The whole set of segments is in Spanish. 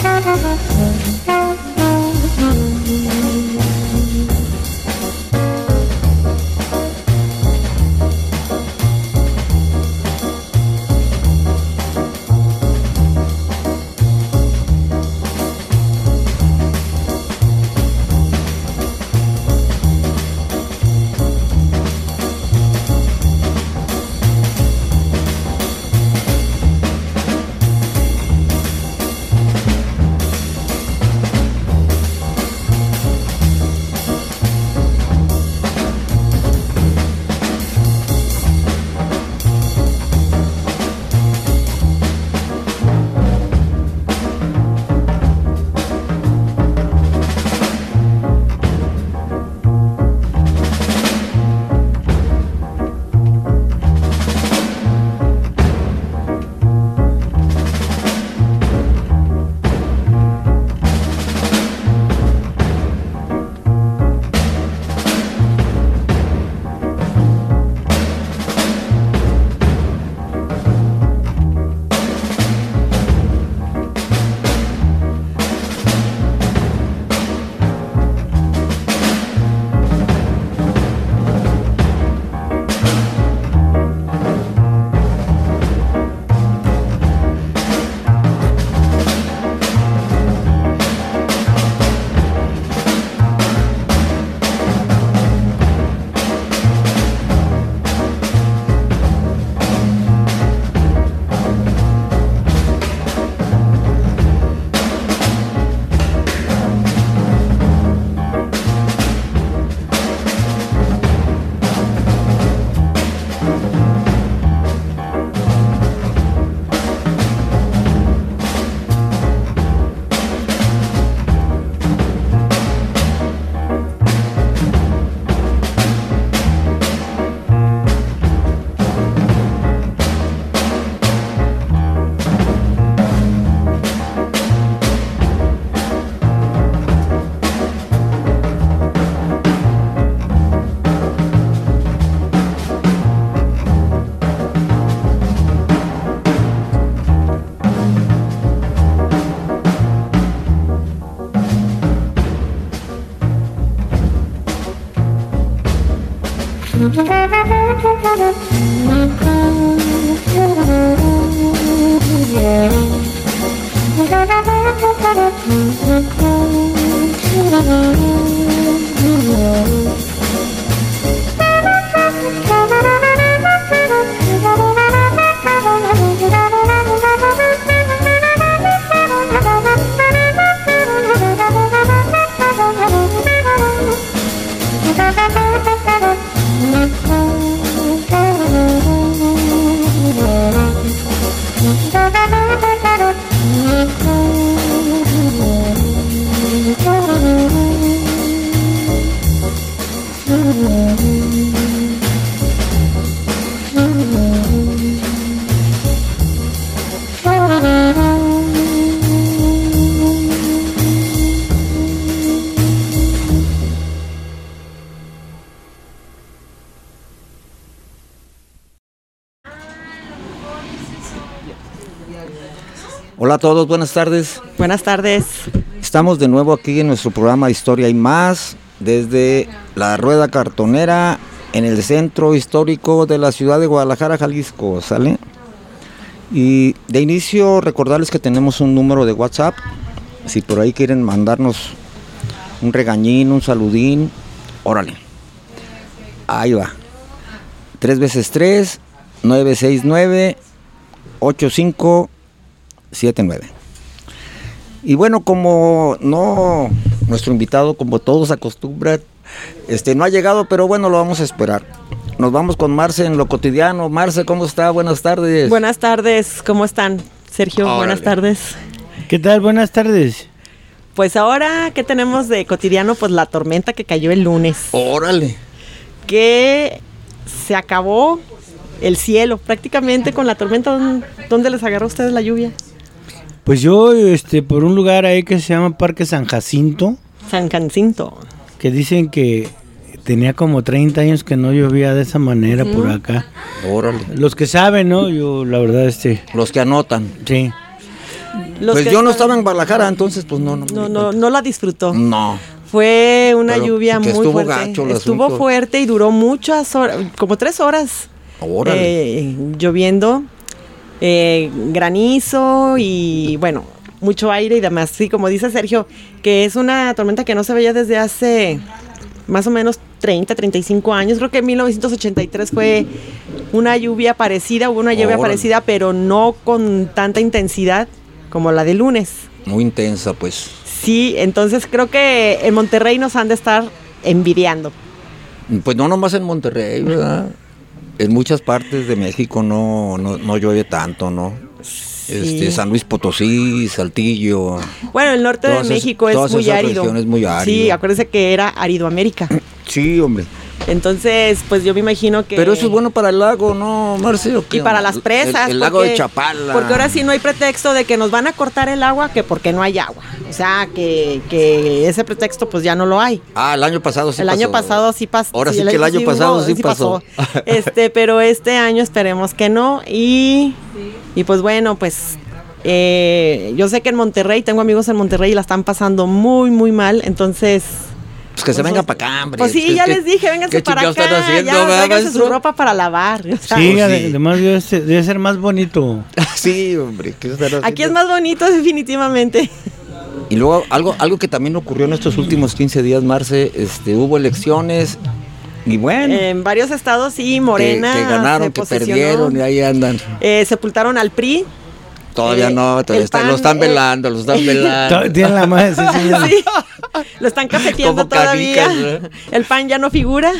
Thank you. Thank you. Hola a todos, buenas tardes. Buenas tardes. Estamos de nuevo aquí en nuestro programa Historia y más, desde la Rueda Cartonera, en el centro histórico de la ciudad de Guadalajara, Jalisco, ¿sale? Y de inicio recordarles que tenemos un número de WhatsApp, si por ahí quieren mandarnos un regañín, un saludín, órale. Ahí va. 3 veces 3, 969 85 79. Y bueno, como no, nuestro invitado, como todos acostumbran, este, no ha llegado, pero bueno, lo vamos a esperar. Nos vamos con Marce en lo cotidiano. Marce, ¿cómo está? Buenas tardes. Buenas tardes, ¿cómo están? Sergio, Órale. buenas tardes. ¿Qué tal? Buenas tardes. Pues ahora, ¿qué tenemos de cotidiano? Pues la tormenta que cayó el lunes. Órale. Que se acabó el cielo prácticamente con la tormenta. ¿Dónde- ¿Dónde les agarró a ustedes la lluvia? Pues yo, este, por un lugar ahí que se llama Parque San Jacinto, San Jacinto. que dicen que tenía como 30 años que no llovía de esa manera por acá. Órale. Los que saben, ¿no? Yo, la verdad, este, Los que anotan. sí. Los pues yo no estaba en Guadalajara, entonces pues no, no. me No, no, no la disfrutó. No. Fue una Pero lluvia que muy estuvo fuerte. gacho el estuvo asunto. fuerte y duró muchas horas, como tres horas. Órale. eh, lloviendo, eh, granizo y bueno, mucho aire y demás. Sí, como dice Sergio, que es una tormenta que no se veía desde hace más o menos 30, 35 años. Creo que en 1983 fue una lluvia parecida, hubo una lluvia parecida, pero no con tanta intensidad como la de lunes. Muy intensa, pues. Sí, entonces creo que en Monterrey nos han de estar envidiando. Pues no nomás en Monterrey, ¿verdad? En muchas partes de México no, no, no llueve tanto, ¿no? Este, San Luis Potosí, Saltillo. Bueno, el norte Todas de México es muy árido. regiones muy Sí, árido. acuérdese que era árido América. Sí, hombre. Entonces, pues yo me imagino que. Pero eso es bueno para el lago, ¿no, Marcelo? Y para las presas. El, el lago porque- de Chapala. Porque ahora sí no hay pretexto de que nos van a cortar el agua que porque no hay agua. O sea, que, que ese pretexto pues ya no lo hay. Ah, el año pasado sí el año pasó. pasado sí pasó. Ahora sí que el año pasado sí pasó. Este, pero este año esperemos que no. Y, y pues bueno, pues eh, yo sé que en Monterrey, tengo amigos en Monterrey y la están pasando muy, muy mal. Entonces, Pues que se Pues, venga para acá, hombre. pues sí, ¿Qué- ya les dije, vénganse para acá. están haciendo, ya, verdad, tráiganse su ropa para lavar. o sea, Sí, pues sí. además debe ser, debe ser más bonito. Sí, hombre. ¿qué están Aquí es más bonito, definitivamente. Y luego algo, algo que también ocurrió en estos últimos 15 días, Marce, este, hubo elecciones y bueno, En varios estados sí, Morena. que ganaron, se que perdieron y ahí andan. Eh, sepultaron al PRI. Todavía Eh, no, todavía el está- PAN, lo están eh, velando, lo están velando. Tiene la madre, sí. Sí, lo están cafeteando Como todavía. El PAN ya no figura.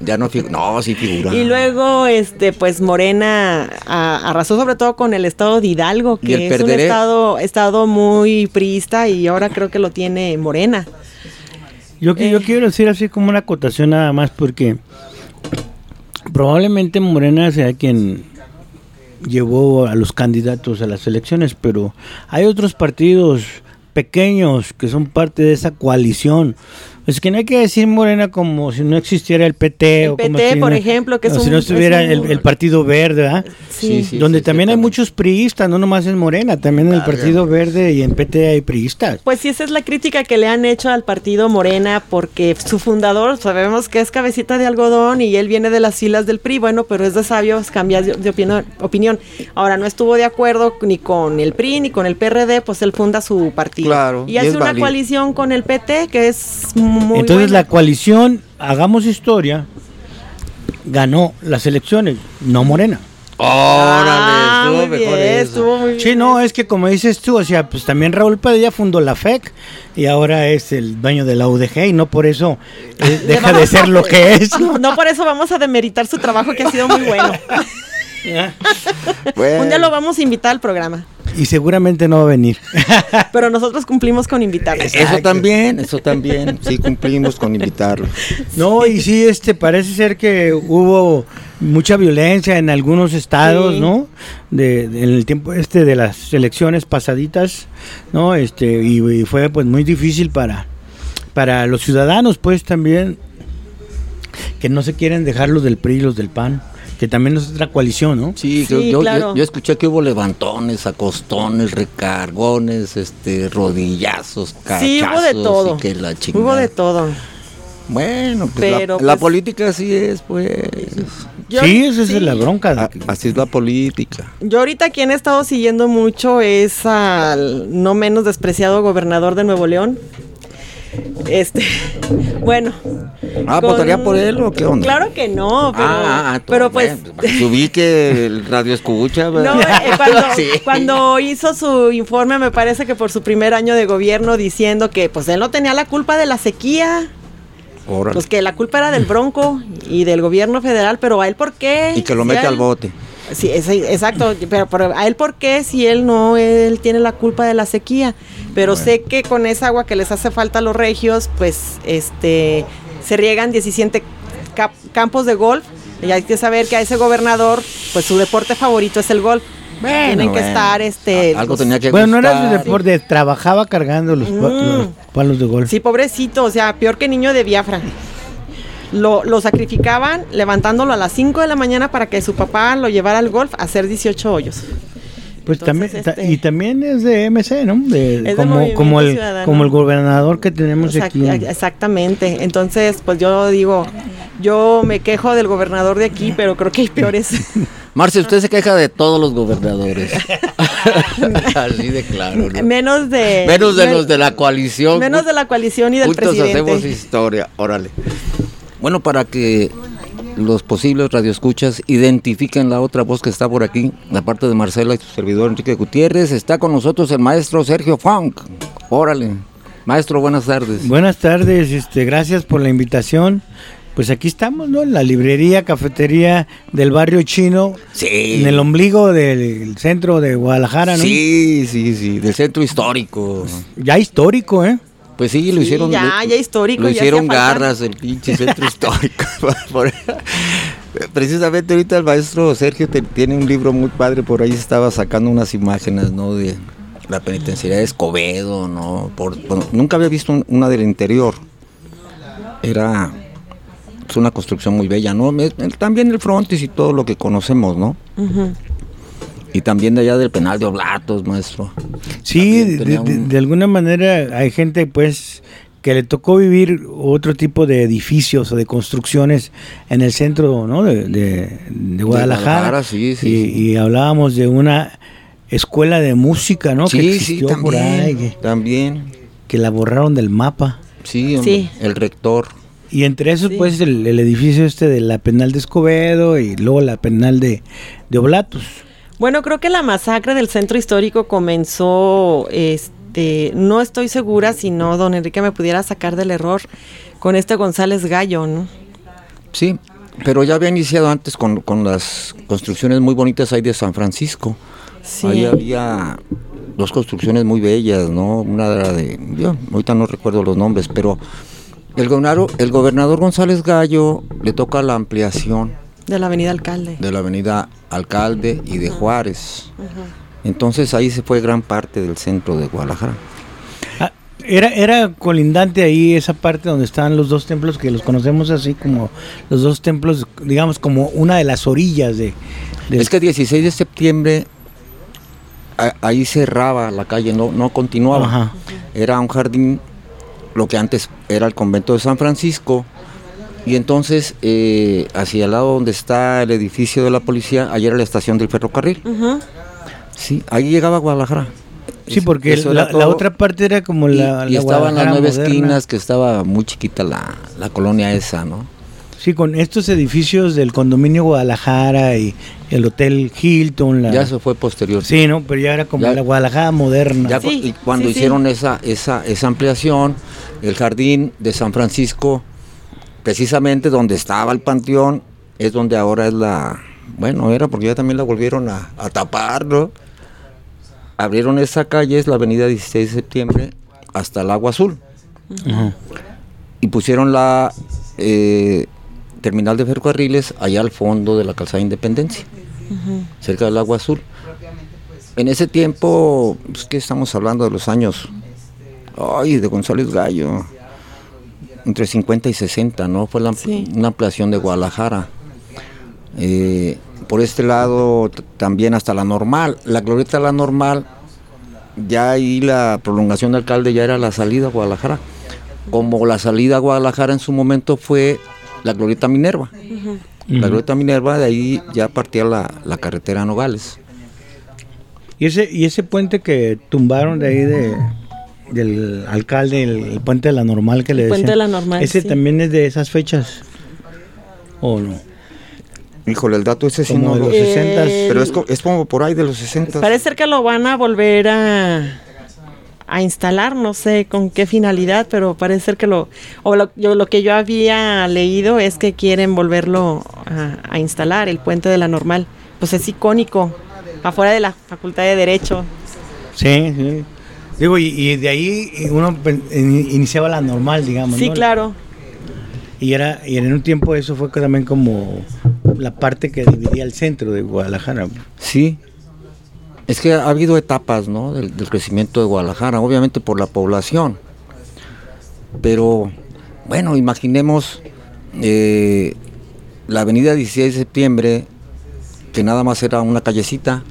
Ya no figura, no, sí figura. Y luego, este, pues Morena a- arrasó sobre todo con el estado de Hidalgo, que es un estado, estado muy priista y ahora creo que lo tiene Morena. Yo, que- Eh. yo quiero decir así como una acotación nada más porque probablemente Morena sea quien llevó a los candidatos a las elecciones, pero hay otros partidos pequeños que son parte de esa coalición. Es que no hay que decir Morena como si no existiera el PT. El o como PT, si por no- ejemplo, que es o si un- no es estuviera un- el, el Partido Verde, ¿verdad? Sí. Sí, donde sí, también hay muchos priistas, no nomás en Morena, también en el Partido Verde y en PT hay priistas. Pues sí, esa es la crítica que le han hecho al partido Morena, porque su fundador, sabemos que es cabecita de algodón y él viene de las filas del PRI, bueno, pero es de sabios cambiar de, de opino- opinión. Ahora, no estuvo de acuerdo ni con el PRI ni con el PRD, pues él funda su partido. Claro, y y hace una válido. coalición con el PT, que es muy Entonces buena. la coalición, hagamos historia, ganó las elecciones, no Morena. Ah, Órale, estuvo muy mejor bien, eso. estuvo muy bien. Sí, no, es que como dices tú, o sea, pues también Raúl Padilla fundó la FEC y ahora es el dueño de la UDG y no por eso eh, deja de ser lo que es. No, no por eso vamos a demeritar su trabajo que ha sido muy bueno. Bueno, Un día lo vamos a invitar al programa, Y seguramente no va a venir. pero nosotros cumplimos con invitarlos. Eso también, eso también, sí cumplimos con invitarlo. No, y sí, este, parece ser que hubo mucha violencia en algunos estados, Sí. ¿no? De, de- en el tiempo este de las elecciones pasaditas, ¿no? Este, y, y fue pues muy difícil para, para los ciudadanos, pues también, que no se quieren dejar los del PRI y los del PAN, que también es otra coalición, ¿no? Sí, Sí, yo, claro. yo- yo escuché que hubo levantones, acostones, recargones, este, rodillazos, cachazos. Sí, hubo de todo. y que la chingada. Hubo de todo. Bueno, pues Pero, la, la pues- política así es, pues. Yo- sí, esa sí. es la bronca. de A- que- así es la política. Yo ahorita quien he estado siguiendo mucho es al no menos despreciado gobernador de Nuevo León. Este, bueno. Ah, con- ¿votaría por él o qué onda? Claro que no, pero, ah, ah, pero todo, pues bueno, subí que el radio escucha, ¿verdad? No, eh, cuando, Sí. cuando hizo su informe, me parece que por su primer año de gobierno, diciendo que pues él no tenía la culpa de la sequía, Órale. pues que la culpa era del Bronco y del gobierno federal, pero a él por qué? y que lo mete al bote. Sí, es- exacto, pero, pero a él por qué si él no, él tiene la culpa de la sequía. Pero sé que con esa agua que les hace falta a los regios, pues este se riegan 17 cap- campos de golf. Y hay que saber que a ese gobernador, pues su deporte favorito es el golf. Tienen que bueno. estar este Algo tenía que Bueno, no era de deporte, trabajaba cargando los, pa- Mm. los palos de golf. Sí, pobrecito, o sea, peor que niño de Biafra. Lo, lo sacrificaban levantándolo a las 5 de la mañana para que su papá lo llevara al golf a hacer 18 hoyos. Pues Entonces, también, ta- este- y también es de MC, ¿no? De- como, el, Ciudadano. como el gobernador que tenemos Exact- aquí. en- Exactamente. Entonces, pues yo digo, yo me quejo del gobernador de aquí, pero creo que hay peores. Marce, usted se queja de todos los gobernadores. Así de claro. ¿no? menos de Menos de men- los de la coalición. menos de la coalición y del Juntos presidente. hacemos historia, órale. Bueno, para que los posibles radioescuchas identifiquen la otra voz que está por aquí, aparte de Marcela y su servidor Enrique Gutiérrez, está con nosotros el maestro Sergio Funk. Órale. Maestro, buenas tardes. Buenas tardes, este, gracias por la invitación. Pues aquí estamos, ¿no? En la librería, cafetería del barrio chino, Sí. en el ombligo del centro de Guadalajara, ¿no? Sí, sí, sí, del centro histórico. Ya histórico, ¿eh? Pues sí, lo Sí, hicieron. ya, lo- ya histórico, Lo ya hicieron garras el pinche centro histórico. Precisamente ahorita el maestro Sergio te- tiene un libro muy padre, por ahí estaba sacando unas imágenes, ¿no? De la penitenciaría de Escobedo, ¿no? Por, bueno, nunca había visto un- una del interior. Era es una construcción muy bella, ¿no? También el frontis y todo lo que conocemos, ¿no? Y también de allá del penal de Oblatos, maestro. Sí, También de, tenía de- un- de alguna manera hay gente pues que le tocó vivir otro tipo de edificios o de construcciones en el centro ¿no? de, de- de Guadalajara. Guadalajara, sí, sí, y, sí. y hablábamos de una escuela de música ¿no? que sí, sí, existió también. por ahí, que, También. que la borraron del mapa. Sí, hombre, Sí. el rector. Y entre esos Sí. pues el, el edificio este de la penal de Escobedo y luego la penal de, de Oblatos. Bueno, creo que la masacre del centro histórico comenzó, este, no estoy segura si no, don Enrique me pudiera sacar del error con este González Gallo, ¿no? Sí, pero ya había iniciado antes con, con las construcciones muy bonitas ahí de San Francisco. Sí. Ahí había dos construcciones muy bellas, ¿no? Una era de, yo ahorita no recuerdo los nombres, pero el gobernador, el gobernador González Gallo le toca la ampliación De la avenida Alcalde. de la avenida Alcalde y de Juárez. Entonces ahí se fue gran parte del centro de Guadalajara. Ah, era, era colindante ahí esa parte donde estaban los dos templos que los conocemos así como los dos templos, digamos como una de las orillas de... Es que 16 de septiembre a- ahí cerraba la calle, no, no continuaba. Ajá. Era un jardín, lo que antes era el convento de San Francisco. Y entonces, eh, hacia el lado donde está el edificio de la policía, ahí era la estación del ferrocarril. Sí, ahí llegaba a Guadalajara. Sí, porque la, otra parte era como Y, la... y la estaban las nueve moderna. esquinas, que estaba muy chiquita la, la colonia esa, ¿no? Sí, con estos edificios del condominio Guadalajara y el Hotel Hilton. La... Ya eso fue posterior. Sí, ¿no? Pero ya era como Ya- la Guadalajara moderna. Ya Sí, cu- y cuando sí, sí. hicieron Esa, esa, esa ampliación, el jardín de San Francisco, precisamente donde estaba el panteón, es donde ahora es la... Bueno, era porque ya también la volvieron a, a tapar, ¿no? Abrieron esa calle, es la avenida 16 de septiembre, hasta el Agua Azul. Y pusieron la eh, terminal de ferrocarriles allá al fondo de la calzada Independencia, cerca del Agua Azul. En ese tiempo, pues que estamos hablando de los años, ay, de González Gallo, entre 50 y 60, ¿no? Fue la, Sí. una ampliación de Guadalajara. Eh, por este lado, también hasta la normal, la glorieta de la normal, ya ahí la prolongación de alcalde ya era la salida a Guadalajara. Como la salida a Guadalajara en su momento fue la glorieta Minerva. La glorieta Minerva, de ahí ya partía la, la carretera a Nogales. Y ese, y ese puente que tumbaron de ahí de del alcalde, el, el puente de la normal que le El decían. puente de la Normal, Ese sí. también es de esas fechas. ¿O no? Híjole, el dato ese sí no de lo los 60 Pero es, co- es como por ahí de los 60. Parece ser que lo van a volver a, a instalar, no sé con qué finalidad, pero parece ser que lo, o lo, yo- lo que yo había leído es que quieren volverlo a, a instalar, el puente de la normal. Pues es icónico, afuera de la Facultad de Derecho. Sí, sí. Digo, y, y de ahí uno iniciaba la normal, digamos. Sí, ¿no? claro. Y era y en un tiempo eso fue también como la parte que dividía el centro de Guadalajara. Sí. Es que ha habido etapas, ¿no? Del, del crecimiento de Guadalajara, obviamente por la población. Pero, bueno, imaginemos eh, la avenida 16 de septiembre, que nada más era una callecita,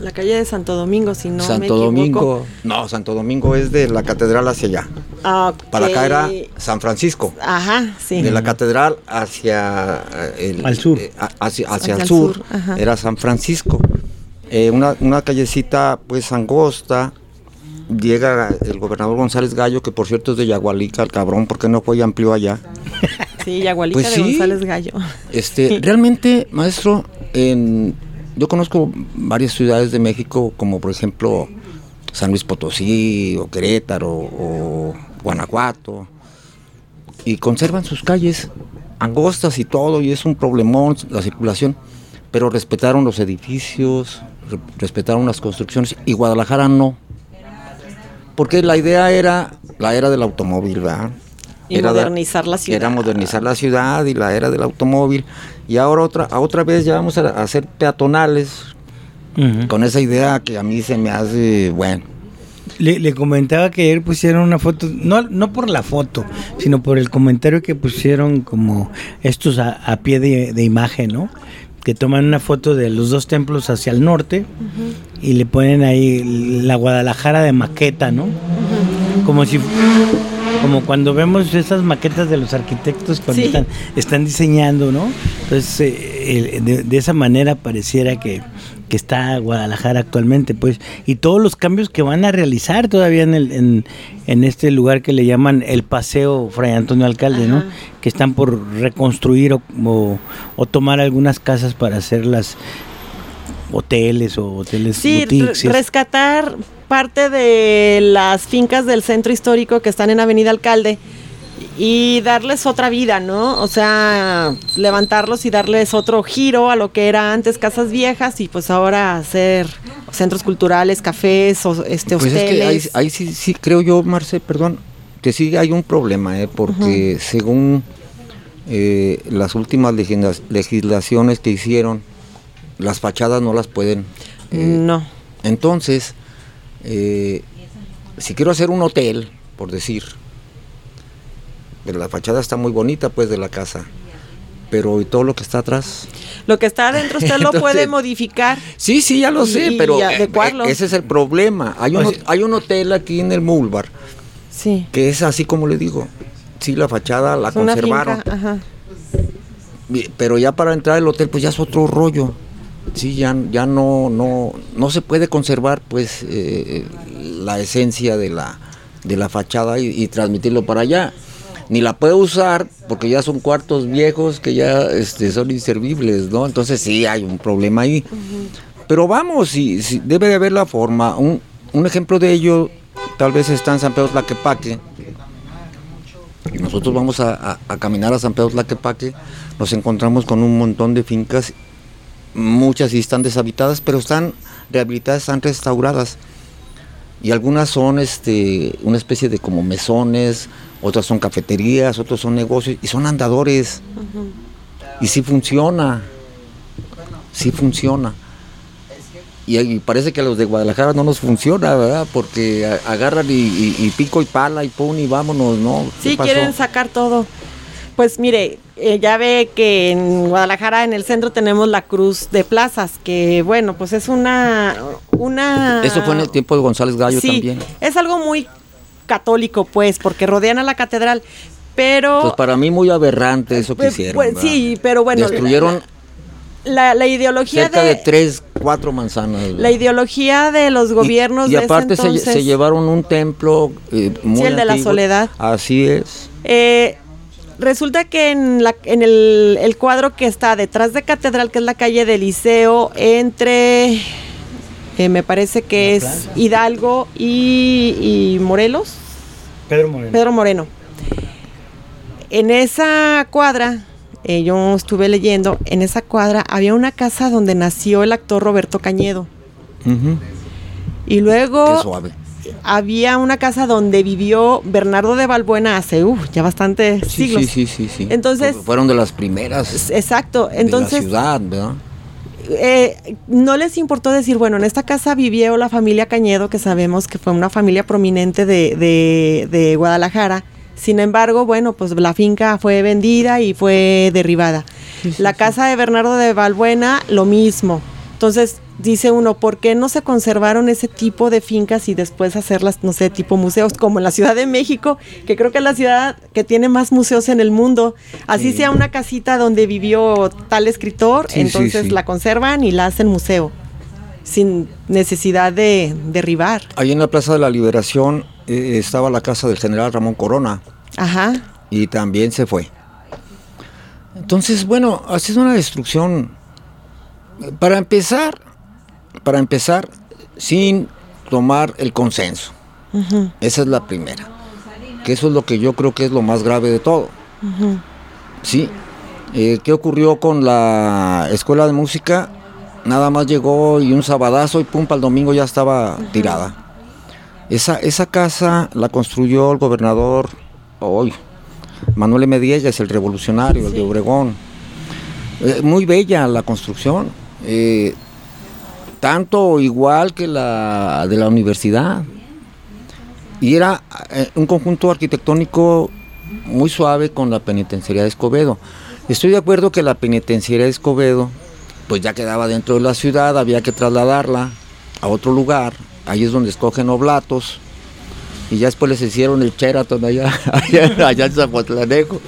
La calle de Santo Domingo, si no me Santo equivoco. Domingo. No, Santo Domingo es de la catedral hacia allá. Ah, Para acá era. San Francisco. Ajá, sí. De la catedral hacia eh, el, Al sur. eh, hacia, hacia Hacia el el sur, sur, ajá. era San Francisco. Eh, una, una callecita pues angosta. Llega el gobernador González Gallo, que por cierto es de Yagualica, el cabrón, porque no fue y amplió allá. Sí, Yagualica Pues de sí. González Gallo. Este, realmente, maestro, en, yo conozco varias ciudades de México, como por ejemplo San Luis Potosí, o Querétaro, o Guanajuato, y conservan sus calles angostas y todo, y es un problemón la circulación, pero respetaron los edificios, re- respetaron las construcciones, y Guadalajara no. Porque la idea era la era del automóvil, ¿verdad? Y Era da- modernizar la ciudad. Era modernizar la ciudad y la era del automóvil. Y ahora otra, a otra vez ya vamos a, ser peatonales Ujú. con esa idea que a mí se me hace, bueno, Le, le comentaba que ayer pusieron una foto, no, no por la foto, sino por el comentario que pusieron como estos a, a pie de, de imagen, ¿no? Que toman una foto de los dos templos hacia el norte y le ponen ahí la Guadalajara de maqueta, ¿no? Como si como cuando vemos esas maquetas de los arquitectos cuando Sí. están, están diseñando, ¿no? Entonces, eh, de, de esa manera pareciera que, que está Guadalajara actualmente, pues, y todos los cambios que van a realizar todavía en, el, en, en este lugar que le llaman el Paseo Fray Antonio Alcalde, ¿no? Que están por reconstruir o, o, o tomar algunas casas para hacerlas hoteles o hoteles Sí, boutiques rescatar parte de las fincas del centro histórico que están en Avenida Alcalde y darles otra vida, ¿no? O sea, levantarlos y darles otro giro a lo que era antes casas viejas y pues ahora hacer centros culturales, cafés, o, este, Pues es que ahí, ahí sí, sí creo yo, Marce, perdón, que sí hay un problema, ¿eh? porque según eh, las últimas legisla- legislaciones que hicieron, las fachadas no las pueden. eh, no. Entonces, eh, si quiero hacer un hotel, por decir, de la fachada está muy bonita, pues, de la casa, pero ¿y todo lo que está atrás? Lo que está adentro usted lo puede modificar. Sí, sí, ya lo Y- sé, y pero eh, adecuarlo. eh, ese es el problema. Hay un, hay un hotel aquí en el Mulbar Sí. que es así como le digo. Sí, la fachada la Es una conservaron, finca, ajá. pero ya para entrar al hotel pues ya es otro rollo. Sí, ya, ya no, no, no se puede conservar pues eh, la esencia de la, de la fachada y, y transmitirlo para allá. Ni la puede usar porque ya son cuartos viejos que ya este, son inservibles, ¿no? Entonces sí hay un problema ahí. Pero vamos, sí, sí, debe de haber la forma. Un, un ejemplo de ello tal vez está en San Pedro Tlaquepaque. Nosotros vamos a, a- a caminar a San Pedro Tlaquepaque, nos encontramos con un montón de fincas, muchas sí están deshabitadas, pero están rehabilitadas, están restauradas. Y algunas son este, una especie de como mesones, otras son cafeterías, otros son negocios, y son andadores. Y sí funciona, sí funciona. Y, y parece que a los de Guadalajara no nos funciona, ¿verdad? Porque agarran y, y- y pico y pala y pum y vámonos, ¿no? ¿Qué Sí, quieren sacar todo. Pues mire, eh, ya ve que en Guadalajara, en el centro, tenemos la Cruz de Plazas, que bueno, pues es una... una Eso fue en el tiempo de González Gallo sí, también. es algo muy católico, pues, porque rodean a la catedral, pero... Pues para mí muy aberrante eso que Pues, hicieron. pues, sí, pero bueno, Destruyeron la, la ideología cerca de... de tres, cuatro manzanas. ¿verdad? La ideología de los Y- gobiernos y, de ese aparte se, lle- entonces, se llevaron un templo eh, muy el de la antiguo. Soledad. Así es. Eh, resulta que en, la, en el, el cuadro que está detrás de Catedral, que es la calle del Liceo, entre, eh, me parece que La es plaza. Hidalgo y, y Morelos, Pedro Moreno. Pedro Moreno. En esa cuadra, eh, yo estuve leyendo, en esa cuadra había una casa donde nació el actor Roberto Cañedo. Y luego Qué suave. Había una casa donde vivió Bernardo de Balbuena hace uh, ya bastantes Sí, siglos. sí, sí, sí, sí. Entonces- Porque fueron de las primeras Exacto, de entonces la ciudad, ¿verdad? eh, no les importó decir, bueno, en esta casa vivió la familia Cañedo, que sabemos que fue una familia prominente de, de- de Guadalajara. Sin embargo, bueno, pues la finca fue vendida y fue derribada. la casa de Bernardo de Balbuena, lo mismo. Entonces, dice uno, ¿por qué no se conservaron ese tipo de fincas y después hacerlas, no sé, tipo museos, como en la Ciudad de México, que creo que es la ciudad que tiene más museos en el mundo? Así sea una casita donde vivió tal escritor, entonces la conservan y la hacen museo, sin necesidad de derribar. Ahí en la Plaza de la Liberación eh, estaba la casa del general Ramón Corona. Ajá. Y también se fue. Entonces, bueno, así es una destrucción. Para empezar, para empezar, sin tomar el consenso. Esa es la primera. Que eso es lo que yo creo que es lo más grave de todo. Sí. Eh, ¿Qué ocurrió con la escuela de música? Nada más llegó y un sabadazo y pum, para el domingo ya estaba tirada. Esa, esa casa la construyó el gobernador hoy, Manuel M. es el revolucionario, el de Obregón. Eh, muy bella la construcción. Eh, tanto igual que la de la universidad. Y era eh, un conjunto arquitectónico muy suave con la penitenciaría de Escobedo. Estoy de acuerdo que la penitenciaría de Escobedo, pues ya quedaba dentro de la ciudad, había que trasladarla a otro lugar. Ahí es donde escogen oblatos. Y ya después les hicieron el Cheraton allá, allá, en Zapotlanejo.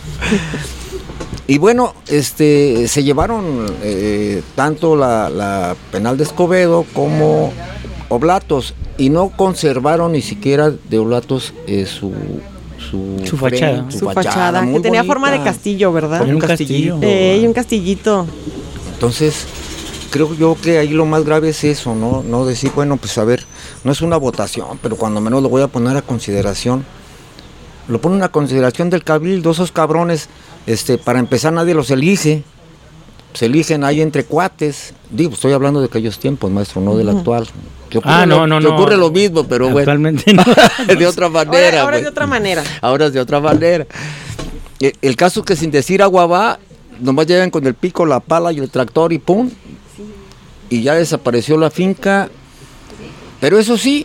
Y bueno, este, se llevaron eh, tanto la, penal de Escobedo como Oblatos y no conservaron ni siquiera de Oblatos eh, su, su, fachada. Su, fachada, que tenía forma de castillo, ¿verdad? un, castillo. Eh, un castillito. Entonces, creo yo que ahí lo más grave es eso, ¿no? No decir, bueno, pues a ver, no es una votación, pero cuando menos lo voy a poner a consideración. Lo ponen a consideración del cabildo, esos cabrones este, para empezar nadie los elige, se eligen ahí entre cuates. Digo, estoy hablando de aquellos tiempos, maestro, no del actual. ah, no, no, no. ocurre lo mismo, pero bueno. Actualmente no. de otra manera. Ahora, es de otra manera. Ahora es de otra manera. El, caso es que sin decir agua va, nomás llegan con el pico, la pala y el tractor y pum. Y ya desapareció la finca. Pero eso sí,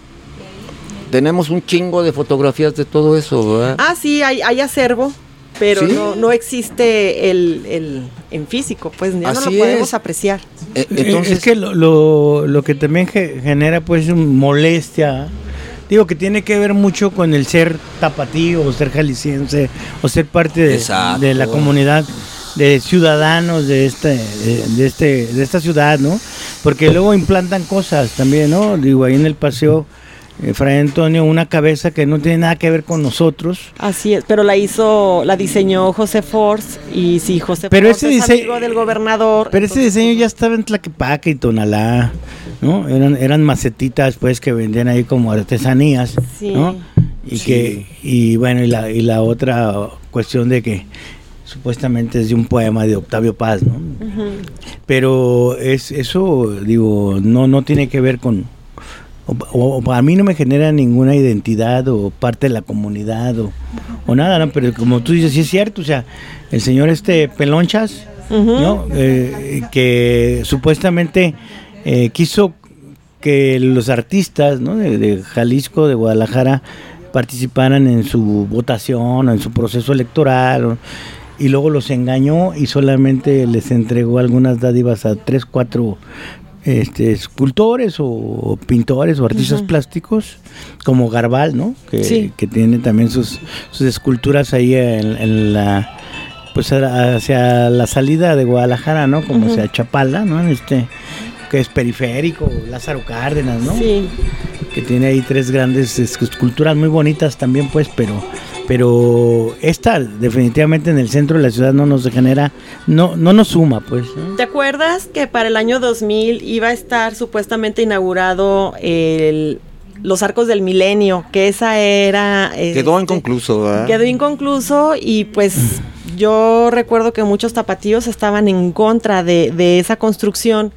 tenemos un chingo de fotografías de todo eso, ¿verdad? Ah, sí, hay, hay acervo pero no, no existe el, en físico, pues ya no lo podemos apreciar. Eh, eh, entonces, es que lo, lo, que también genera pues molestia, digo que tiene que ver mucho con el ser tapatío o ser jalisciense o ser parte de, de la comunidad de ciudadanos de este, de, este, de esta ciudad, ¿no? Porque luego implantan cosas también, ¿no? Digo, ahí en el paseo Fray Antonio, una cabeza que no tiene nada que ver con nosotros. Así es, pero la hizo, la diseñó José Force y sí, José pero ese es amigo del gobernador. Pero ese diseño ya estaba en Tlaquepaque y Tonalá, ¿no? Eran, eran macetitas pues que vendían ahí como artesanías, ¿no? Y que, y bueno, y la, y la otra cuestión de que supuestamente es de un poema de Octavio Paz, ¿no? Pero es eso, digo, no, no tiene que ver con o, a mí no me genera ninguna identidad o parte de la comunidad o, nada, ¿no? pero como tú dices, sí es cierto, o sea, el señor este Pelonchas, ¿no? Eh, que supuestamente eh, quiso que los artistas ¿no? de, Jalisco, de Guadalajara, participaran en su votación, en su proceso electoral, y luego los engañó y solamente les entregó algunas dádivas a tres, cuatro este, escultores o pintores o artistas plásticos como Garbal, ¿no? Que, que tiene también sus, sus esculturas ahí en, la pues hacia la salida de Guadalajara, ¿no? Como hacia Chapala, ¿no? Este que es periférico, Lázaro Cárdenas, ¿no? Sí. Que tiene ahí tres grandes esculturas muy bonitas también, pues, pero pero esta definitivamente en el centro de la ciudad no nos genera, no, no nos suma, pues. ¿Te acuerdas que para el año 2000 iba a estar supuestamente inaugurado el, los arcos del milenio, que esa era... Quedó este, inconcluso, ¿verdad? Quedó inconcluso y pues yo recuerdo que muchos tapatíos estaban en contra de, de esa construcción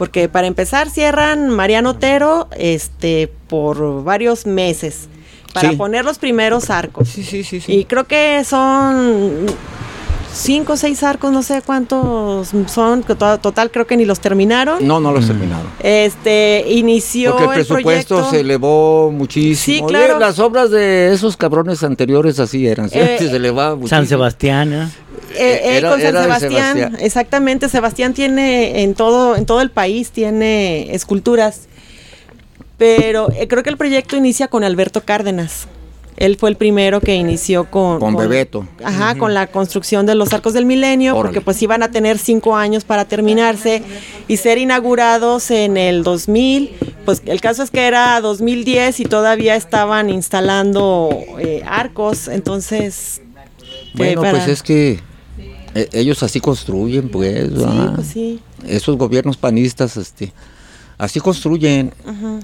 porque para empezar cierran Mariano Otero este, por varios meses para poner los primeros arcos. Sí, sí, sí, Y creo que son cinco o seis arcos, no sé cuántos son, total creo que ni los terminaron. No, no los terminaron. Este, inició Porque el presupuesto proyecto. se elevó muchísimo. Sí, claro. Oye, Las obras de esos cabrones anteriores así eran. ¿sí? Eh, se elevaba San muchísimo. Sebastián. ¿eh? Eh, eh, Era- con San Sebastián, Sebastián. exactamente. Sebastián tiene en todo, en todo el país tiene esculturas, pero eh, creo que el proyecto inicia con Alberto Cárdenas. Él fue el primero que inició con Con Bebeto. Ajá, con la construcción de los arcos del milenio, Órale. porque pues iban a tener cinco años para terminarse y ser inaugurados en el 2000. Pues el caso es que era 2010 y todavía estaban instalando eh, arcos, entonces. eh, Bueno, para- pues es que eh, ellos así construyen, pues. Sí, pues sí. Esos gobiernos panistas, este, así construyen.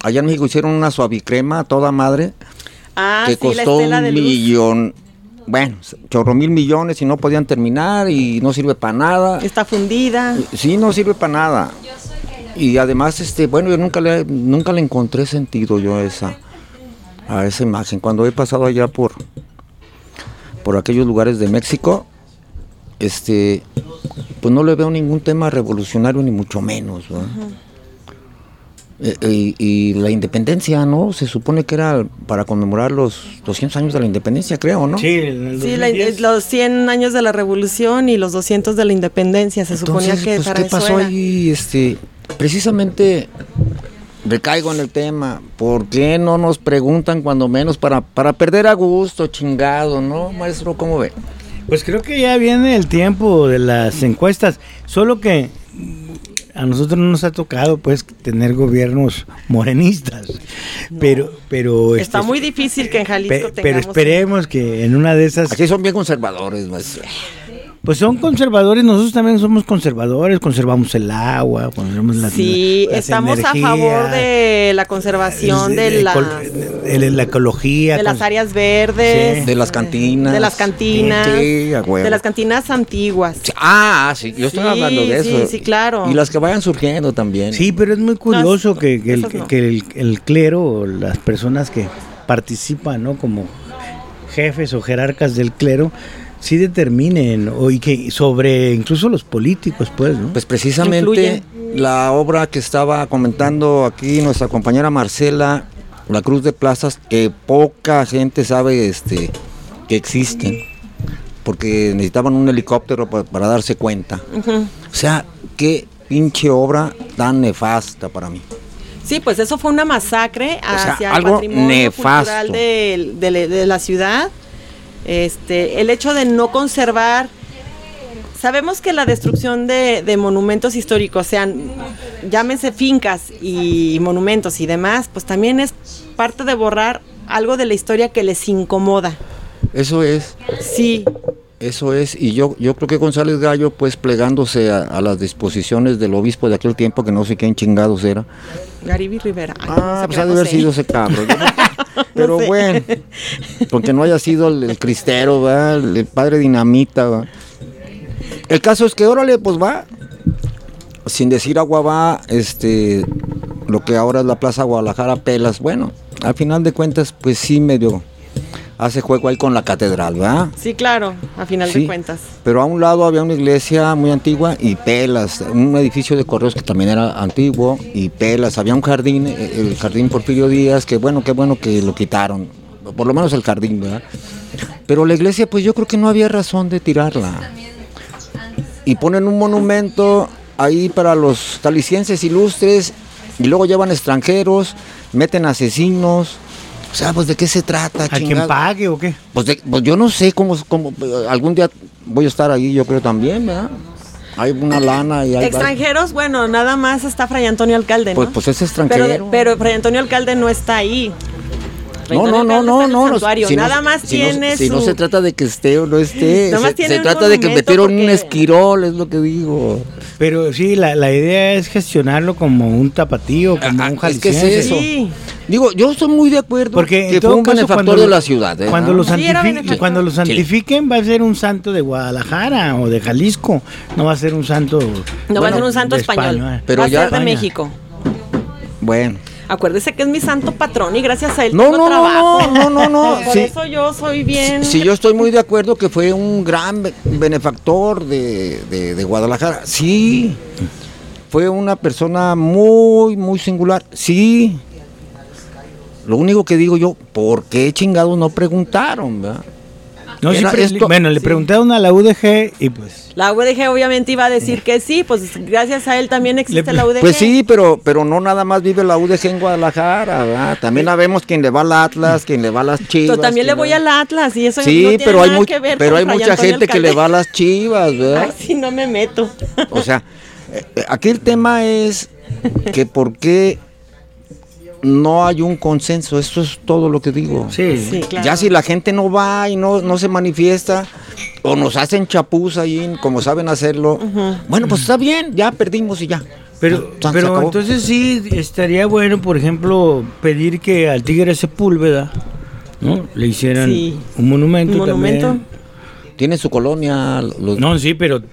Allá en México hicieron una suavicrema toda madre Ah, que sí, costó un millón, bueno, chorro mil millones y no podían terminar y no sirve para nada. Está fundida. Sí, no sirve para nada. Y además, este, bueno, yo nunca le, nunca le encontré sentido yo a esa, a esa imagen. Cuando he pasado allá por, por aquellos lugares de México, este, pues no le veo ningún tema revolucionario ni mucho menos. Eh, y, y la independencia, ¿no? Se supone que era para conmemorar los 200 años de la independencia, creo, ¿no? Sí, en el Sí, la- 2010. los 100 años de la revolución y los 200 de la independencia. Se suponía que pues, para ¿qué eso pasó ahí? Este, precisamente recaigo en el tema. ¿Por qué no nos preguntan cuando menos para, para perder a gusto, chingado, no, maestro? ¿Cómo ve? Pues creo que ya viene el tiempo de las encuestas, solo que a nosotros no nos ha tocado pues tener gobiernos morenistas, pero pero Está este, muy difícil que en Jalisco pe- tengamos. pero esperemos que en una de esas Aquí son bien conservadores, maestro. Pues son conservadores, nosotros también somos conservadores, conservamos el agua, conservamos la Sí, las estamos a favor de la conservación el- de, las, el- la ecología, de las áreas verdes, Sí. De las cantinas. de las cantinas, Sí, de las cantinas antiguas. Sí, Ah, sí, yo estoy Sí, hablando de sí, eso. sí, claro. Y las que vayan surgiendo también. Sí, pero es muy curioso No, que, que el, no. que el- el clero, las personas que participan, ¿no? Como jefes o jerarcas del clero, sí determinen, o y que sobre incluso los políticos, pues, ¿no? Pues precisamente la obra que estaba comentando aquí nuestra compañera Marcela, La Cruz de Plazas, que poca gente sabe este que existen, porque necesitaban un helicóptero pa- para, darse cuenta. O sea, qué pinche obra tan nefasta para mí. Sí, pues eso fue una masacre O sea, hacia algo el patrimonio nefasto. cultural de, de- de la ciudad. Este, el hecho de no conservar. Sabemos que la destrucción de, de monumentos históricos, sean, llámense fincas y monumentos y demás, pues también es parte de borrar algo de la historia que les incomoda. Eso es, Sí, eso es. Y yo, yo creo que González Gallo, pues plegándose a, a las disposiciones del obispo de aquel tiempo, que no sé quién chingados era, Gariby Rivera. Ah, pues ha de haber sido ese cabrón. Yo no- Pero sé. bueno, porque no haya sido el, el cristero, ¿verdad? El, el padre dinamita. ¿verdad? El caso es que, órale, pues va. Sin decir agua va, este, lo que ahora es la Plaza Guadalajara Pelas. Bueno, al final de cuentas, pues sí medio hace juego ahí con la catedral, ¿verdad? Sí, claro, a final Sí, de cuentas. Pero a un lado había una iglesia muy antigua y pelas, un edificio de correos que también era antiguo y pelas. Había un jardín, eh, el jardín Porfirio Díaz, que bueno, qué bueno que lo quitaron, por lo menos el jardín, ¿verdad? Pero la iglesia, pues yo creo que no había razón de tirarla. Y ponen un monumento ahí para los calicienses ilustres y luego llevan extranjeros, meten asesinos. O sea, pues de qué se trata, ¿A quien pague o qué? Pues, de- pues yo no sé cómo, cómo, algún día voy a estar ahí, yo creo también, ¿verdad? Hay una lana y hay... Extranjeros, bueno, nada más está Fray Antonio Alcalde, ¿no? Pues, pues es extranjero. Pero, pero Fray Antonio Alcalde no está ahí. No, no, no, no, no. santuario. si no- Nada más si no- si no se trata de que esté o no esté, Nada más se, tiene se trata de que metieron un esquirol, es lo que digo. Pero sí, la, la idea es gestionarlo como un tapatío, como Ah, un es que es jalisciense. eso. Sí. Digo, yo estoy muy de acuerdo Porque que en fue un benefactor cuando, de la ciudad. ¿eh? cuando, lo Sí, era santifi- benefactor. cuando lo Sí. santifiquen va a ser un santo de Guadalajara o de Jalisco, no va a ser un santo No va a ser un santo español. España. Pero va a ya- ser de España. México. Bueno. Acuérdese que es mi santo patrón y gracias a él No, tengo no, trabajo. no, no, no, no. por Sí. eso yo soy bien. Sí, yo estoy muy de acuerdo que fue un gran be- benefactor de, de- de Guadalajara. Sí, fue una persona muy, muy singular. Sí. Lo único que digo yo, ¿por qué chingados no preguntaron? verdad? No, sí, Era pero- esto- bueno, le preguntaron a la UDG y pues La UDG obviamente iba a decir que sí, pues gracias a él también existe Le- la UDG. Pues sí, pero, pero no nada más vive la UDG en Guadalajara, ¿verdad? También sabemos quién le va al Atlas, quién le va a las Chivas. Pero también le voy al Atlas y eso no Sí, tiene pero hay, que ver pero con hay mucha Antonio gente que le va a las Chivas, ¿verdad? Ay, sí, no me meto. O sea, eh, aquí el tema es que por qué no hay un consenso, eso es todo lo que digo. sí. Sí, claro. Ya si la gente no va y no, no se manifiesta, o nos hacen chapuz ahí, como saben hacerlo, bueno, pues está bien, ya perdimos y ya. Pero, pero entonces sí estaría bueno, por ejemplo, pedir que al Tigre Sepúlveda, ¿no? Le hicieran Sí. un monumento, Un monumento. también. Tiene su colonia, los, No, sí, pero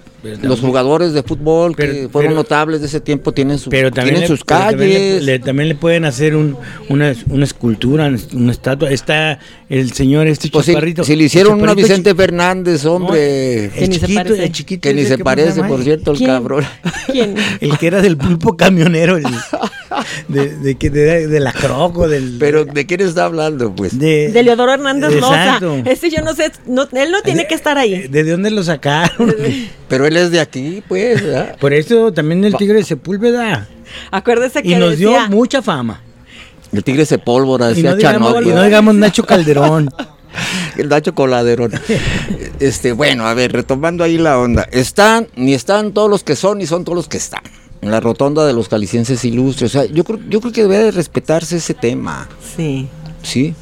los jugadores de fútbol que fueron pero- notables de ese tiempo tienen, su, pero también, tienen le, sus pero también le- calles. le- también le pueden hacer un, una, una escultura, una estatua. Está el señor este Pues si, chaparrito. si le hicieron una Vicente chi- Fernández, no, hombre, el Que ni se chiquito, parece. el chiquito que ni se ¿cómo parece, por cierto, el ¿Quién? cabrón. ¿Quién? El que era del pulpo camionero, el- de, de, que- de, de la croco, del... Pero ¿de quién está hablando, pues? de, De Leodoro Hernández Exacto. Loza. Ese yo no sé, no, él no tiene que estar ahí. ¿De dónde lo sacaron? Pero él es de aquí, pues, ¿verdad? Por eso también el tigre de Sepúlveda. Acuérdese que Y nos dio mucha fama. El tigre se pólvora, Y decía no, digamos, Chanok, y no digamos Nacho Calderón. el Nacho Coladerón. Este, bueno, a ver, retomando ahí la onda. Están, ni están todos los que son, ni son todos los que están. En la rotonda de los calicienses ilustres. O sea, yo creo, yo creo que debe de respetarse ese tema. Sí. ¿sí?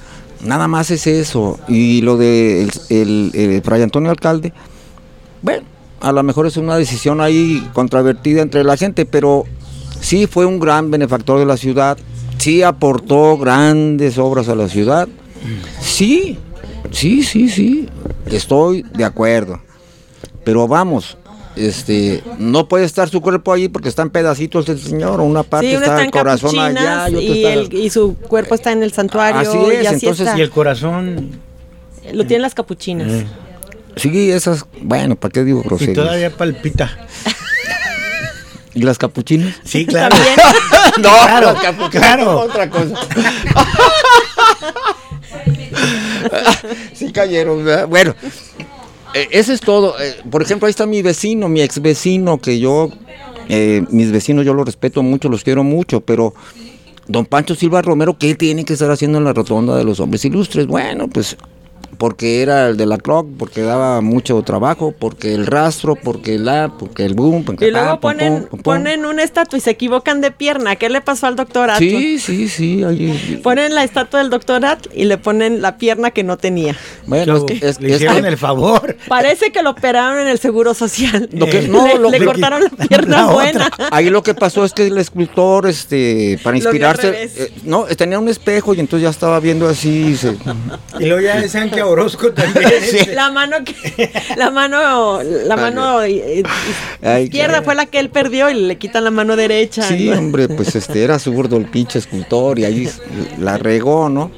Nada más es eso. Y lo de el, el, el Fray Antonio Alcalde, bueno, a lo mejor es una decisión ahí controvertida entre la gente, pero sí fue un gran benefactor de la ciudad, sí aportó grandes obras a la ciudad, sí, sí, sí, sí, estoy de acuerdo. Pero vamos, este, no puede estar su cuerpo ahí porque está en pedacitos el señor, una parte Sí, está está el en corazón capuchinas allá y otro y, está... el- y su cuerpo está en el santuario. Así es, y así entonces, está. Y el corazón. Lo tienen las capuchinas. eh, Sí, esas, bueno, ¿para qué digo y groserías? todavía palpita. ¿Y las capuchinas? Sí, claro. También. no, Claro, las capuchinas claro. son otra cosa. sí cayeron, ¿verdad? Bueno, eh, eso es todo. Eh, por ejemplo, ahí está mi vecino, mi ex vecino, que yo, eh, mis vecinos yo los respeto mucho, los quiero mucho, pero don Pancho Silva Romero, ¿qué tiene que estar haciendo en la rotonda de los hombres ilustres? Bueno, pues porque era el de la clock, porque daba mucho trabajo, porque el rastro, porque la, porque el boom, porque Y luego ponen, ponen una estatua y se equivocan de pierna. ¿Qué le pasó al doctor Atl? Sí, sí, sí. ahí- Ponen la estatua del doctor Atl y le ponen la pierna que no tenía. bueno, es que- es- le es hicieron el favor. Parece que lo operaron en el Seguro Social. Lo que- no, le, lo le que- cortaron la pierna la buena. ahí lo que pasó es que el escultor, este, para inspirarse, eh, no, tenía un espejo y entonces ya estaba viendo así. y se- Y luego ya decían que Orozco también. La mano que, la mano, la mano Ay, izquierda qué- fue la que él perdió y le quitan la mano derecha. Sí, hombre, pues este era zurdo el pinche escultor y ahí la regó, ¿no?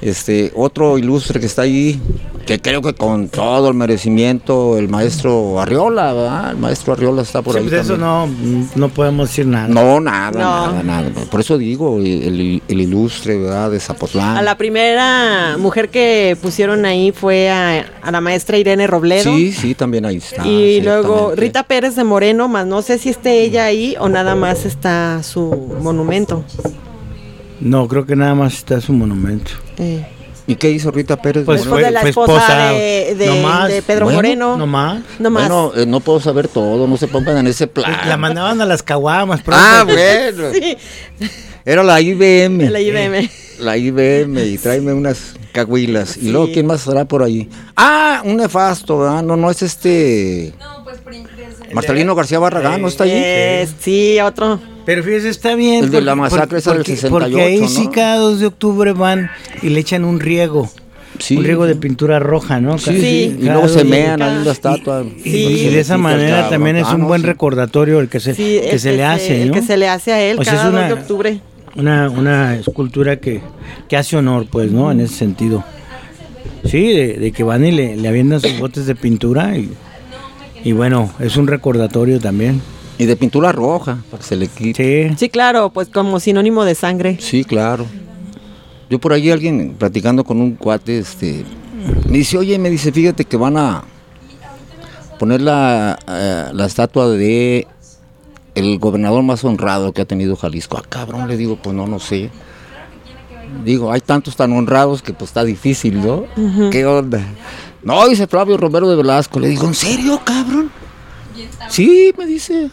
Este, otro ilustre que está ahí, que creo que con todo el merecimiento, el maestro Arriola, ¿verdad? El maestro Arriola está por Sí, ahí. pues eso no, no podemos decir nada. No, nada, No. nada, nada. Por eso digo, el, el ilustre, ¿verdad? De Zapotlán. A la primera mujer que pusieron ahí fue a, a la maestra Irene Robledo. Sí, sí, también ahí está. y luego. Rita Pérez de Moreno, más no sé si esté ella ahí o nada más está su monumento. No, creo que nada más está su monumento. Eh, ¿Y qué hizo Rita Pérez? Pues? Después de la fue esposa, esposa, de, de- no más. de Pedro Bueno, Moreno. No más. No más. Bueno, eh, no puedo saber todo, no se pongan en ese plan. La mandaban a las caguamas. pronto. Ah, bueno. Sí, Era la IBM. la IBM. La IBM y tráeme unas caguilas. Y luego. ¿quién más estará por ahí? Ah, un nefasto, ¿verdad? No, no es este. Marcelino García Barragán, ¿no está allí? Eh, sí, otro. Pero fíjese, está bien. El de la masacre esa del porque, 68, Porque ahí sí cada 2 de octubre van y le echan un riego. Sí. Un riego de pintura roja, ¿no? Sí, sí. Y luego se de- mean ahí la estatua. Y, Sí. y de esa manera también es un buen sí. recordatorio el que se, Sí, que el se le hace, El ¿no? que se le hace a él cada 2 una- de octubre. Una, una escultura que, que hace honor, pues, ¿no? En ese sentido. Sí, de, que van y le, le aviendan sus botes de pintura y, y bueno, es un recordatorio también. Y de pintura roja, para que se le quite. Sí. sí, claro, pues como sinónimo de sangre. Sí, claro. Yo por ahí alguien platicando con un cuate, este, me dice, oye, me dice, fíjate que van a poner la, eh, la estatua de el gobernador más honrado que ha tenido Jalisco. Ah, cabrón, le digo, pues no, no sé. Digo, hay tantos tan honrados que pues está difícil, ¿no? ¿Qué onda? No, dice Flavio Romero de Velasco. Le digo, ¿en serio, cabrón? Sí, me dice.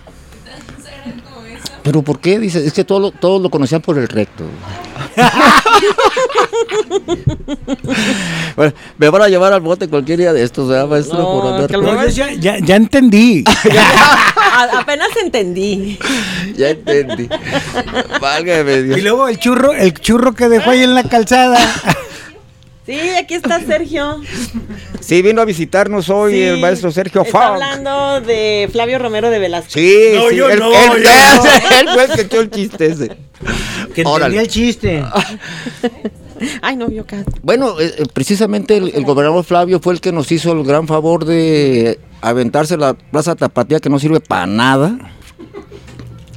¿Pero por qué? Dice, es que todos todo lo conocían por el recto. bueno, me van a llevar al bote cualquier día de estos, ¿verdad, maestro? por ya, ya, ya, entendí. apenas entendí. ya entendí. Válgame Dios. Y luego el churro, el churro que dejó ahí en la calzada. Sí, aquí está Sergio. Sí, vino a visitarnos hoy el maestro Sergio Está hablando de Flavio Romero de Velasco. Sí, no, sí, yo él, no, él, yo él, fue el que echó el chiste ese. Que entendía el chiste. Ay, no, yo acá. Bueno, eh, eh, precisamente el, el, gobernador Flavio fue el que nos hizo el gran favor de aventarse la Plaza Tapatía que no sirve para nada.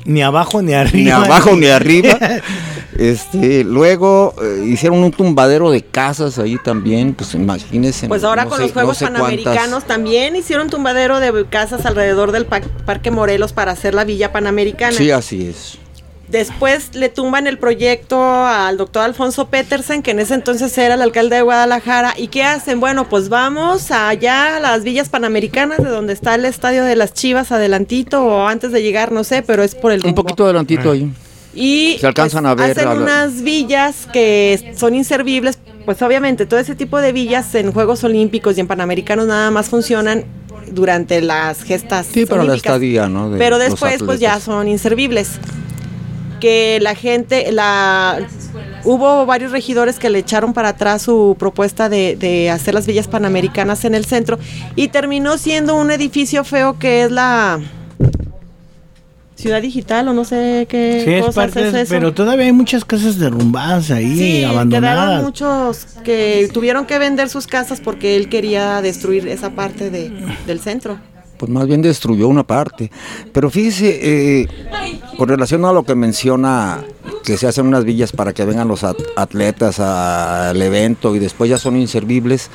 Ni abajo ni arriba. Ni abajo ni arriba. Este, luego eh, hicieron un tumbadero de casas ahí también, pues imagínense. Pues ahora con los Juegos Panamericanos también hicieron tumbadero de casas alrededor del Parque Morelos para hacer la Villa Panamericana. Sí, así es. Después le tumban el proyecto al doctor Alfonso Petersen, que en ese entonces era el alcalde de Guadalajara. ¿Y qué hacen? Bueno, pues vamos allá a las villas panamericanas, de donde está el estadio de las Chivas, adelantito o antes de llegar, no sé, pero es por el... Un poquito adelantito ahí. Y se alcanzan a ver hacen unas villas que son inservibles. Pues obviamente todo ese tipo de villas en Juegos Olímpicos y en Panamericanos nada más funcionan durante las gestas. Sí, para la estadía, ¿no? pero después pues ya son inservibles que la gente, la hubo varios regidores que le echaron para atrás su propuesta de, hacer las villas panamericanas en el centro y terminó siendo un edificio feo que es la ciudad digital o no sé qué sí, es parte pero todavía hay muchas casas derrumbadas ahí sí, abandonadas. quedaron muchos que tuvieron que vender sus casas porque él quería destruir esa parte de, del centro. Pues más bien destruyó una parte. Pero fíjese, eh, con relación a lo que menciona, que se hacen unas villas para que vengan los atletas al evento y después ya son inservibles,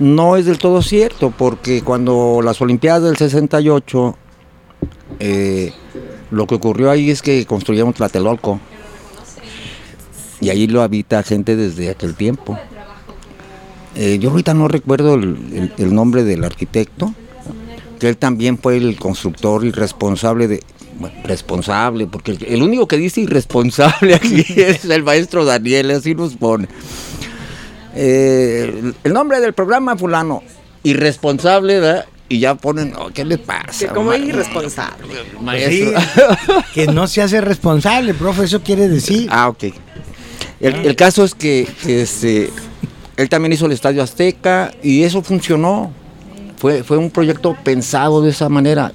no es del todo cierto, porque cuando las Olimpiadas del 68, eh, lo que ocurrió ahí es que construyeron Tlatelolco. Y ahí lo habita gente desde aquel tiempo. Eh, yo ahorita no recuerdo el nombre del arquitecto, que él también fue el constructor y responsable de, responsable, porque el, único que dice irresponsable aquí es el maestro Daniel, así nos pone. Eh, el, nombre del programa fulano, irresponsable, ¿verdad? Y ya ponen, oh, ¿qué le pasa? ¿Cómo es irresponsable? que no se hace responsable, profe, eso quiere decir. Ah, ok. El, caso es que, que este, él también hizo el Estadio Azteca y eso funcionó. Fue, fue un proyecto pensado de esa manera.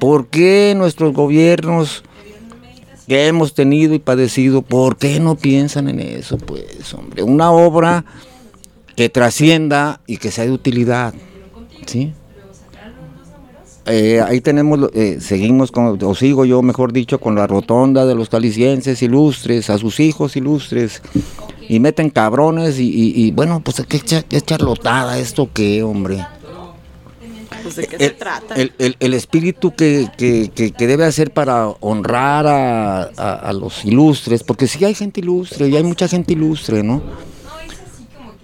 ¿Por qué nuestros gobiernos que hemos tenido y padecido, por qué no piensan en eso? Pues, hombre, una obra que trascienda y que sea de utilidad. ¿sí? Eh, ahí tenemos, eh, seguimos con, o sigo yo, mejor dicho, con la rotonda de los calicienses ilustres, a sus hijos ilustres, y meten cabrones, y, bueno, pues qué, qué charlotada esto que, hombre. Pues, ¿De qué el, se trata? El, espíritu que, debe hacer para honrar a, los ilustres, porque sí hay gente ilustre y hay mucha gente ilustre, ¿no?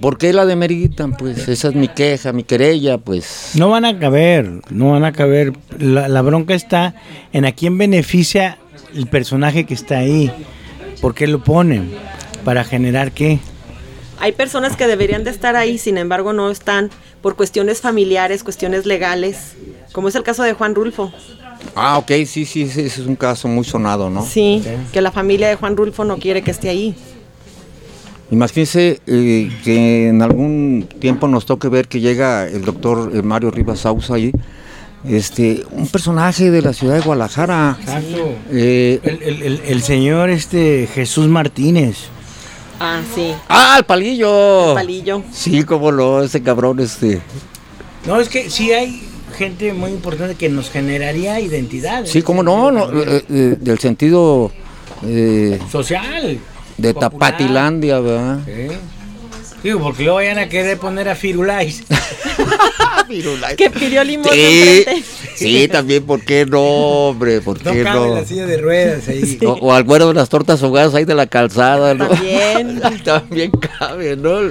¿Por qué la demeritan? Pues esa es mi queja, mi querella, pues. No van a caber, no van a caber. La, la bronca está en a quién beneficia el personaje que está ahí. ¿Por qué lo ponen? ¿Para generar qué? Hay personas que deberían de estar ahí, sin embargo no están por cuestiones familiares, cuestiones legales, como es el caso de Juan Rulfo. Ah, ok, sí, sí, ese es un caso muy sonado, ¿no? Sí, que la familia de Juan Rulfo no quiere que esté ahí. Imagínense eh, que en algún tiempo nos toque ver que llega el doctor eh, Mario Rivas Sausa ahí, este, un personaje de la ciudad de Guadalajara. Exacto. Eh, el, el, señor este Jesús Martínez. Ah, sí. Ah, el palillo. El palillo. Sí, cómo no, ese cabrón este. No, es que sí hay gente muy importante que nos generaría identidad. Sí, cómo no, no eh, eh, del sentido eh, social. De popular. Tapatilandia, ¿verdad? Sí. Digo, porque luego vayan a querer poner a Firulais. que pidió limón sí, sí, también, ¿por qué no, hombre? ¿Por no qué cabe no? la silla de ruedas ahí. O, o al güero de las tortas ahogadas ahí de la calzada, ¿no? También. también cabe, ¿no?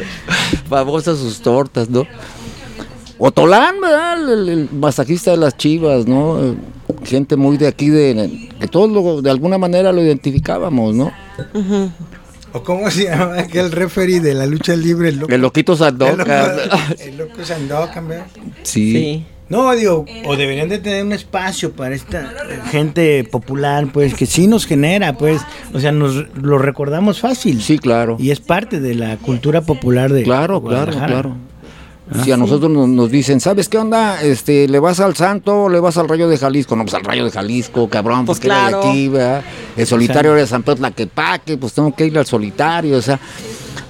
Famosas sus tortas, ¿no? O Tolán, ¿verdad? El, el masajista de las chivas, ¿no? Gente muy de aquí, de, que todos lo- de alguna manera lo identificábamos, ¿no? ¿O cómo se llama aquel referee de la lucha libre? El loco, El loquito loco, el loco Sandokan, ¿verdad? Sí. Sí. No, digo, o deberían de tener un espacio para esta gente popular, pues, que sí nos genera, pues, o sea, nos lo recordamos fácil. Sí, claro. Y es parte de la cultura popular de Claro, claro, Guadalajara. Claro. Si a nosotros nos, nos dicen, ¿sabes qué onda? Este, ¿Le vas al Santo o le vas al Rayo de Jalisco? No, pues al Rayo de Jalisco, cabrón, Pues porque era de claro. aquí, ¿verdad? El solitario era de San Pedro Tlaquepaque, pues tengo que ir al solitario, o sea,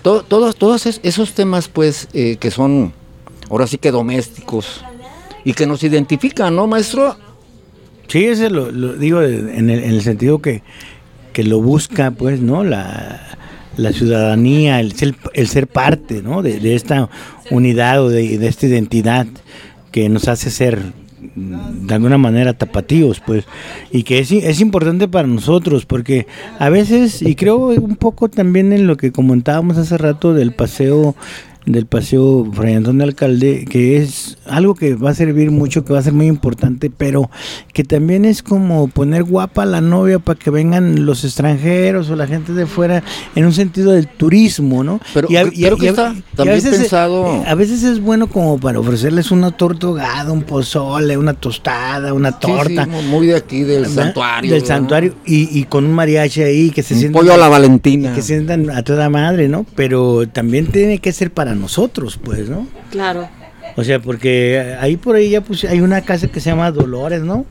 to- todos, todos es- esos temas, pues, eh, que son, ahora sí que domésticos, y que nos identifican, ¿no, maestro? Sí, ese lo, lo digo en el, en el sentido que, que lo busca, pues, ¿no? La, la ciudadanía, el ser, el ser parte, ¿no? De, de esta unidad o de, de esta identidad que nos hace ser mm, de alguna manera tapatíos, pues, y que es, es importante para nosotros, porque a veces, y creo un poco también en lo que comentábamos hace rato del paseo del paseo Fray Antonio Alcalde, que es algo que va a servir mucho, que va a ser muy importante, pero que también es como poner guapa a la novia para que vengan los extranjeros o la gente de fuera en un sentido del turismo, ¿no? Pero- creo que está también pensado- A veces es bueno como para ofrecerles una torta ahogada, un pozole, una tostada, una torta. sí, muy de aquí, del ¿verdad? santuario. Del santuario y, y con un mariachi ahí que se Un sientan pollo a la Valentina. que se sientan a toda madre, ¿no? Pero también tiene que ser para nosotros, pues, ¿no? Claro. O sea, porque ahí por ahí ya pues hay una casa que se llama Dolores, ¿no?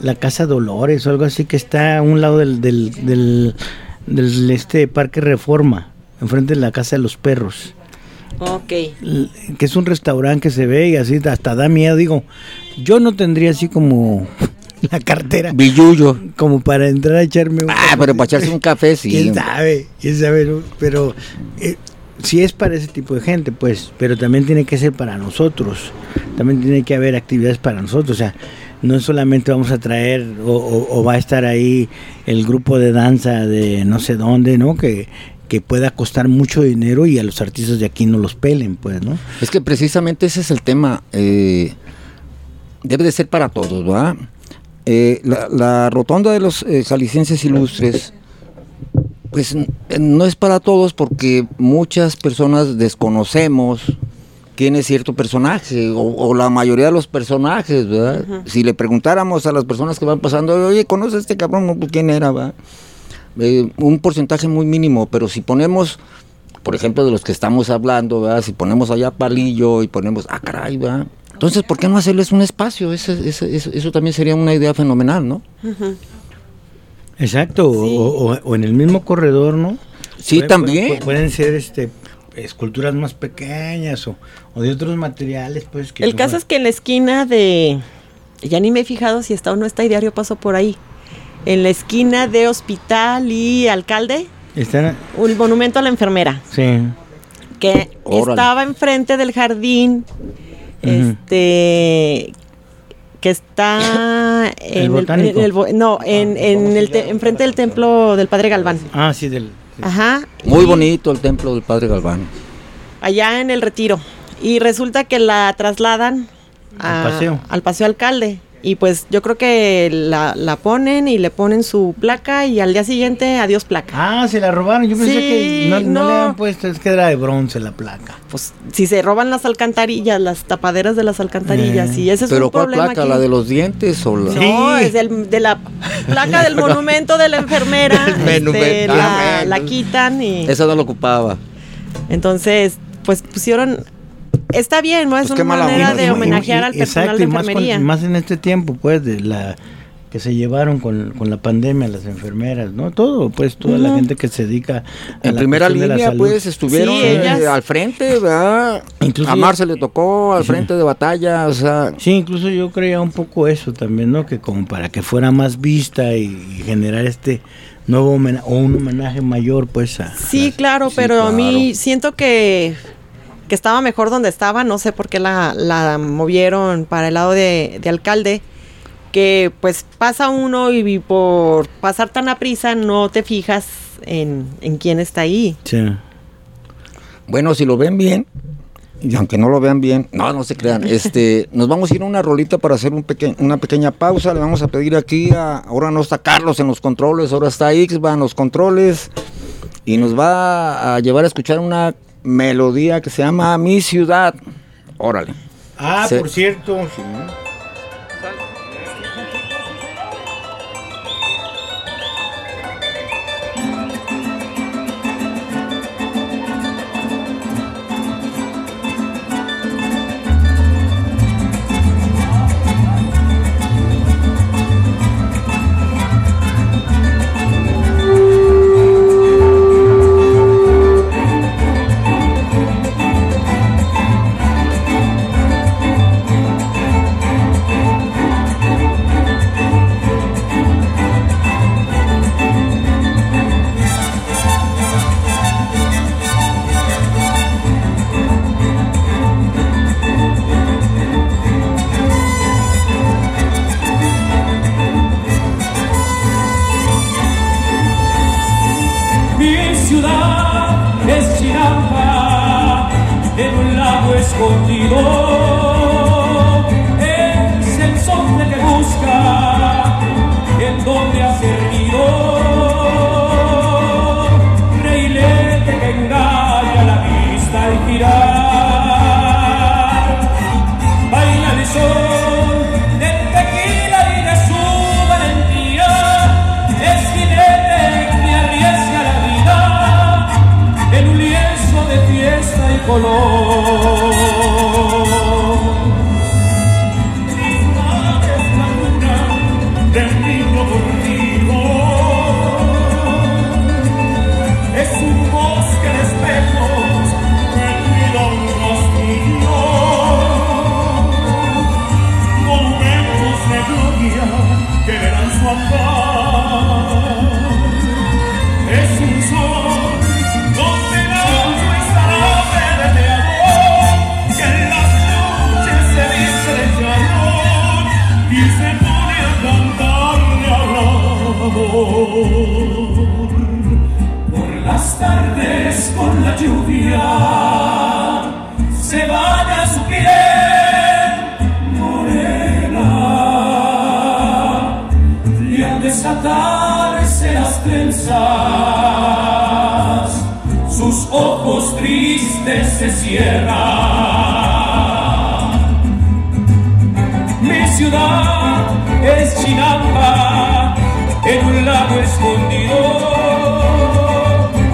La casa Dolores o algo así que está a un lado del, del, del, del, este Parque Reforma, enfrente de la casa de los perros, Ok. Que es un restaurante que se ve y así hasta da miedo, digo, yo no tendría así como la cartera Billuyo. como para entrar a echarme un Ah, pero para echarse un café, sí. quién sabe, quién sabe, ¿no? pero eh, sí es para ese tipo de gente, pues, pero también tiene que ser para nosotros, también tiene que haber actividades para nosotros, o sea, no solamente vamos a traer o, o- o va a estar ahí el grupo de danza de no sé dónde, ¿no? Que, que pueda costar mucho dinero y a los artistas de aquí no los pelen, pues, ¿no? Es que precisamente ese es el tema. eh, debe de ser para todos, ¿verdad? Eh, la, la rotonda de los eh, jaliscienses ilustres, pues no es para todos porque muchas personas desconocemos quién es cierto personaje o, o la mayoría de los personajes, ¿verdad? Si le preguntáramos a las personas que van pasando, oye, ¿conoces a este cabrón? Pues, ¿Quién era, verdad? Eh, un porcentaje muy mínimo, pero si ponemos, por ejemplo, de los que estamos hablando, ¿verdad? si ponemos allá Palillo y ponemos, ah, caray, ¿verdad? entonces, ¿por qué no hacerles un espacio? Ese- eso, eso también sería una idea fenomenal, ¿no? Exacto, o- Sí. o, o- o en el mismo corredor, ¿no? Sí, también. pu- Pueden ser este esculturas más pequeñas o, o de otros materiales, pues. Que El no caso es que en la esquina de. Ya ni me he fijado si está o no está y diario paso por ahí. En la esquina de hospital y alcalde, Están, un monumento a la enfermera. sí. que Órale. estaba enfrente del jardín, este que está El en botánico. el bo- no, en, en el te- enfrente del templo del Padre Galván. Ah, sí, del. Ajá. Muy y bonito el templo del Padre Galván. Allá en el retiro. Y resulta que la trasladan Al a- paseo. al paseo alcalde. Y pues yo creo que la, la ponen y le ponen su placa y al día siguiente adiós placa. Ah, se la robaron. Yo pensé Sí, que no, no no. le habían puesto, es que era de bronce la placa. Pues si se roban las alcantarillas, las tapaderas de las alcantarillas, Eh. y ese es Pero un ¿cuál problema placa? aquí. ¿La de los dientes o la...? Sí. No, es del- de la placa del monumento de la enfermera. Este, la, la quitan y Esa no la ocupaba. entonces, pues pusieron. Está bien, ¿no? Es Pues una mala manera onda, de homenajear al personal Exacto, de y más, con- enfermería. más en este tiempo, pues, de la que se llevaron con, con, la pandemia, las enfermeras, ¿no? Todo, pues, toda la gente que se dedica a En primera línea, pues, estuvieron eh, al frente, ¿verdad? Incluso a Mar se le tocó al frente de batalla, o sea... Sí, incluso yo creía un poco eso también, ¿no? Que como para que fuera más vista y, generar este nuevo homenaje, o un homenaje mayor, pues, a... Sí, claro, pero a mí siento que que estaba mejor donde estaba, no sé por qué la, la movieron para el lado de, de alcalde, que pues pasa uno y por pasar tan a prisa no te fijas en, quién está ahí. Bueno, si lo ven bien, y aunque no lo vean bien, no, no se crean, este, nos vamos a ir a una rolita para hacer un una pequeña pausa, le vamos a pedir aquí, a, ahora no está Carlos en los controles, ahora está Ixba en los controles, y nos va a llevar a escuchar una melodía que se llama Mi Ciudad, órale. Ah, por cierto. Sí, sus ojos tristes se cierran. Mi ciudad es Chinampa, en un lago escondido,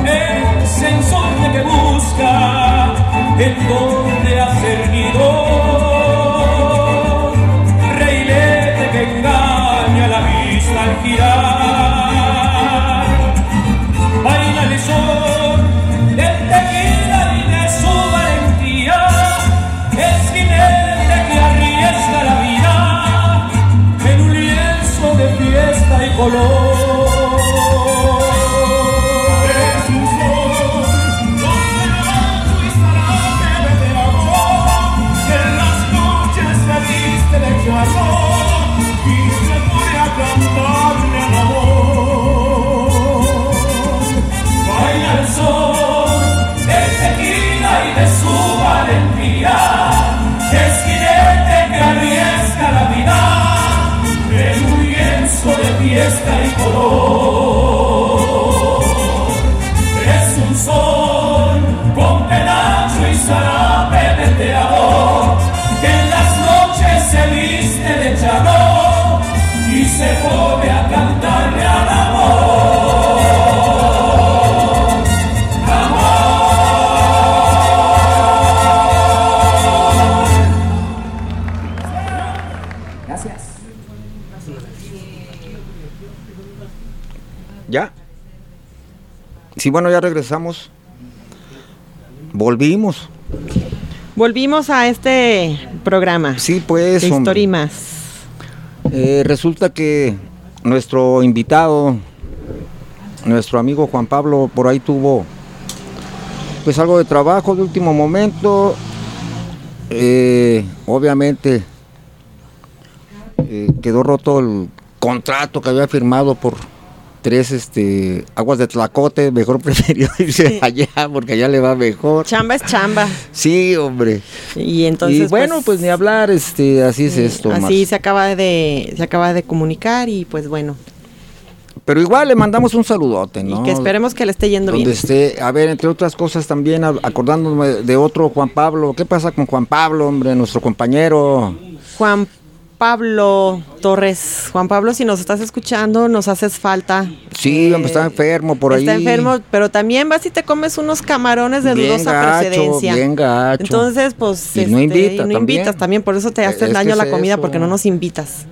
el sensor de que busca el dolor. dolor. Oh. Bueno, ya regresamos. Volvimos. Volvimos a este programa. Sí, pues. Historia más. Eh, resulta que nuestro invitado, nuestro amigo Juan Pablo, por ahí tuvo pues algo de trabajo de último momento. Eh, obviamente eh, quedó roto el contrato que había firmado por tres este aguas de Tlacote, mejor prefirió irse allá porque allá le va mejor. Chamba es chamba. Sí, hombre. Y entonces. y bueno, pues, ni hablar, este, así es esto. Así se acaba de, se acaba de comunicar y pues bueno. Pero igual le mandamos un saludote, ¿no? Y que esperemos que le esté yendo donde bien. esté, a ver, entre otras cosas también, acordándome de otro Juan Pablo, ¿qué pasa con Juan Pablo, hombre, nuestro compañero? Juan Pablo Torres. Juan Pablo, si nos estás escuchando, nos haces falta. Sí, Eh, hombre, está enfermo por ahí. Está enfermo, pero también vas y te comes unos camarones de Bien dudosa gacho, procedencia. bien gacho. Entonces, pues. Y no este, invita y no también. invitas también, por eso te haces Es daño que a la es comida, eso. porque no nos invitas.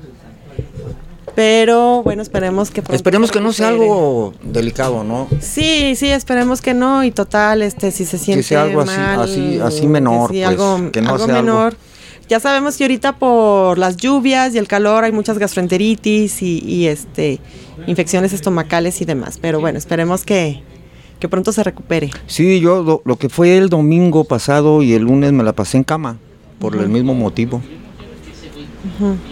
Pero bueno, esperemos que Esperemos que no sea algo delicado, ¿no? Sí, sí, esperemos que no. Y total, este, si se siente sea algo así- mal, así- así menor, sí, pues, algo, que no algo sea algo- menor. Ya sabemos que ahorita por las lluvias y el calor hay muchas gastroenteritis y, y, este infecciones estomacales y demás. Pero bueno, esperemos que, que pronto se recupere. Sí, yo lo, lo que fue el domingo pasado y el lunes me la pasé en cama, por el mismo motivo.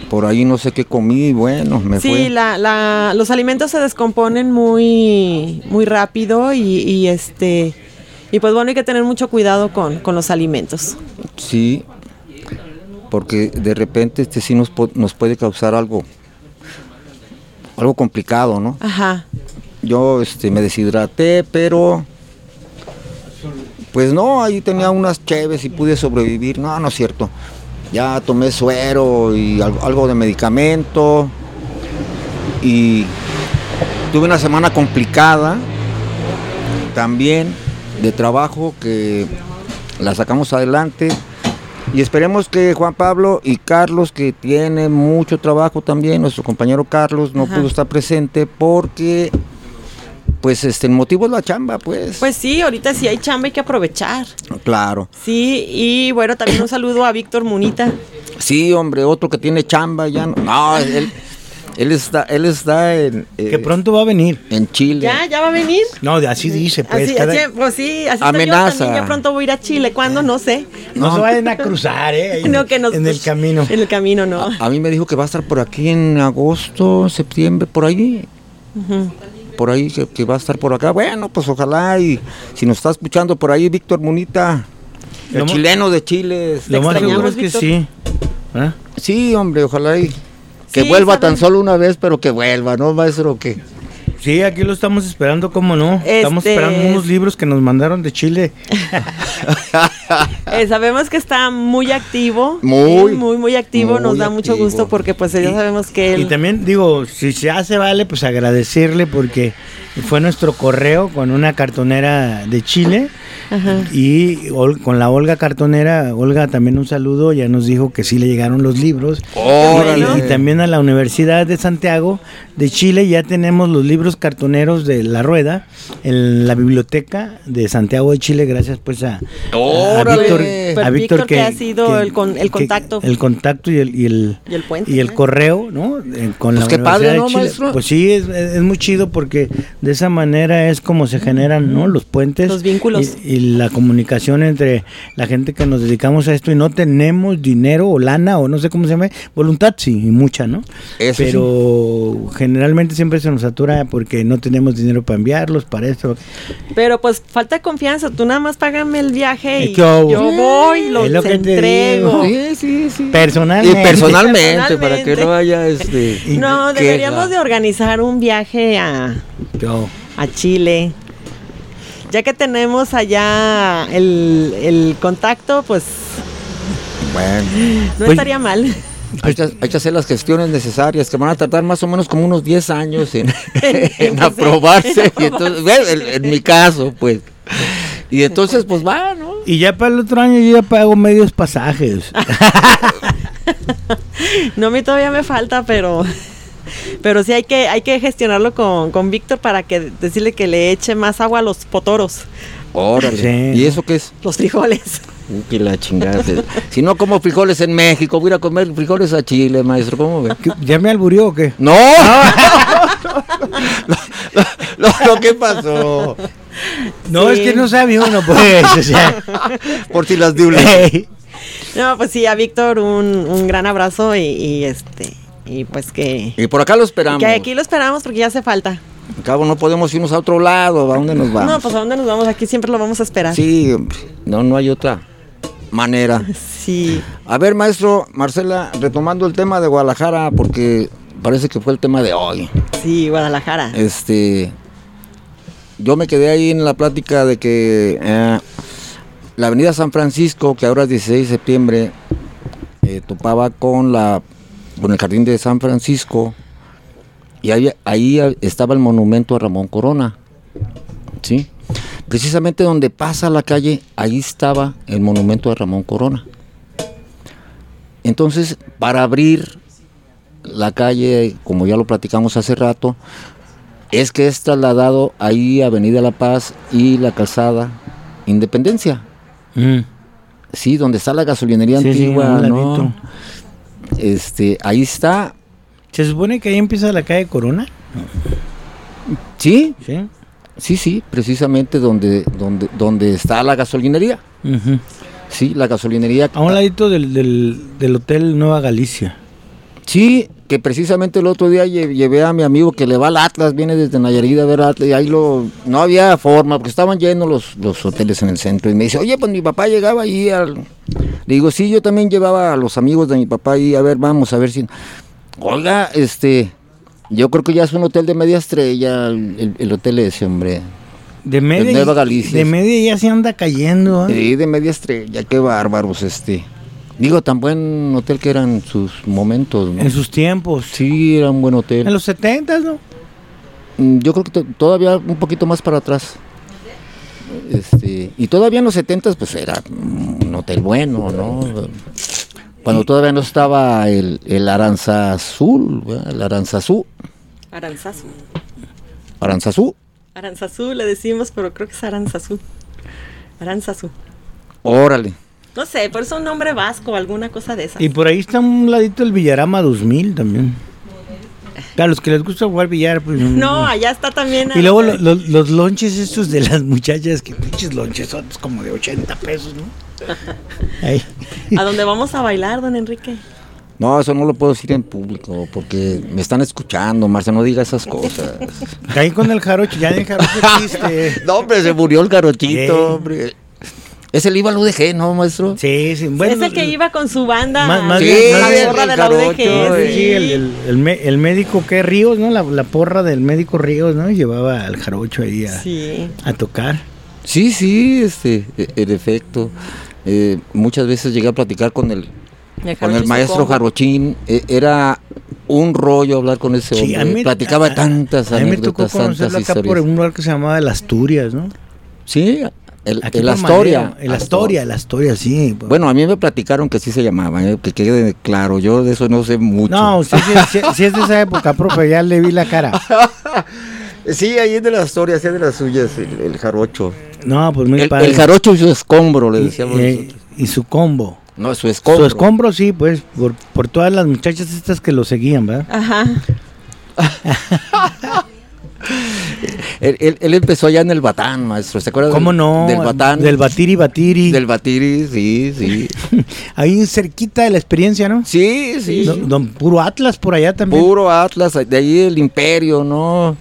Por ahí no sé qué comí, y bueno, me sí, fue. la, la, los alimentos se descomponen muy, muy rápido y, y, este y pues bueno hay que tener mucho cuidado con, con los alimentos. Sí, porque de repente este sí nos, nos puede causar algo, algo complicado, ¿no? Ajá. Yo este, me deshidraté, pero pues no, ahí tenía unas cheves y pude sobrevivir. No, no es cierto. Ya tomé suero y algo de medicamento y tuve una semana complicada también de trabajo que la sacamos adelante y esperemos que Juan Pablo y Carlos que tiene mucho trabajo también nuestro compañero Carlos no Ajá. pudo estar presente porque pues este el motivo es la chamba pues, Pues sí, ahorita sí hay chamba hay que aprovechar. claro Sí, y bueno, también un saludo a Víctor Munita. sí hombre otro que tiene chamba ya no, no él, él está él está en eh, Que pronto va a venir. en Chile ¿Ya? ¿Ya va a venir? No, de- así dice, pues. así, cada- así, pues sí, así yo Amenaza. también, ya pronto voy a ir a Chile. ¿Cuándo? No sé. No, se vayan a cruzar, ¿eh? No, que nos- en el camino. En el camino, no. a, a mí me dijo que va a estar por aquí en agosto septiembre por ahí por ahí que, que va a estar por acá. Bueno, pues ojalá y si nos está escuchando por ahí Víctor Munita, el chileno de Chile. Lo más seguro es que Víctor. sí. ¿Ah? Sí, hombre, ojalá y que Sí, vuelva saben. tan solo una vez, pero que vuelva, ¿no, maestro? Que Sí, aquí lo estamos esperando, ¿cómo no? Estamos Este- esperando unos libros que nos mandaron de Chile. Eh, sabemos que está muy activo. Muy, muy, muy activo. Nos da mucho gusto porque pues ya sabemos que él... Y también digo, si se hace vale, pues agradecerle porque fue nuestro correo con una cartonera de Chile Ajá. y Ol- con la Olga cartonera, Olga también un saludo, ya nos dijo que sí le llegaron los libros. Órale. Y, y también a la Universidad de Santiago de Chile ya tenemos los libros cartoneros de La Rueda en la biblioteca de Santiago de Chile, gracias pues a, a. Víctor, Pues a Víctor que ha sido el con- el que- contacto. el contacto y el, y el, Y el puente, y el correo, ¿no? Eh, con Pues la qué Universidad padre, de ¿no, Chile. maestro? Pues sí, es, es- muy chido porque de esa manera es como se generan, ¿no? Los puentes. Los vínculos. Y, y la comunicación entre la gente que nos dedicamos a esto y no tenemos dinero o lana o no sé cómo se llama, voluntad sí, y mucha, ¿no? Eso Pero generalmente siempre se nos satura porque no tenemos dinero para enviarlos, para esto. Pero pues falta de confianza. Tú nada más págame el viaje y ¿Qué hubo? yo voy, los lo que te entrego. Sí, sí, sí. Y Personalmente. personalmente, para que Personalmente. no haya este. No, deberíamos de organizar un viaje a, Yo. a Chile. Ya que tenemos allá el, el contacto, pues Bueno, no Pues- estaría mal. Hay que, hay que hacer las gestiones necesarias, que van a tardar más o menos como unos 10 años en, en aprobarse. Y entonces, en, en mi caso, pues. Y entonces, pues va, ¿no? Y ya para el otro año yo ya pago medios pasajes. No, a mí todavía me falta, pero Pero sí hay que, hay que gestionarlo con, con Víctor para que decirle que le eche más agua a los potoros, Órale. Sí. ¿Y eso qué es? los frijoles. Que la chingada. si no como frijoles en México, voy a ir a comer frijoles a Chile, maestro. ¿Cómo ve? ¿Qué- ¿Ya me alburió o qué? ¡No! lo, lo- lo que pasó. No, Sí. es que no sabe uno, pues. o sea. Por si las. Ey. No, pues sí, a Víctor un, un gran abrazo y, y, este y pues que, Y por acá lo esperamos. que aquí lo esperamos porque ya hace falta. Al cabo no podemos irnos a otro lado. ¿A dónde nos vamos? No, pues a dónde nos vamos, aquí siempre lo vamos a esperar. Sí. No, no hay otra manera. Sí. A ver, maestro, Marcela, retomando el tema de Guadalajara, porque parece que fue el tema de hoy. Sí, Guadalajara. Este, yo me quedé ahí en la plática de que eh, la avenida San Francisco, que ahora es 16 de septiembre, eh, topaba con la con el jardín de San Francisco y ahí, ahí estaba el monumento a Ramón Corona, ¿sí? Precisamente donde pasa la calle, ahí estaba el monumento a Ramón Corona. Entonces, para abrir la calle, como ya lo platicamos hace rato, es que es trasladado ahí Avenida La Paz y la calzada Independencia. Mm. Sí, donde está la gasolinería Sí, sí, antigua, ladito. Este, ahí está. Se supone que ahí empieza la calle Corona. Sí, Sí. Sí, sí, precisamente donde, donde, donde está la gasolinería. Sí, la gasolinería. A un ladito del, del, del Hotel Nueva Galicia. Sí, que precisamente el otro día lle- llevé a mi amigo que le va al Atlas, viene desde Nayarit a ver Atlas, y ahí lo, no había forma, porque estaban llenos los, los hoteles en el centro. Y me dice, oye, pues mi papá llegaba ahí al... Le digo, sí, yo también llevaba a los amigos de mi papá ahí, a ver, vamos, a ver si... Oiga, este, yo creo que ya es un hotel de media estrella, el, el- el hotel ese, hombre. De media, Nueva Galicia. de media ya se anda cayendo. ¿eh? Sí, de media estrella, qué bárbaros, este. Digo, tan buen hotel que eran sus momentos, ¿no? En sus tiempos. Sí, era un buen hotel. En los 70, ¿no? Mm, Yo creo que to- todavía un poquito más para atrás. Este, y todavía en los 70 pues era un hotel bueno, ¿no? Cuando todavía no estaba el, el Aranzazul, ¿verdad? el Aranzazú, Aranzazú. Aranzazú, Aranzazú le decimos, pero creo que es Aranzazú. Aranzazú. órale. No sé, por eso un nombre vasco, alguna cosa de esas. Y por ahí está un ladito el Villarama 2000 también. A los que les gusta jugar billar, pues. No, allá está también. Y luego lo- lo- los lonches estos de las muchachas, que pinches lonches son como de 80 pesos, ¿no? Ahí. A donde vamos a bailar, don Enrique. No, eso no lo puedo decir en público porque me están escuchando, Marcia, no diga esas cosas. Ahí con el jarocho, ya en el jarocho existe. no, hombre, se murió el garochito, Sí. hombre. Es el IVA al UDG, ¿no, maestro? Sí, sí. Bueno, es el que iba con su banda. Más- más Sí, bien- la más bien porra el de la UDG. eh. Sí, el, el- el me- el médico que Ríos, ¿no? La, la porra del médico Ríos, ¿no? Llevaba al jarocho ahí a, Sí. a tocar. Sí, sí, este, e- en efecto. Eh, muchas veces llegué a platicar con el, con el maestro. Jarochín. Eh, era un rollo hablar con ese Sí, hombre. a mí- Platicaba a- tantas A mí me tocó conocerlo acá por un lugar que se llamaba El Asturias, ¿no? Sí, el, Aquí el Astoria. Madero. El Astoria, el Astoria, sí. Bueno, a mí me platicaron que sí se llamaba, eh, que quede claro. Yo de eso no sé mucho. No, usted sí, sí- sí es de esa época, profe, ya le vi la cara. Sí, ahí es de la Astoria, sí es de las suyas, el, el jarocho. No, pues muy El, padre. el jarocho y su escombro, le Y- decíamos eh, y su combo. No, su escombro. Su escombro, sí, pues, por, por todas las muchachas estas que lo seguían, ¿verdad? Ajá. Él, él- él empezó allá en el Batán, maestro. ¿Se acuerda? ¿Cómo del- no? Del Batán. Del Batiri Batiri. Del Batiri, sí, sí. Ahí cerquita de la experiencia, ¿no? Sí, sí. Don, don puro Atlas por allá también. Puro Atlas, de ahí el Imperio, ¿no?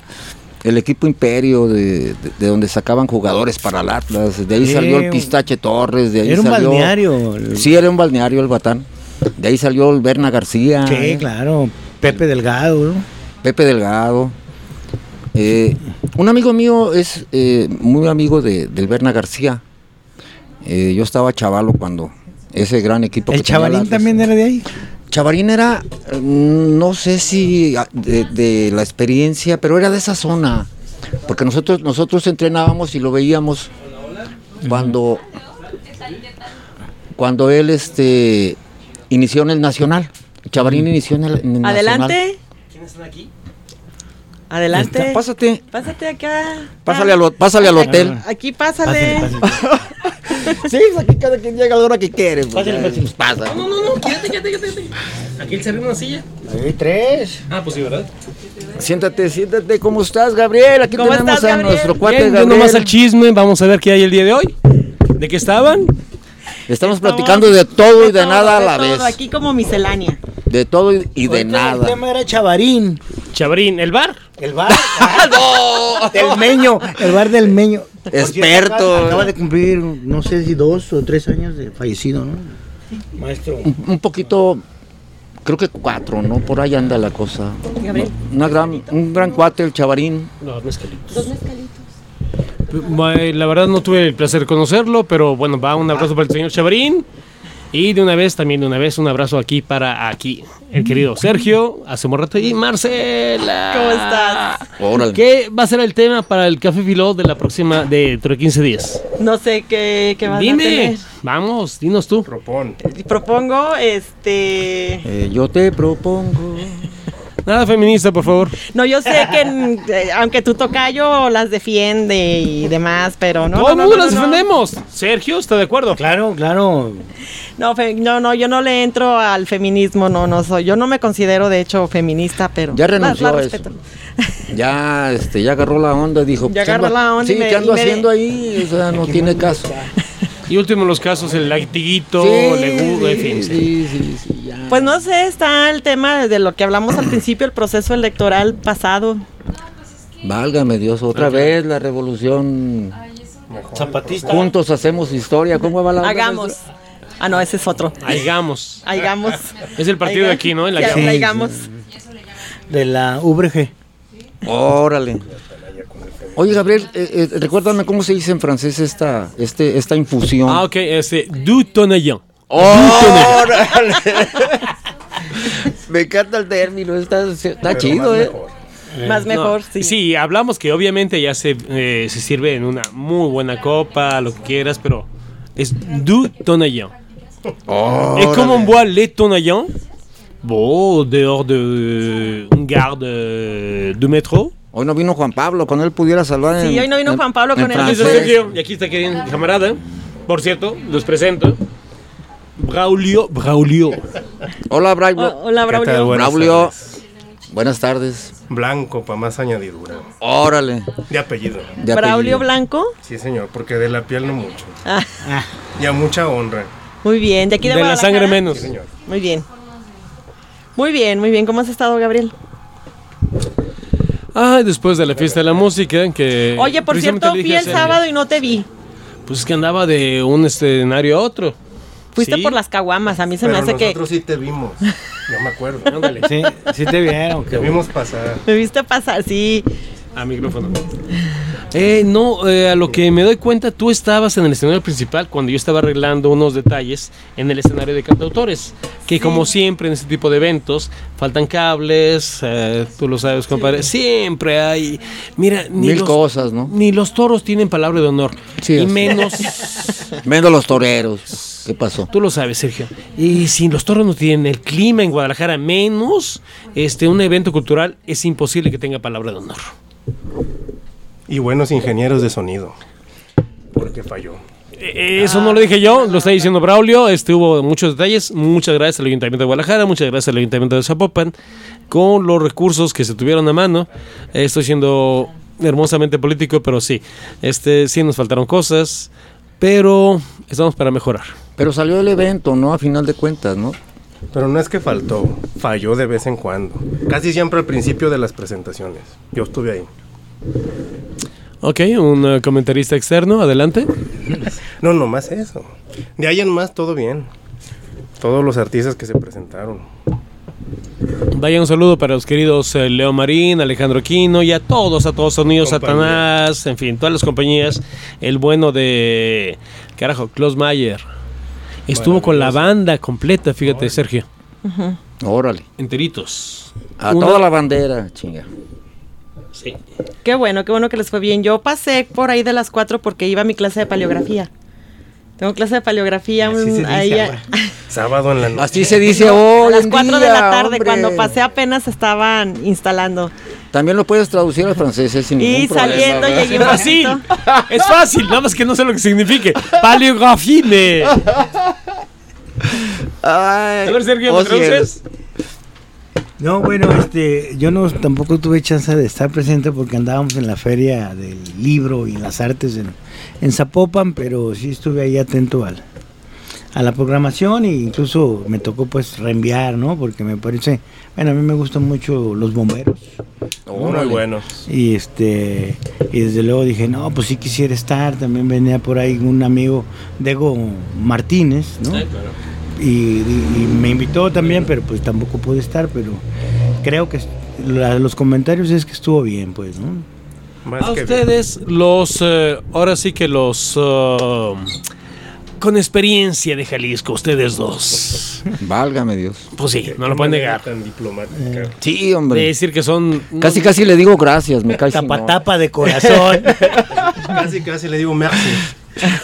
El equipo Imperio, de, de- de donde sacaban jugadores para el Atlas. De ahí salió el Pistache Torres, de ahí Era un salió- balneario. el- Sí, era un balneario el Batán. De ahí salió el Berna García. Sí, ¿eh? claro. Pepe Delgado, ¿no? Pepe Delgado. Eh, un amigo mío es eh, muy amigo de, del Berna García. Eh, yo estaba chavalo cuando ese gran equipo. El que tenía chavalín Atlas. también era de ahí. Chavarín era, eh, no sé si ah, de, de la experiencia, pero era de esa zona. Porque nosotros, nosotros entrenábamos y lo veíamos cuando, cuando él este, inició en el Nacional. Chavarín inició en el, en el Nacional. Adelante. están aquí? Adelante. Pásate, Pásate acá. pásale al, pásale al hotel. Aquí pásale. Pásale, pásale. Sí, aquí cada quien llega a la hora que quiere. pues, Pásale, pásale. pues, pasa. No, no, no, quédate, quédate, quédate. ¿Aquí arriba una silla? Hay tres. Ah, pues sí, ¿verdad? Siéntate, siéntate. ¿Cómo estás, Gabriel? Aquí ¿Cómo tenemos estás, a Gabriel? nuestro cuate Bien, Gabriel. nomás al chisme, vamos a ver qué hay el día de hoy. ¿De qué estaban? Estamos Estamos platicando de todo y de todo, nada a de la todo, vez. Aquí como miscelánea. De todo y, y de Ahorita El nada. tema era Chavarín. Chabrín, ¿el bar? El bar. Del Meño. El bar del Meño. Experto. Acaba, acaba de cumplir, no sé si dos o tres años de fallecido, ¿no? Maestro. Un, un poquito, creo que cuatro, ¿no? Por ahí anda la cosa. Gabriel. Una gran, un gran cuate, el chavarín. Los mezcalitos. La verdad no tuve el placer de conocerlo, pero bueno, va un abrazo para el señor Chabrín. Y de una vez, también de una vez, un abrazo aquí para aquí, el querido Sergio, hace un rato y Marcela. ¿Cómo estás? Órale. ¿Qué va a ser el tema para el Café Filó de la próxima, de dentro de 15 días? No sé qué, qué vas a Dime, tener. vamos, dinos tú. Propón. Propongo, este... Eh, yo te propongo. Nada feminista, por favor. No, yo sé que eh, aunque tu tocayo las defiende y demás, pero no. Todo el no, mundo no, las no, no. defendemos. Sergio, ¿está de acuerdo? Claro, claro. No, fe- no, no, yo no le entro al feminismo, no, no soy. Yo no me considero de hecho feminista, pero Ya renunció la a eso. respeto. Ya, este, ya agarró la onda, dijo. Ya "¿qué agarró la onda y Sí, me- ¿qué ando y me- haciendo ahí? O sea, no tiene caso. Y último en los casos, el latiguito, Sí, legudo, en fin. sí, sí, sí, sí, ya. Pues no sé, está el tema de lo que hablamos al principio, el proceso electoral pasado. Válgame Dios, otra vez la revolución. Zapatista. Juntos hacemos historia. ¿Cómo va la? Hagamos. Ah, no, ese es otro. Hagamos. Hagamos. Es el partido de aquí, ¿no? El la hagamos. De la UBRG. Órale. Oye, Gabriel, eh, eh, recuérdame cómo se dice en francés esta, este, esta infusión. Ah, ok, este, du tonallon. ¡Órale! Me encanta el término, está, está Pero chido, más ¿eh? mejor. Más mejor, No, sí. hablamos que obviamente ya se, eh, se sirve en una muy buena copa, lo que quieras, pero es du tonallon. Et comment on boit les tonallons Bon, dehors de un gare de, de métro. Hoy no vino Juan Pablo, con él pudiera salvar en Sí, hoy no vino en- Juan Pablo en con él. Y aquí está querido camarada. Por cierto, los presento. Braulio, Braulio. Hola, Braulio. Hola, ¿Qué tal? Braulio. Buenas Braulio. tardes. Buenas tardes. Blanco, para más añadidura. Órale. De apellido. de Braulio apellido. Blanco. Sí, señor, porque de la piel no mucho. Ah, Y a mucha honra. muy bien. De aquí de, De la sangre menos. Sí, señor. Muy bien. Muy bien, muy bien. ¿Cómo has estado, Gabriel? Ah, después de la fiesta de la música, que... Oye, por cierto, fui el sábado y no te vi. Pues es que andaba de un escenario a otro. Fuiste Sí. por las caguamas. A mí se me hace que nosotros sí te vimos. Ya me acuerdo. Ándale, Sí, sí te vieron. Te qué vimos pasar. me viste pasar. Sí. a micrófono. Eh, no, eh, a lo que me doy cuenta, tú estabas en el escenario principal cuando yo estaba arreglando unos detalles en el escenario de cantautores. Que como siempre en este tipo de eventos, faltan cables, eh, tú lo sabes, compadre. Siempre hay. Mira, ni Mil los, cosas, ¿no? ni los toros tienen palabra de honor. Sí, y menos. Menos los toreros. ¿Qué pasó? Tú lo sabes, Sergio. Y si los toros no tienen el clima en Guadalajara, menos este un evento cultural, es imposible que tenga palabra de honor. Y buenos ingenieros de sonido. Porque falló. Eh, Eso no lo dije yo, lo está diciendo Braulio. Este hubo muchos detalles. Muchas gracias al Ayuntamiento de Guadalajara, muchas gracias al Ayuntamiento de Zapopan, con los recursos que se tuvieron a mano. Eh, estoy siendo hermosamente político, pero sí, este sí nos faltaron cosas, pero estamos para mejorar. Pero salió el evento, ¿no? A final de cuentas, ¿no? Pero no es que faltó. Falló de vez en cuando. Casi siempre al principio de las presentaciones. Yo estuve ahí. Ok, un eh, comentarista externo, adelante. No, nomás eso. De ahí en más, todo bien. Todos los artistas que se presentaron. Vaya un saludo para los queridos eh, Leo Marín, Alejandro Quino y a todos, a todos Sonidos. Satanás, en fin, todas las compañías. El bueno de, carajo, Klaus Mayer. Estuvo con la banda completa, fíjate, Sergio. Órale. Enteritos. A Una- toda la bandera, chinga. Sí. Qué bueno, qué bueno que les fue bien. Yo pasé por ahí de las 4 porque iba a mi clase de paleografía. Tengo clase de paleografía Así se un- dice ahí a, ahora. Sábado en la noche. Así se dice a hoy. las en 4 de la tarde, hombre. cuando pasé apenas estaban instalando. También lo puedes traducir al francés eh, sin Y ningún problema, saliendo ¿verdad? llegué Es fácil, ratito. es fácil, nada más que no sé lo que signifique. Paleografine. Ay, A ver, Sergio, ¿me traduces? No, bueno, este, yo no tampoco tuve chance de estar presente porque andábamos en la feria del libro y las artes en, en Zapopan, pero sí estuve ahí atento al, a la programación e incluso me tocó pues reenviar, ¿no? Porque me parece, bueno, a mí me gustan mucho los bomberos Muy bueno. y este y desde luego dije, no, pues sí quisiera estar, también venía por ahí un amigo Dego Martínez, ¿no? y, y- y me invitó también, pero pues tampoco pude estar, pero creo que la- los comentarios es que estuvo bien, pues, ¿no? Más A ustedes, los. eh, ahora sí que los. eh, con experiencia de Jalisco, ustedes dos. Válgame Dios. Pues sí, no lo pueden negar. Tan diplomática. Sí, De hombre. decir que son. Casi, no- casi le digo gracias, me cae Tapa sin- tapa de corazón. Casi, casi le digo merci.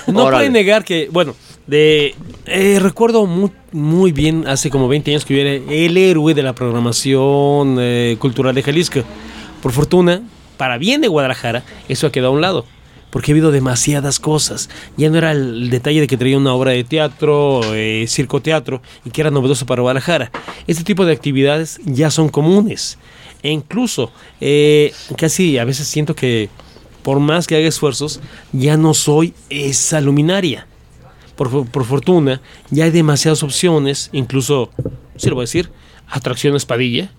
No Órale. pueden negar que, bueno, de eh, recuerdo muy, bien hace como 20 años que yo era el héroe de la programación eh, cultural de Jalisco. Por fortuna, para bien de Guadalajara, eso ha quedado a un lado. Porque ha habido demasiadas cosas. Ya no era el detalle de que traía una obra de teatro, eh, circo teatro, y que era novedoso para Guadalajara. Este tipo de actividades ya son comunes. E incluso, casi a veces siento que por más que haga esfuerzos, ya no soy esa luminaria. Por, por fortuna, ya hay demasiadas opciones, incluso, sí lo voy a decir, Atracciones Padilla.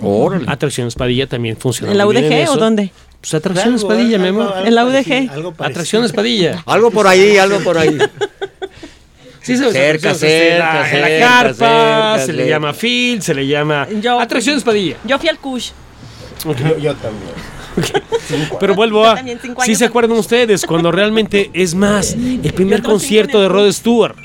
Órale. Atracciones Padilla también funciona. ¿En la UDG eso. o dónde? Pues Atracciones Padilla, mi amor. En la UDG. Atracciones Padilla. Algo por ahí, algo por ahí. Sí, se- Cerca, se- en la- cerca, en la cerca, carpa, cerca, se le cerca. llama Phil, se le llama Yo- Atracciones Padilla. Yo fui al Kush. Yo, yo también. Pero vuelvo a. cinco Sí se acuerdan ustedes cuando realmente es más el primer concierto de Rod Stewart.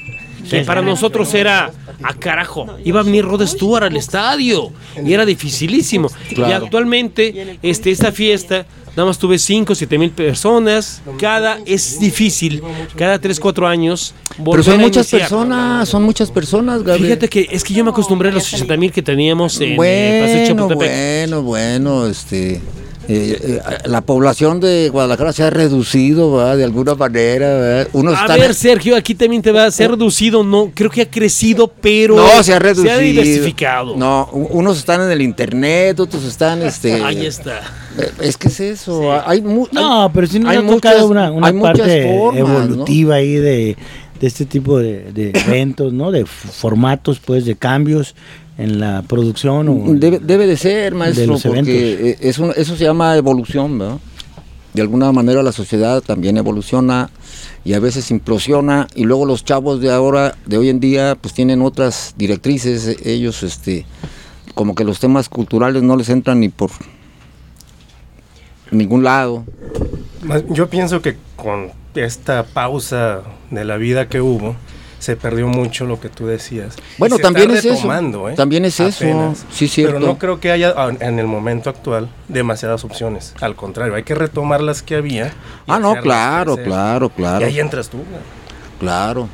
Que para nosotros era a carajo. Iba a venir Rod Stewart al estadio y era dificilísimo. Y actualmente este, esta fiesta nada más tuve 5 7 mil personas. Cada es difícil. Cada 3 4 años. Pero son muchas personas, son muchas personas, Gabriel. Fíjate que es que yo me acostumbré a los 80 mil que teníamos en eh, Paseo Bueno, Chapultepec. bueno, bueno, este... eh, eh, la población de Guadalajara se ha reducido, ¿verdad? De alguna manera, ¿verdad? Unos A ver, Sergio, aquí también te va, se ha reducido, no, creo que ha crecido, pero no, se ha reducido. Se ha diversificado. No, unos están en el internet, otros están, este... Ahí está. eh, Es que es eso, hay mu- No, hay- pero sí nos hay ha muchas- tocado una, hay parte formas, evolutiva ahí de, de este tipo de, de eventos, ¿no? De formatos, pues, de cambios en la producción. O Debe, debe de ser, maestro, los eventos. porque eh, es un- eso se llama evolución, ¿verdad? De alguna manera la sociedad también evoluciona y a veces implosiona y luego los chavos de ahora, de hoy en día, pues tienen otras directrices, eh, ellos, este, como que los temas culturales no les entran ni por ningún lado. Yo pienso que con esta pausa de la vida que hubo, se perdió mucho lo que tú decías. Bueno, también es eso. ¿eh? También es eso. Sí, cierto. Pero no creo que haya ah, en el momento actual demasiadas opciones. Al contrario, hay que retomar las que había. Ah, no, claro, crecer. claro, claro, Y ahí entras tú. claro.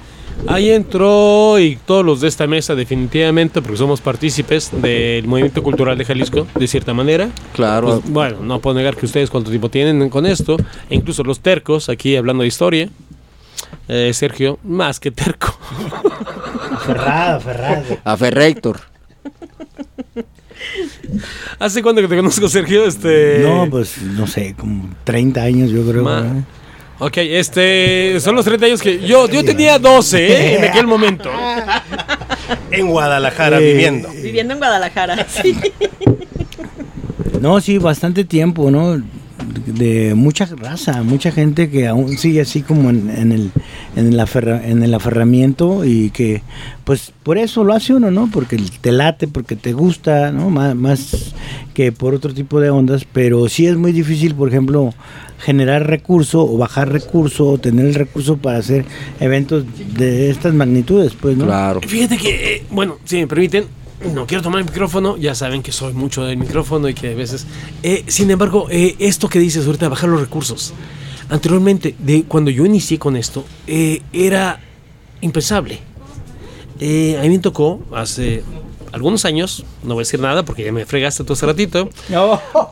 Ahí entró y todos los de esta mesa definitivamente, porque somos partícipes del movimiento cultural de Jalisco, de cierta manera. Claro. Pues, bueno, no puedo negar que ustedes cuánto tiempo tienen con esto, e incluso los tercos, aquí hablando de historia. Eh, Sergio, más que terco. Ferrado, ferrado. A Ferreitor. ¿Hace cuánto que te conozco, Sergio? Este... No, pues, no sé, como 30 años yo creo. Ma-. Ok, este, son los 30 años que yo, yo tenía 12 ¿eh? en aquel momento. En Guadalajara Eh, viviendo. Viviendo en Guadalajara. Sí. No, sí, bastante tiempo, ¿no? De mucha raza, mucha gente que aún sigue así como en, en el, en, el aferra- en el aferramiento y que, pues, por eso lo hace uno, ¿no? Porque te late, porque te gusta, ¿no? Más, más que por otro tipo de ondas, pero sí es muy difícil, por ejemplo, generar recurso o bajar recurso o tener el recurso para hacer eventos de estas magnitudes, pues, ¿no? Claro. Fíjate que, eh, bueno, si me permiten, no quiero tomar el micrófono, ya saben que soy mucho del micrófono y que a veces... eh, sin embargo, eh, esto que dices ahorita, bajar los recursos. Anteriormente, de cuando yo inicié con esto, eh, era impensable. A mí me tocó hace algunos años, no voy a decir nada porque ya me fregaste todo ese ratito,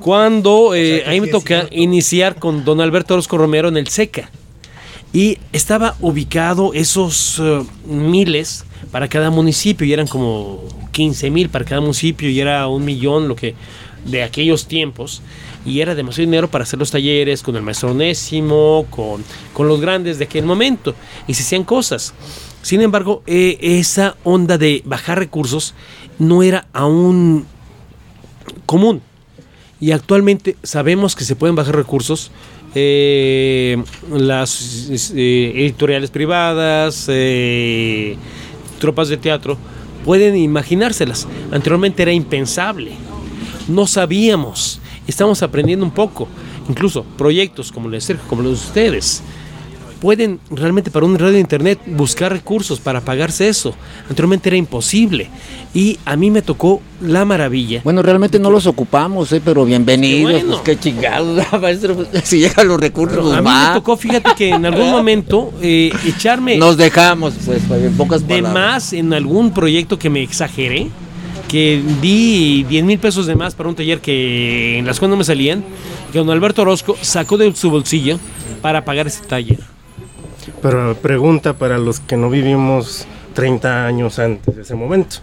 cuando eh, a mí me toca iniciar con don Alberto Orozco Romero en el SECA. Y estaba ubicado esos miles para cada municipio y eran como 15 mil para cada municipio y era un millón lo que de aquellos tiempos y era demasiado dinero para hacer los talleres con el maestro Onésimo, con, con los grandes de aquel momento y se hacían cosas. Sin embargo, eh, esa onda de bajar recursos no era aún común. Y actualmente sabemos que se pueden bajar recursos. eh, las eh, editoriales privadas, tropas de teatro, pueden imaginárselas. Anteriormente era impensable. No sabíamos. Estamos aprendiendo un poco. Incluso proyectos como los de Sergio, como los de ustedes, pueden realmente para un radio de internet buscar recursos para pagarse eso. Anteriormente era imposible. Y a mí me tocó la maravilla. Bueno, realmente no los ocupamos, ¿eh? pero bienvenidos. Qué bueno. Pues qué chingados, maestro. pues, Si llegan los recursos, Pero pues, a mí va. me tocó, fíjate que en algún momento eh, echarme Nos dejamos, pues, en pocas de palabras. más en algún proyecto que me exageré, que di 10 mil pesos de más para un taller que en las cuales no me salían, que don Alberto Orozco sacó de su bolsillo para pagar ese taller. Pero pregunta para los que no vivimos 30 años antes de ese momento.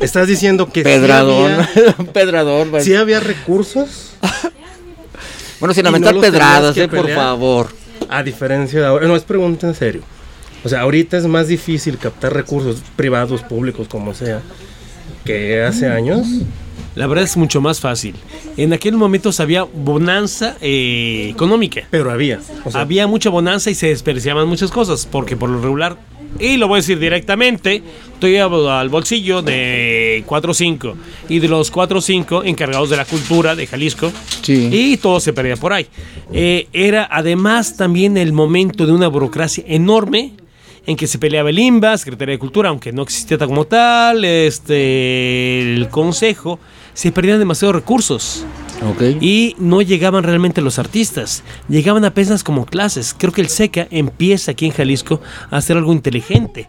Estás diciendo que sí Pedrador. había, Pedrador. sí había recursos, Bueno, sin y no pedradas, eh, por favor. a diferencia de ahora. No, es pregunta en serio. O sea, ahorita es más difícil captar recursos privados, públicos, como sea, que hace años. La verdad es mucho más fácil. En aquel momento había bonanza eh, económica. Pero había. O sea, había mucha bonanza y se desperdiciaban muchas cosas, porque por lo regular, y lo voy a decir directamente, estoy al al bolsillo de 4 o 5, y de los 4 o 5 encargados de la cultura de Jalisco, Sí. y todo se perdía por ahí. Eh, era además también el momento de una burocracia enorme en que se peleaba el Secretaría de Cultura, aunque no existía tal como tal, este, el Consejo, se perdían demasiados recursos Ok. y no llegaban realmente los artistas, llegaban apenas como clases. Creo que el SECA empieza aquí en Jalisco a hacer algo inteligente,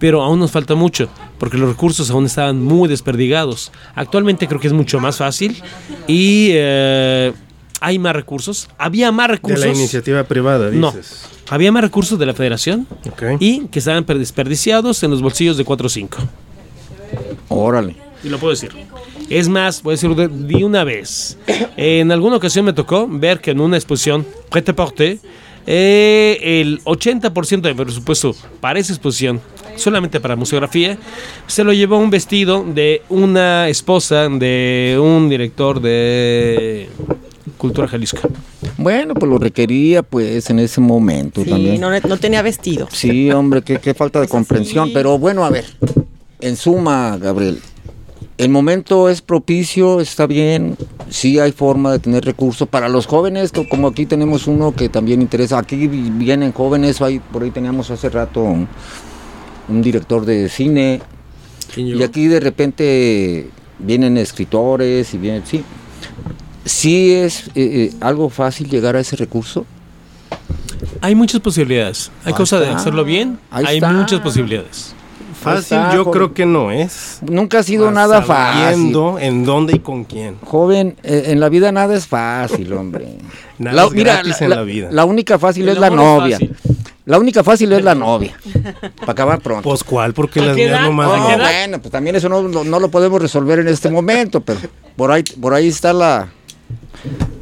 pero aún nos falta mucho, porque los recursos aún estaban muy desperdigados. Actualmente creo que es mucho más fácil y eh, hay más recursos. Había más de recursos. la iniciativa privada, No, dices. había más recursos de la federación Ok. y que estaban desperdiciados en los bolsillos de 4 o 5. Órale. Y lo puedo decir. Es más, voy a decir de, de una vez. En alguna ocasión me tocó ver que en una exposición, prêt à porter, eh, el 80% del presupuesto para esa exposición, solamente para museografía, se lo llevó un vestido de una esposa de un director de Cultura Jalisco. Bueno, pues lo requería, pues, en ese momento Sí, también. no, no tenía vestido. Sí, hombre, qué, qué falta de Pues comprensión. sí. Pero bueno, a ver, en suma, Gabriel, el momento es propicio, está bien, sí hay forma de tener recursos para los jóvenes, co- como aquí tenemos uno que también interesa. Aquí vi- vienen jóvenes, ahí, por ahí teníamos hace rato un, un director de cine, ¿Quién y aquí de repente vienen escritores y vienen, sí. Sí es eh, eh, algo fácil llegar a ese recurso. Hay muchas posibilidades. Hay Ahí cosa de hacerlo bien. Ahí hay está. muchas posibilidades. Fácil, está, yo joven. creo que no es. Nunca ha sido Vas nada fácil. sabiendo en dónde y con quién. Joven, eh, en la vida nada es fácil, hombre. Nada es gratis en la vida. la única fácil El es la novia. fácil. La única fácil es la novia. Para acabar pronto. Pues cuál, porque ¿A las mías No, ¿A no. qué edad? bueno, pues también eso no, no- no lo podemos resolver en este momento, pero por ahí, por ahí está la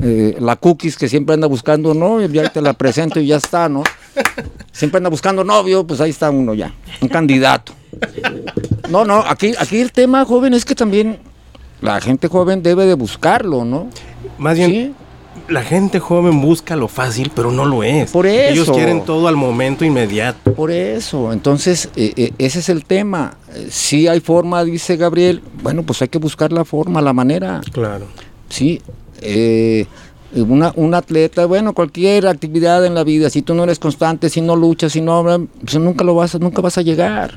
eh, la cookies que siempre anda buscando novio, ya te la presento y ya está, ¿no? Siempre anda buscando novio, pues ahí está uno ya, un candidato. No, no, aquí, aquí el tema joven es que también la gente joven debe de buscarlo, ¿no? Más bien, Sí. la gente joven busca lo fácil, pero no lo es. Por Ellos eso. quieren todo al momento inmediato. Por eso, entonces eh, eh, ese es el tema. Eh, Si hay forma, dice Gabriel, bueno, pues hay que buscar la forma, la manera. Claro. Sí, una, un atleta, bueno, cualquier actividad en la vida, si tú no eres constante, si no luchas, si no, pues nunca lo vas, nunca vas a llegar.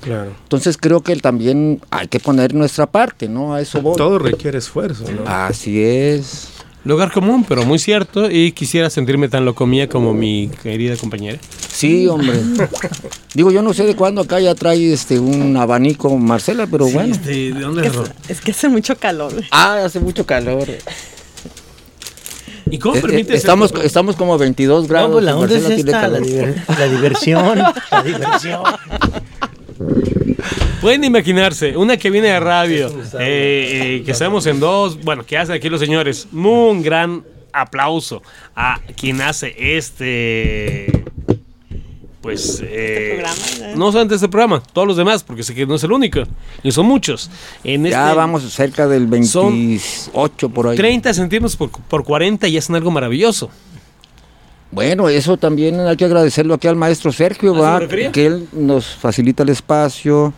Claro. Entonces creo que también hay que poner nuestra parte, ¿no? A eso voy. Todo requiere esfuerzo, ¿no? Así es. Lugar común, pero muy cierto. Y quisiera sentirme tan locomía como mi querida compañera. Sí, hombre. Digo, yo no sé de cuándo acá ya trae este un abanico Marcela, pero bueno. Este, ¿De dónde Es, es que hace mucho calor. Ah, hace mucho calor. ¿Y cómo Eh, eh, permite estamos, estamos como a 22 grados. No, pues la onda es esta, la, diver- la diversión, la diversión. Pueden imaginarse, una que viene de radio, eh, eh, que estamos en dos, bueno, que hacen aquí los señores. Un gran aplauso a quien hace este. Pues. eh, programa, ¿no? solamente este programa, todos los demás, porque sé que no es el único. Y son muchos. En Ya este, vamos cerca del Son 28 por ahí. 30 centímetros por, por 40 y hacen algo maravilloso. Bueno, eso también hay que agradecerlo aquí al maestro Sergio, que él nos facilita el espacio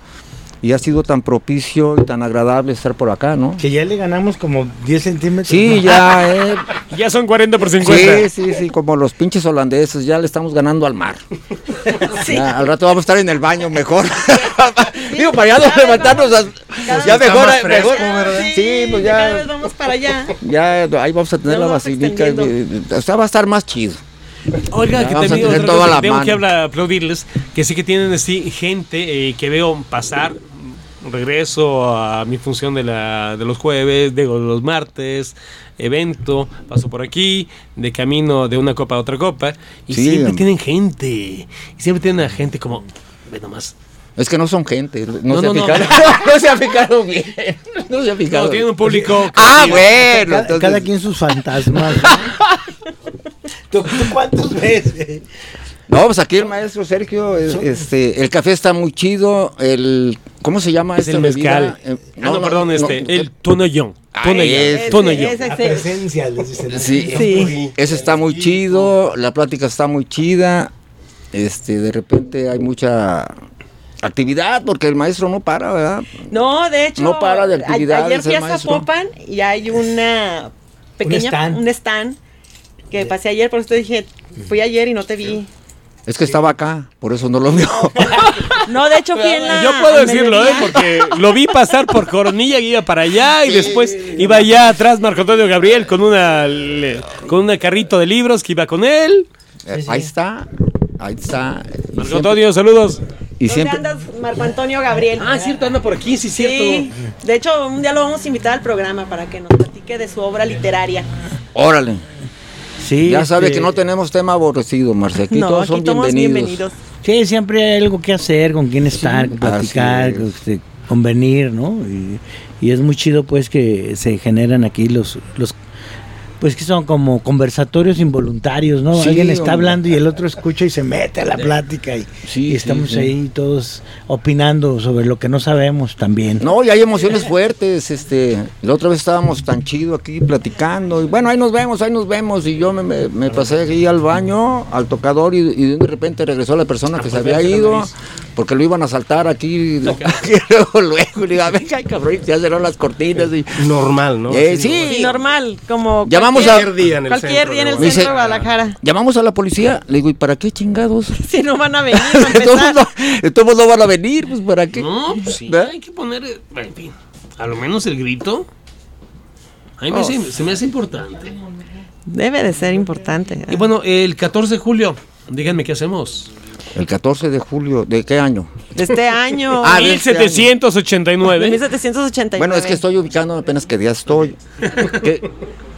y ha sido tan propicio y tan agradable estar por acá, ¿no? Que ya le ganamos como 10 centímetros. Sí, ya, eh. Ya son 40 por 50. Sí, sí, sí, como los pinches holandeses, ya le estamos ganando al mar. Ya, al rato vamos a estar en el baño mejor. Digo, para ya no levantarnos, a- ya mejor, fresco, ¿verdad? Sí, pues Cada vez ya, vamos para allá. ya ahí vamos a tener Nos la basilica. extendiendo. eh, O sea, va a estar más chido. Oiga, que también tengo mano. que hablar, aplaudirles, que sí que tienen así gente eh, que veo pasar, regreso a mi función de, la, de los jueves, de los martes, evento, paso por aquí, de camino de una copa a otra copa, y Sí, siempre tienen gente, y siempre tienen a gente como, ve nomás, Es que no son gente, no, No, se, no, ha no. fijado, no. se ha fijado bien. No se ha fijado. no, tienen un público... Ah, bueno. Cada, entonces- cada quien sus fantasmas. ¿Tú, tú cuántos ves? No, pues aquí el maestro Sergio, es- este, el café está muy chido, el, ¿cómo se llama Es esta el mezcal. Eh, ah, no, perdón, este, el tonallón. Ah, Tonallón. ese, La ese. presencia, les dicen. Sí, Sí. ese está muy chido, la plática está muy chida, este, de repente hay mucha actividad porque el maestro no para, ¿verdad? No, de hecho, No para de a- actividades, ayer fui a. Zapopan y hay una pequeña stand. un stand que pasé ayer, por eso te dije, fui ayer y no te vi. Es que estaba acá, por eso no lo vio. No, de hecho fui en la Yo puedo decirlo, ¿eh? Porque lo vi pasar por Coronilla y iba para allá y después iba allá atrás Marco Antonio Gabriel con una con una carrito de libros que iba con él. Eh, Ahí está, ahí está. Y Marco siempre, Antonio, saludos. y ¿Dónde siempre- andas, Marco Antonio Gabriel? Ah, cierto, anda por aquí, sí, Sí, de hecho, un día lo vamos a invitar al programa para que nos platique de su obra literaria. órale. Sí, Ya sabe este, que no tenemos tema aborrecido, Marce. Aquí no, todos aquí son bienvenidos. bienvenidos. Sí, siempre hay algo que hacer, con quién estar, con platicar, así es. con, este, convenir, ¿no? Y, y es muy chido, pues, que se generan aquí los, los pues que son como conversatorios involuntarios, ¿no? Sí, Alguien está hablando y el otro escucha y se mete a la plática y, Sí, y sí, estamos sí. ahí todos opinando sobre lo que no sabemos también. No, y hay emociones fuertes, este, la otra vez estábamos tan chido aquí platicando, y bueno, ahí nos vemos, ahí nos vemos, y yo me, me- me pasé ahí al baño, al tocador, y, y de repente regresó la persona que se había ido, porque lo iban a saltar aquí, y luego, luego, y le digo, venga, ay, cabrón, ya cerraron las cortinas, y, Normal, ¿no? Eh. Sí, normal, como Llamamos cualquier, a- día en el cualquier centro día en de el dice- centro de Guadalajara. llamamos a la policía, le digo, ¿y para qué chingados? Si no van a venir, todos, empezar. no, todos no van a venir, pues ¿para qué? No, pues sí, ¿Verdad? hay que poner, eh, en fin, a lo menos el grito. A mí me Oh. hace- se me hace importante. Debe de ser importante. Y bueno, el 14 de julio, díganme qué hacemos. El 14 de julio, ¿de qué año? De este año. Ah, de este año. 1789. de 1789. Bueno, es que estoy ubicando apenas que día estoy. ¿Qué-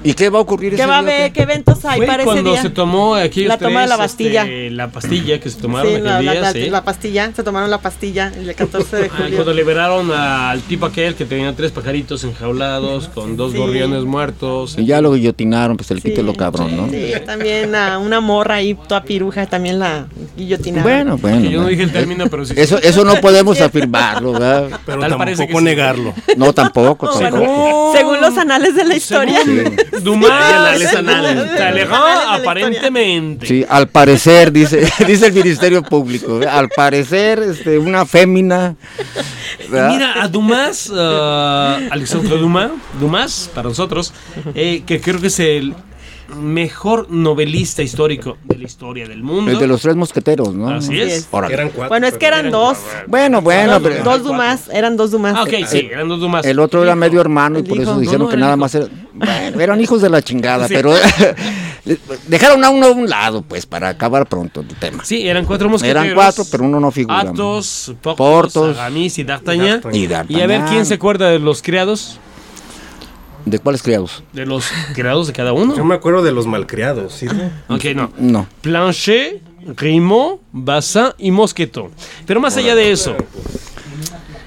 ¿Y qué va a ocurrir ¿Qué ese va a día? haber? ¿Qué eventos hay Fue para ese cuando día? se tomó aquí La toma de la Bastilla. la pastilla que se tomaron Sí, aquel la, día, la- sí. la pastilla. Se tomaron la pastilla el 14 de Ah, cuando julio. liberaron al tipo aquel que tenía tres pajaritos enjaulados con dos Sí. gorriones muertos. Y ya lo guillotinaron, pues el Sí, lo cabrón, ¿no? Sí, también a una morra ahí, toda piruja, también la guillotinaron. Bueno, bueno. Que yo no bueno. dije el término, pero sí. Eso, eso no podemos afirmarlo, ¿verdad? Pero Tal parece tampoco sí. negarlo. No, tampoco, No, tampoco. bueno, según los anales de la historia. Sí. Dumas, la aparentemente. Sí, al parecer, dice, dice el Ministerio Público, al parecer, este, una fémina. Mira, a Dumas, uh, Alexandre Dumas, Dumas, para nosotros, eh, que creo que es el mejor novelista histórico de la historia del mundo. El de los tres mosqueteros, ¿no? Así es. Órale. Eran cuatro. Bueno, es que eran dos. Bueno, bueno, Dos, pero dos Dumas, eran dos Dumas. Ah, ok, sí, eran dos Dumas. el otro era medio hermano y El por eso dijeron No, no, que nada hijo. más era, bueno, eran hijos de la chingada, pero dejaron a uno a un lado, pues, para acabar pronto el tema. Sí, eran cuatro mosqueteros. Eran cuatro, pero uno no figura. Athos, Porthos. Aramis y D'Artagnan. D'Artagnan. Y Y a ver quién se acuerda de los criados, ¿De cuáles criados? de los criados de cada Yo uno. me acuerdo de los malcriados, ¿sí? Ok, no. No. Planchet, Grimaud, Bassin y Mosqueton. Pero más allá de eso.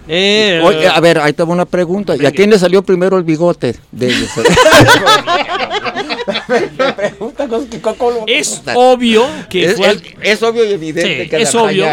Eh, Oye, a ver, ahí te va una pregunta. ¿Y a quién le salió primero el bigote de ellos? es obvio que es, fue, al, es- es obvio y evidente Sí, que es obvio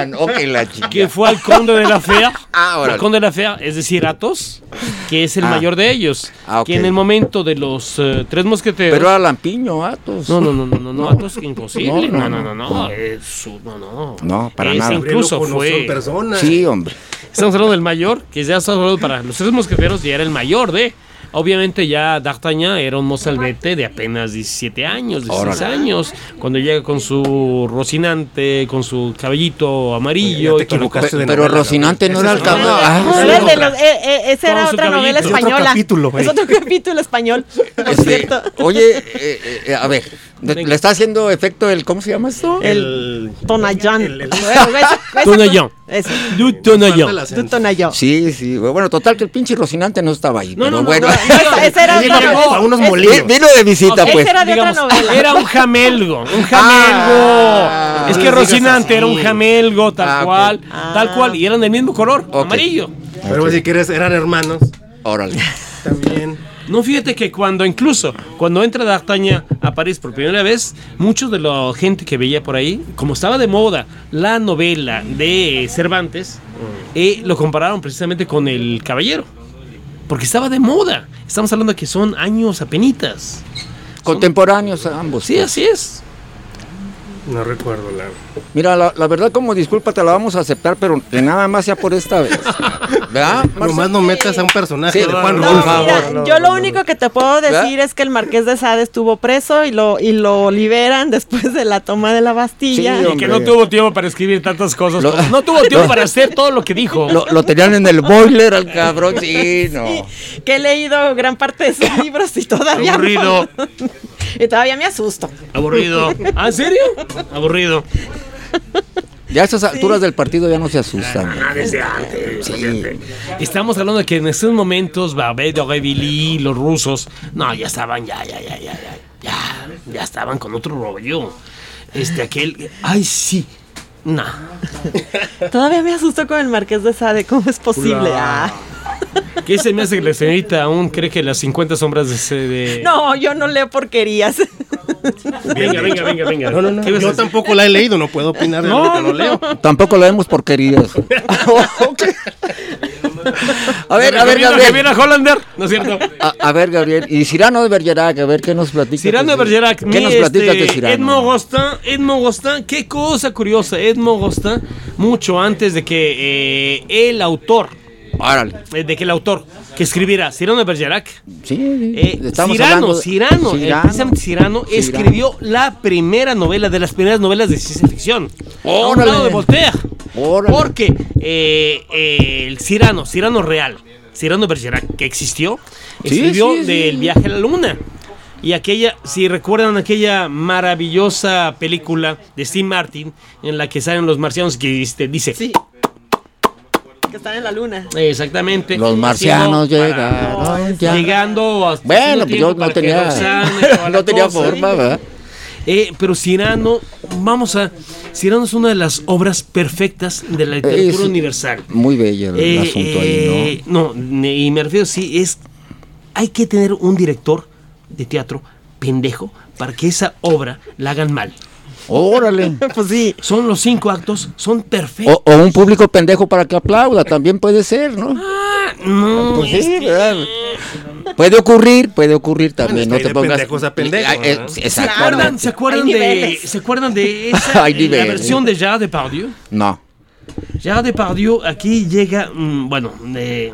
la chica. que fue al conde de la fea. Ah, el conde de la fea, es decir, Athos, que es el Ah. mayor de ellos. Ah. Que en el momento de los eh, tres mosqueteros. Pero era Lampiño, Atos. No, no, no, no, no, no, Athos imposible. No, No, no, no, no, no. es su- no, no. No, para nada. Incluso fue. en persona. Sí, hombre. Estamos hablando del mayor, que ya estamos hablando para los tres mosqueteros, ya era el mayor de. Obviamente ya D'Artagnan era un mozalbete de apenas 17 años, 16 Órale. años, cuando llega con su rocinante, con su cabellito amarillo. Te y todo de Pero novela, Rocinante no era el Gabriel. cabrón. Esa es Ah, No, era el los- eh, eh, esa era otra novela cabellito. Es otro española. capítulo, güey. Es otro capítulo español, por Este, cierto. oye, eh, eh, a ver, le está haciendo efecto el, ¿cómo se llama esto? El... Tonayán. el- el- Tonayán. Eso. Du Falta Tonayán. el acento. Du Tonayán. Sí, sí, bueno, total que el pinche Rocinante no estaba ahí. No, pero no, no, bueno. no, esa era Llegó otra novela. a unos molinos. Vi- Vino de visita, pues. Era de otra Digamos, novela. Era un jamelgo, un jamelgo. Ah, es que Rocinante así. era un jamelgo, tal Ah, cual, Ah. tal cual, y eran del mismo color, amarillo. Pero si quieres, eran hermanos. Órale. También. No, fíjate que cuando incluso, cuando entra D'Artagnan a París por primera vez, muchos de la gente que veía por ahí, como estaba de moda la novela de Cervantes, eh, lo compararon precisamente con El Caballero. Porque estaba de moda. Estamos hablando de que son años apenitas. Contemporáneos ambos. Sí, así es. No recuerdo la. Mira, la, la verdad, como disculpa, te la vamos a aceptar, pero que nada más sea por esta vez. ¿Verdad? Nomás no metas a un personaje Sí, de Juan no, No, Rulfo. por mira, favor. yo lo único que te puedo decir ¿Verdad? es que el marqués de Sade estuvo preso y lo, y lo liberan después de la toma de la Bastilla. Sí, Y que no tuvo tiempo para escribir tantas cosas. Lo- no tuvo tiempo para hacer todo lo que dijo. Lo, lo tenían en el boiler al cabrón, sí, no. que he leído gran parte de sus libros y todavía Aburrido. Y todavía me asusto. Aburrido. ¿Ah, en serio? Aburrido. Ya a esas alturas del partido ya no se asustan. Ah, desde antes. Sí. Estamos hablando de que en estos momentos Aurevilly, los rusos, no, ya estaban, ya, ya, ya, ya, ya, ya, ya estaban con otro rollo. Este, aquel, ay, sí, no. Todavía me asusto con el marqués de Sade. ¿Cómo es posible? Ah. ¿Qué se me hace que la señorita aún cree que las 50 sombras de... ese- de... No, yo no leo porquerías. venga, venga, venga, venga. No, no, no. ¿Qué vas a Yo tampoco la he leído, no puedo opinar de No, lo que no leo. Tampoco lo vemos porquerías. a ver, a ver, Gabriel. Javier Hollander, ¿no es cierto? A, a ver, Gabriel. Y Cirano de Bergerac, a ver qué nos platica. Cyrano de Bergerac, ¿Qué nos platicas de este, Cirano? Edmond Rostand, Edmond Rostand, qué cosa curiosa, Edmond Rostand, mucho antes de que eh, el autor, Órale. eh, de que el autor que escribiera Cyrano de Bergerac, Sí, eh, estamos Cyrano, hablando de- Cyrano, eh, precisamente Cyrano. escribió la primera novela de las primeras novelas de ciencia ficción. A un Órale. lado de Voltaire. Órale. Porque eh, eh, el Cyrano, Cyrano real, Cyrano de Bergerac, que existió, escribió sí, sí. del viaje a la luna. Y aquella, si recuerdan aquella maravillosa película de Steve Martin en la que salen los marcianos que este, dice, Sí. Que están en la luna. exactamente, Los marcianos haciendo- llegaron ya. llegando a Bueno, pues yo no para tenía, no tenía cosa. forma, ¿verdad? Eh, pero Cyrano, vamos a. Cyrano es una de las obras perfectas de la literatura Es- universal. Muy bello el Eh, asunto ahí, eh, no, ne- y me refiero, sí, es. Hay que tener un director de teatro pendejo para que esa obra la hagan mal. ¿No? Órale. Pues sí. Son los cinco actos, son perfectos. O, o un público pendejo para que aplauda, también puede ser, ¿no? Ah, no, Pues sí, este, ¿verdad? Puede ocurrir, puede ocurrir también. Bueno, no es que te pongas. pendejos a pendejos, Ah, eh, ¿no? ¿Se acuerdan, Exactamente. ¿se acuerdan Hay de. ¿se acuerdan de esa, Hay la versión de Gerard Depardieu? No. Gerard Depardieu aquí llega, mm, bueno, eh,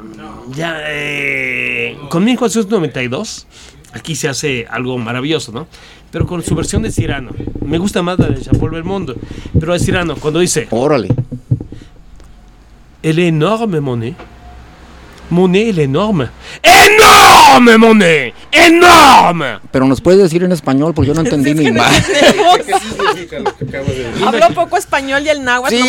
ya eh, con 1492 aquí se hace algo maravilloso, ¿no? Pero con su versión de Cirano. Me gusta más la de Jean-Paul Belmondo. Pero de Cirano, cuando dice, Órale. elle est énorme, Monet. Monet, elle est énorme. ¡Enorme, Monet! ¡Enorme! Pero nos puedes decir en español porque yo no entendí ni más. ¿Qué significa lo que acabas de decir? Hablo poco español y el náhuatl Sí.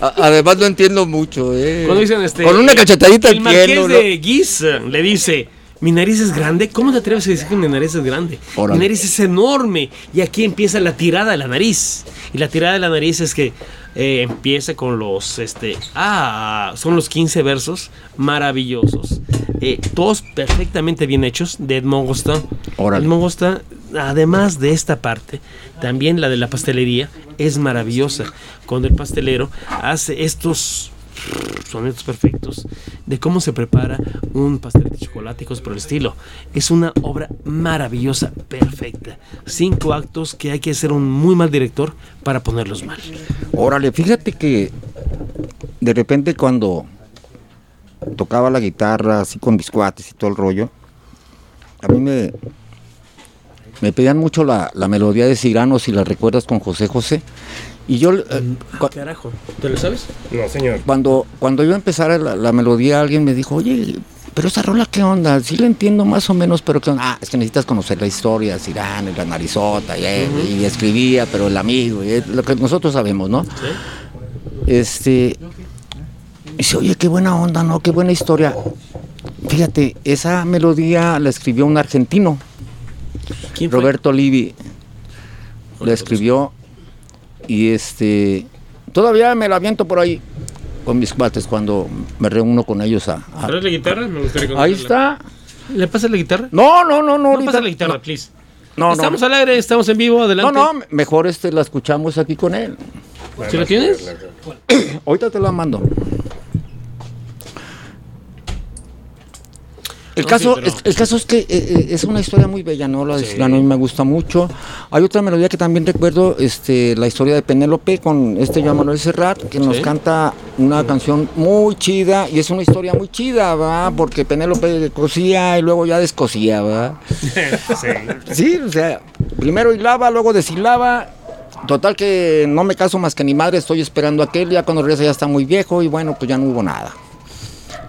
A- Además lo entiendo mucho, eh. Cuando dicen este. Con una cachetadita El marqués entiendo. ¿no? de Guis le dice. Mi nariz es grande. ¿Cómo te atreves a decir que mi nariz es grande? Órale. Mi nariz es enorme. Y aquí empieza la tirada de la nariz. Y la tirada de la nariz es que eh, empieza con los. este Ah, son los 15 versos maravillosos. Eh, todos perfectamente bien hechos de Edmond. Órale. Edmond Rostand, además de esta parte, también la de la pastelería es maravillosa. Cuando el pastelero hace estos sonetos perfectos de cómo se prepara un pastel de chocolate y cosas por el estilo. Es una obra maravillosa, perfecta. Cinco actos que hay que ser un muy mal director para ponerlos mal. Órale, fíjate que de repente cuando tocaba la guitarra así con mis cuates y todo el rollo, a mí me, me pedían mucho la, la melodía de Cyrano, si la recuerdas con José José. Y yo, eh, cua- Carajo, ¿te lo sabes? No, señor. cuando, cuando iba a empezar la, la melodía, alguien me dijo, oye, pero esa rola, ¿qué onda? Sí la entiendo más o menos, pero ¿qué onda? Ah, es que necesitas conocer la historia, y la narizota, y, eh, y escribía, pero el amigo, y, eh, lo que nosotros sabemos, ¿no? Este. Dice, oye, qué buena onda, ¿no? Qué buena historia. Fíjate, esa melodía la escribió un argentino, ¿Quién fue? Roberto Livi. La escribió y este. Todavía me la aviento por ahí con mis cuates cuando me reúno con ellos a. a- ¿Traes la guitarra? Me gustaría Ahí está. ¿Le pasas la guitarra? No, no, no, no. No, ahorita- pasa la guitarra, no, please. no, no, estamos no. al aire, estamos en vivo, No, adelante. no, mejor este la escuchamos aquí con él. ¿Sí la tienes? Ahorita te la mando. El, No, caso, sí, pero- es, el caso es que eh, eh, es una historia muy bella, ¿no? La de Sí. A mí me gusta mucho. Hay otra melodía que también recuerdo, este, la historia de Penélope con este Joan Manuel Serrat, que nos Sí. canta una canción muy chida y es una historia muy chida, ¿va? Porque Penélope cosía y luego ya descosía, ¿va? sí. Sí, o sea, primero hilaba, luego deshilaba. Total que no me caso más que ni madre, estoy esperando a aquel, ya cuando regresa ya está muy viejo y bueno, pues ya no hubo nada.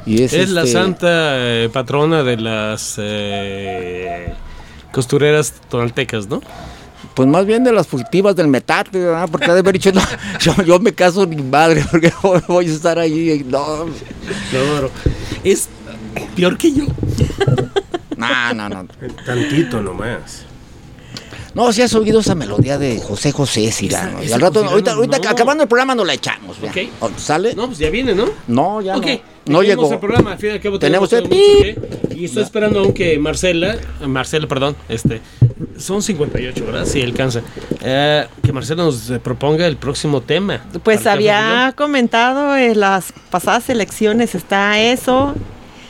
Y es, Es la este, santa eh, patrona de las eh, costureras tonaltecas, ¿no? Pues más bien de las fugitivas del metate, ¿verdad? Porque ha de haber dicho, no, yo, yo me caso ni madre, porque voy a estar ahí. No, Claro. Es peor que yo. no, no. No, Tantito nomás. No si has oído esa melodía de José José Cirano. Esa- y esa al rato, con ahorita, Cirano, ahorita no. acabando el programa nos la echamos. ¿ya? Ok. ¿O- ¿Sale? No, pues ya viene, ¿no? No, ya ok. no. No llegó. el programa. Al fin y al cabo Tenemos tenemos el mucho Y estoy esperando aún que Marcela, Marcela, perdón, este, son 58, ¿verdad? Sí, alcanza. Eh, que Marcela nos eh, proponga el próximo tema. Pues había comentado en las pasadas elecciones, está eso,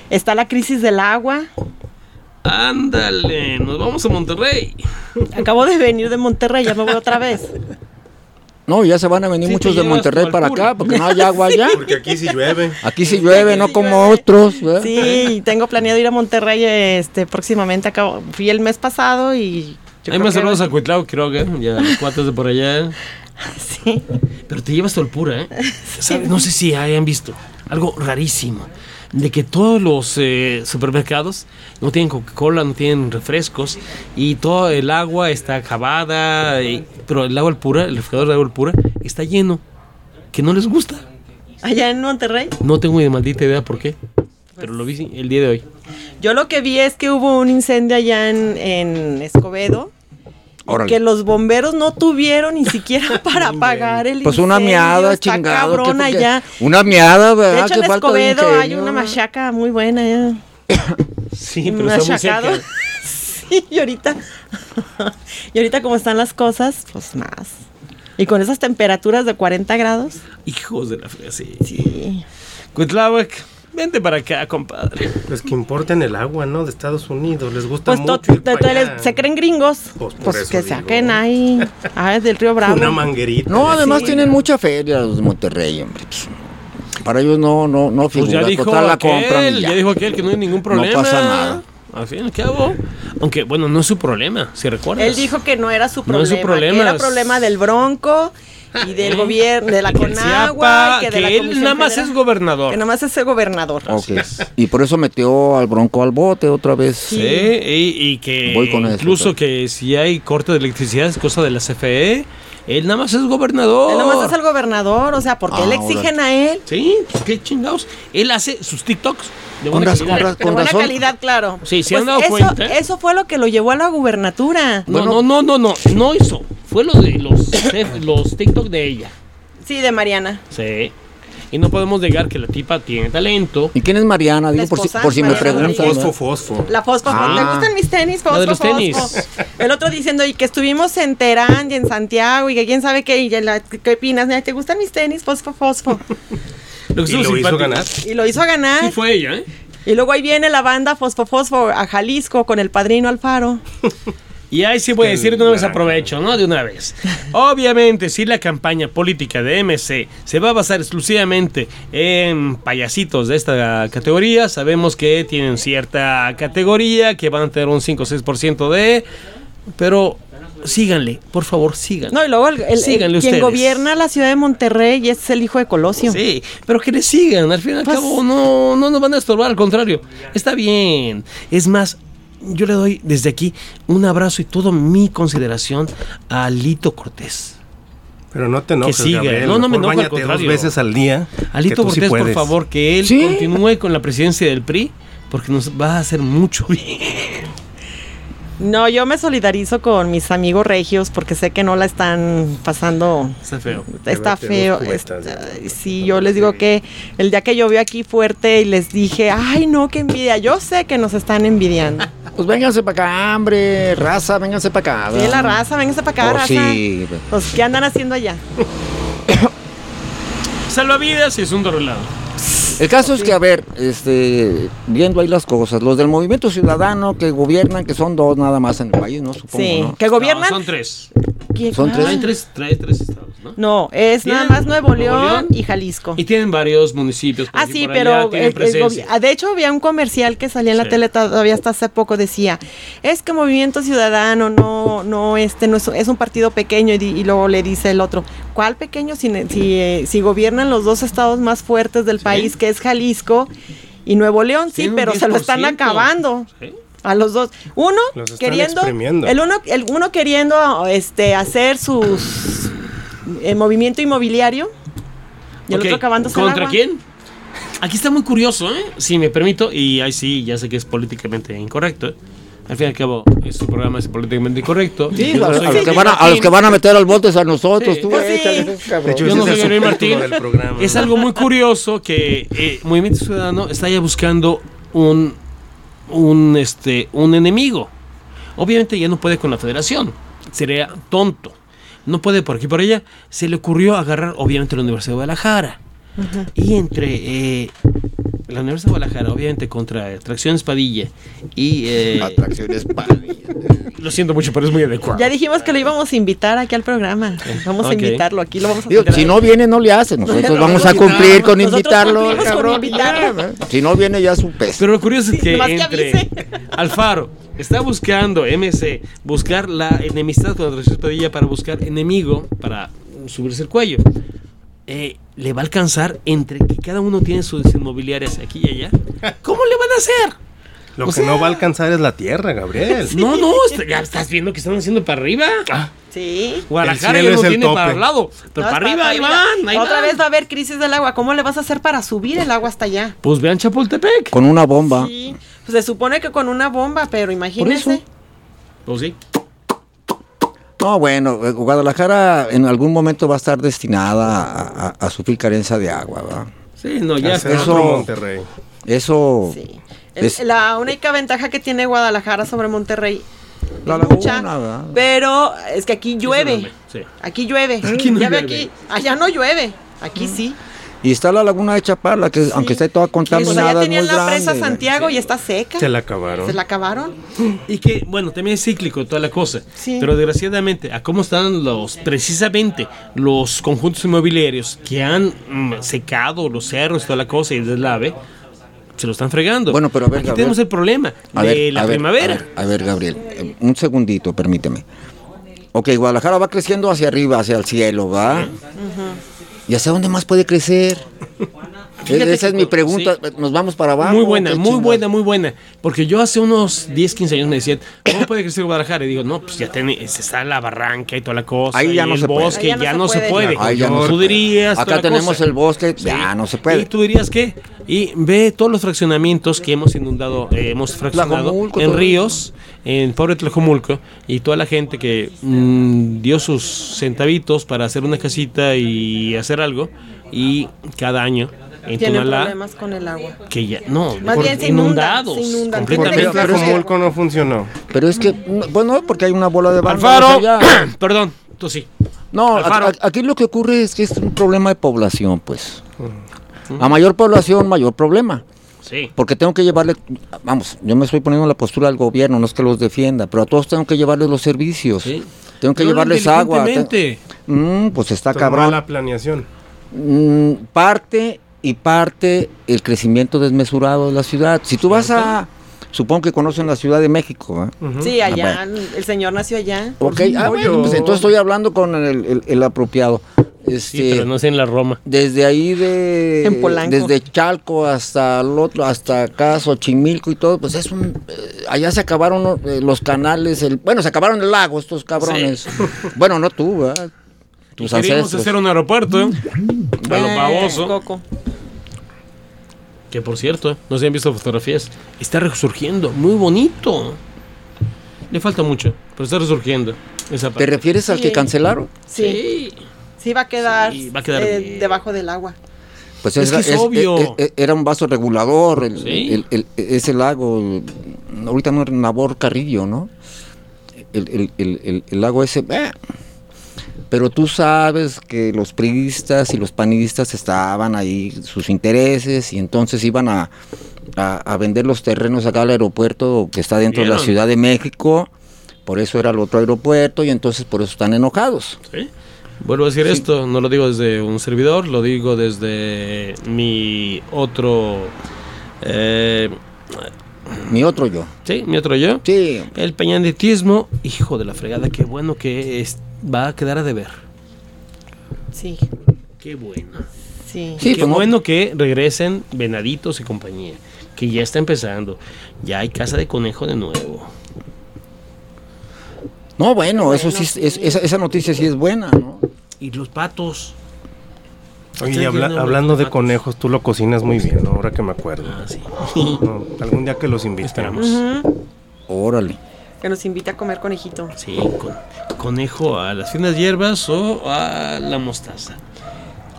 está la crisis del agua. Ándale, nos vamos a Monterrey. Acabo de venir de Monterrey, ya me voy otra vez. No, ya se van a venir Sí, muchos de Monterrey para acá, porque no hay agua allá. Porque aquí sí llueve. Aquí sí llueve, no como otros. ¿verdad? Sí, tengo planeado ir a Monterrey este próximamente. Acabo, fui el mes pasado y Hay más saludos a Cuitlao Quiroga, ya los cuates de por allá. Sí. Pero te llevas Tolpura, ¿eh? No sé si hayan visto algo rarísimo. De que todos los eh, supermercados no tienen Coca-Cola, no tienen refrescos y todo el agua está acabada. y- pero el agua pura, el refrigerador de agua pura, está lleno. Que no les gusta. Allá en Monterrey. No tengo ni maldita idea por qué. Pero lo vi el día de hoy. Yo lo que vi es que hubo un incendio allá en, en Escobedo. Órale. Que los bomberos no tuvieron ni siquiera para apagar el Pues una incendio, miada, está allá. Una miada, De ¿verdad? hecho, Qué en de Escobedo hay una machaca muy buena. ya. Sí, Un machacado. sí, y ahorita, y ahorita como están las cosas, pues más. Y con esas temperaturas de 40 grados, Hijos de la fea, sí. sí. Cuitláhuac, vente para acá, compadre. Pues que importen el agua, ¿no? De Estados Unidos. Les gusta Pues mucho ir to- pa' to- allá. se creen gringos. Pues por Pues, eso que digo. saquen ahí, ah, del río Bravo. Una manguerita. No, además Sí. tienen mucha feria los de Monterrey, hombre. pues. Para ellos no, no, no Pues figura. ya dijo Total la aquel, compran y ya. ya. dijo aquel que no hay ningún problema. pasa nada. Al fin y al cabo. Aunque, bueno, no es su problema, si recuerdas. Él dijo que no era su No problema, es su problema, que era es- problema del Bronco y del gobierno, de la que Conagua, que, de la él Comisión nada más Federal, es gobernador. Que nada más es el gobernador. Ok. Y por eso metió al Bronco al bote otra vez. Sí, y, y que Voy con eso, incluso que si hay corte de electricidad es cosa de la CFE. Él nada más es gobernador. Él nada más es el gobernador, o sea, porque Ah, le exigen a él Sí, qué chingados. Él hace sus TikToks de Con buena razón, calidad. con de buena razón. calidad, claro. Sí, ¿se han dado eso, cuenta? Eso fue lo que lo llevó a la gubernatura. No, no, no, no, no, no hizo. Fue lo de los, los TikTok de ella. Sí, de Mariana. Sí. Y no podemos negar que la tipa tiene talento. ¿Y quién es Mariana? Digo, por si, por si me preguntan. Fosfo, fosfo. La fosfo, Ah. ¿te gustan mis tenis? Fosfo, La de los fosfo. tenis. El otro diciendo, y que estuvimos en Terán y en Santiago, y que quién sabe qué, y la- ¿qué opinas? ¿Te gustan mis tenis? Fosfo, fosfo. Lo que Y lo hizo ganar. Y lo hizo ganar. Sí fue ella, ¿eh? Y luego ahí viene la banda Fosfo, fosfo a Jalisco con el padrino Alfaro. Y ahí sí voy a decir de una vez aprovecho, ¿no? De una vez. Obviamente, si la campaña política de MC se va a basar exclusivamente en payasitos de esta categoría, sabemos que tienen cierta categoría, que van a tener un 5 o 6% de... Pero síganle, por favor, síganle. No, y luego el, el- Síganle quien ustedes. gobierna la ciudad de Monterrey es el hijo de Colosio. Sí, pero que le sigan, al fin y al Pues- cabo no, no nos van a estorbar, al contrario, está bien. Es más, yo le doy desde aquí un abrazo y toda mi consideración a Lito Cortés. Pero no te enojes, Que siga. Gabriel. No, no me enojo, al báñate dos contrario. veces al día. Alito sí Cortés, por favor, que él Sí. continúe con la presidencia del PRI, porque nos va a hacer mucho bien. No, yo me solidarizo con mis amigos regios porque sé que no la están pasando. Está feo. Está feo. está- sí, yo les digo que el día que llovió aquí fuerte y les dije, ay, no, qué envidia. Yo sé que nos están envidiando. Pues vénganse para acá, hombre. Raza, vénganse para acá. Sí, la raza, vénganse para acá, Oh, raza. sí. Pues, ¿qué andan haciendo allá? Salvavidas y es un dorrelado. El caso es que, a ver, este, viendo ahí las cosas, los del movimiento ciudadano que gobiernan, que son dos nada más en el país, ¿no? Supongo, Sí, ¿no? que gobiernan. No, son tres. ¿Quién- son tres. Trae tres, trae tres estados, ¿no? No, es nada más Nuevo Nuevo León, y Jalisco. Y tienen varios municipios. por Ah, aquí sí, por pero allá, el- el ah, de hecho había un comercial que salía en la Sí. tele todavía hasta hace poco decía, es que Movimiento Ciudadano no no este no es, es un partido pequeño y, y luego le dice el otro, ¿cuál pequeño si ne- si, eh, si gobiernan los dos estados más fuertes del Sí. país que es Jalisco y Nuevo León? Sí, pero se lo están 10%. acabando. Sí. A los dos. Uno Los queriendo. El uno, el uno queriendo este hacer sus eh, movimiento inmobiliario. Y el otro acabándose el ¿Contra agua. quién? Aquí está muy curioso, ¿eh? Si me permito, y ahí sí, ya sé que es políticamente incorrecto. ¿eh? Al fin y al cabo, este programa es políticamente incorrecto. Sí, a, no a soy los que van a, a los que van a meter al bote es a nosotros. Sí. tú, Pues sí. échale, De cabrón. hecho, Yo no es soy Gabriel Martín. programa. Es algo muy curioso que eh, Movimiento Ciudadano está ya buscando un, un, este, un enemigo. Obviamente ya no puede con la federación. Sería tonto. No puede por aquí y por allá. Se le ocurrió agarrar, obviamente, la Universidad de Guadalajara. Y entre eh, la Universidad de Guadalajara, obviamente, contra Atracciones Padilla y... eh, Atracciones Padilla. lo siento mucho, pero es muy adecuado. Ya dijimos que lo íbamos a invitar aquí al programa. Vamos Ok. a invitarlo, aquí lo vamos a Digo, si no viene, no le hace. Nosotros vamos a cumplir con invitarlo, cumplimos con cabrón. invitarlo. Si no viene, ya es un pez. Pero lo curioso es que que entre avise. Alfaro está buscando MC, buscar la enemistad con Andrés Padilla para buscar enemigo para subirse el cuello. Eh, ¿Le va a alcanzar entre que cada uno tiene sus inmobiliarias aquí y allá? ¿Cómo le van a hacer? Lo O que sea- no va a alcanzar es la tierra, Gabriel. No, no, est- ya estás viendo que están haciendo para arriba. Sí. Guadalajara ya no es el tiene tope. para el lado, pero No, para arriba, ahí van, ahí Otra van. vez va a haber crisis del agua. ¿Cómo le vas a hacer para subir el agua hasta allá? Pues vean Chapultepec. Con una bomba. Sí. Pues se supone que con una bomba, pero imagínense. eso. Pues sí. No, bueno, eh, Guadalajara en algún momento va a estar destinada a, a- a sufrir carencia de agua, ¿va? Sí, no, ya. Eso- otro Monterrey. Eso. Sí. Es- La única ventaja que tiene Guadalajara sobre Monterrey La mucha, ¿verdad? pero es que aquí llueve. sí. Aquí llueve. Aquí no ya ve llueve. aquí. Allá no llueve. Aquí sí. Y está la laguna de Chapala, que aunque esté toda Pues allá contaminada, es muy tenían la presa grande. Santiago y está seca. Se la acabaron. Se la acabaron. Y que, bueno, también es cíclico toda la cosa. Sí. Pero desgraciadamente, a cómo están los, precisamente, los conjuntos inmobiliarios que han mm, secado los cerros y toda la cosa y el deslave, se lo están fregando. Bueno, pero a ver, Aquí Gabriel. tenemos el problema A de ver, la a ver, primavera. A ver, a ver, Gabriel, eh, un segundito, permíteme. Ok, Guadalajara va creciendo hacia arriba, hacia el cielo, ¿va? ¿Y hacia dónde más puede crecer? Fíjate Esa es mi pregunta. Nos vamos para abajo. Muy buena, ¿qué muy buena, muy buena. Porque yo hace unos 10, 15 años me decían, ¿cómo puede crecer Guadalajara? Y digo, no, pues ya tiene, está la barranca y toda la cosa. Ahí ya y no el se puede. bosque, Ahí ya, no se puede. Ahí ya no se tú puede. dirías. Acá tenemos cosa. el bosque, Sí. ya no se puede. ¿Y tú dirías qué? Y ve todos los fraccionamientos que hemos inundado, eh, hemos fraccionado Tlajomulco, en ríos, en pobre Tlajomulco, y toda la gente que mm, dio sus centavitos para hacer una casita y hacer algo, y cada año en Tienen Tonalá, problemas con el agua. que ya, no, Más por- bien se inunda, inundados, se inundan. completamente. ¿Por qué Pero- Tlajomulco no funcionó? Pero es que, no, bueno, porque hay una bola de vándalos Alfaro, allá. perdón, tú sí. No, Alfaro. a- a- aquí lo que ocurre es que es un problema de población, pues. A mayor población, mayor problema. Sí. Porque tengo que llevarle, vamos, yo me estoy poniendo en la postura del gobierno, no es que los defienda, pero a todos tengo que llevarles los servicios. Sí. Tengo que Pero llevarles agua. te-. Mm, pues está cabrón. la planeación. Mm, parte y parte el crecimiento desmesurado de la ciudad. Si tú vas a, supongo que conocen la Ciudad de México, ¿eh? Sí, allá, Ah, el señor nació allá. Ok, ah, bueno, pues entonces estoy hablando con el, el- el apropiado. Este, Sí, pero no sé en la Roma. Desde ahí de En Polanco. desde Chalco hasta el otro, hasta acá Xochimilco y todo, pues es un eh, allá se acabaron eh, los canales, el bueno, se acabaron el lago estos cabrones. Bueno, no tú, ¿verdad? Tus Queríamos ancestros. hacer un aeropuerto, ¿eh? a lo Eh, baboso. Coco. Que por cierto, no se han visto fotografías. Está resurgiendo, muy bonito. Le falta mucho, pero está resurgiendo. Esa ¿Te parte. refieres al que Sí. cancelaron? Sí, sí va a quedar, Sí, va a quedar eh, bien. debajo del agua. Pues Es que es obvio. e- e- era un vaso regulador, el, Sí. el- el- ese lago, el- ahorita no era Nabor Carrillo, ¿no? El, el- el- el- el lago ese, eh. Pero tú sabes que los priistas y los panistas estaban ahí, sus intereses, y entonces iban a, a- a vender los terrenos acá al aeropuerto que está dentro de la. Ciudad de México, por eso era el otro aeropuerto, y entonces por eso están enojados. ¿Sí? Vuelvo a decir esto, no lo digo desde un servidor, lo digo desde mi otro... eh, Mi otro yo. sí, mi otro yo. Sí, El peñanditismo, hijo de la fregada, qué bueno que es- va a quedar a deber. Sí, Qué bueno. sí. Sí, Qué pues no- bueno que regresen Venaditos y compañía. Que ya está empezando. Ya hay casa de conejo de nuevo. No, bueno, eso sí, es- esa, esa noticia sí es buena, ¿no? Y los patos. Oye, y habla- hablando de patos. conejos, tú lo cocinas muy bien, ¿no? ahora que me acuerdo. Ah, sí. No, algún día que los invitemos. Órale. Que nos invita a comer conejito. Sí, con- conejo a las finas hierbas o a la mostaza.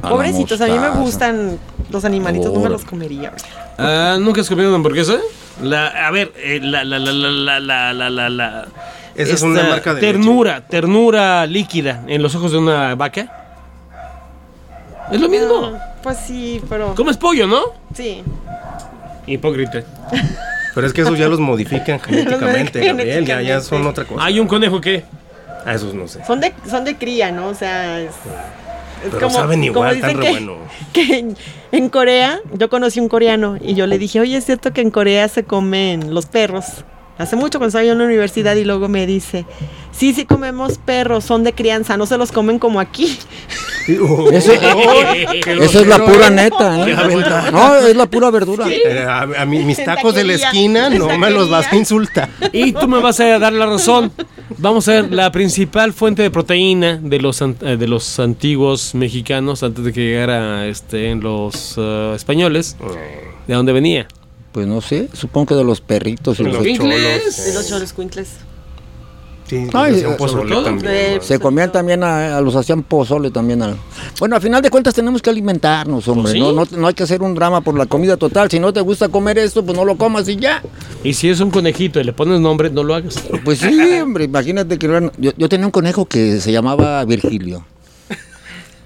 A la Pobrecitos, a mí me gustan los animalitos, no me los comería. Ah, ¿Nunca has comido una hamburguesa? La, a ver, eh, la, la, la, la, la, la, la, la, la- Esa es una esta marca de Ternura, ternura líquida en los ojos de una vaca. Es lo mismo. Pues sí, pero. Comes pollo, ¿no? Sí. Hipócrita. Pero es que esos ya los modifican genéticamente, Gabriel, ya, ya son otra cosa. ¿Hay un conejo que? A esos no sé. Son de, son de cría, ¿no? O sea, es. es Pero saben igual, dicen tan re que- bueno. Que en, en Corea, yo conocí un coreano y yo le dije, oye, es cierto que en Corea se comen los perros. Hace mucho cuando estaba yo en la universidad y luego me dice, sí, sí comemos perros, son de crianza, no se los comen como aquí. Eso, eso es la pura neta, ¿eh? No, es la pura verdura. Eh, a, a mí, mis tacos de la esquina no me los vas a insultar. Y tú me vas a dar la razón. Vamos a ver, la principal fuente de proteína de los, an- eh, de los antiguos mexicanos, antes de que llegara este, en los eh, españoles, ¿de dónde venía? Pues no sé, supongo que de los perritos y los los cholos. De los cholos cuintles. Sí, Ay, eh, pozole sobre todo también, ¿no? Se comían también a, a los hacían pozole también. a- Bueno, al final de cuentas tenemos que alimentarnos, hombre. Pues sí. no, no, no hay que hacer un drama por la comida total. Si no te gusta comer esto, pues no lo comas y ya. Y si es un conejito y le pones nombre, no lo hagas. Pues sí, hombre, imagínate que eran- yo, yo tenía un conejo que se llamaba Virgilio.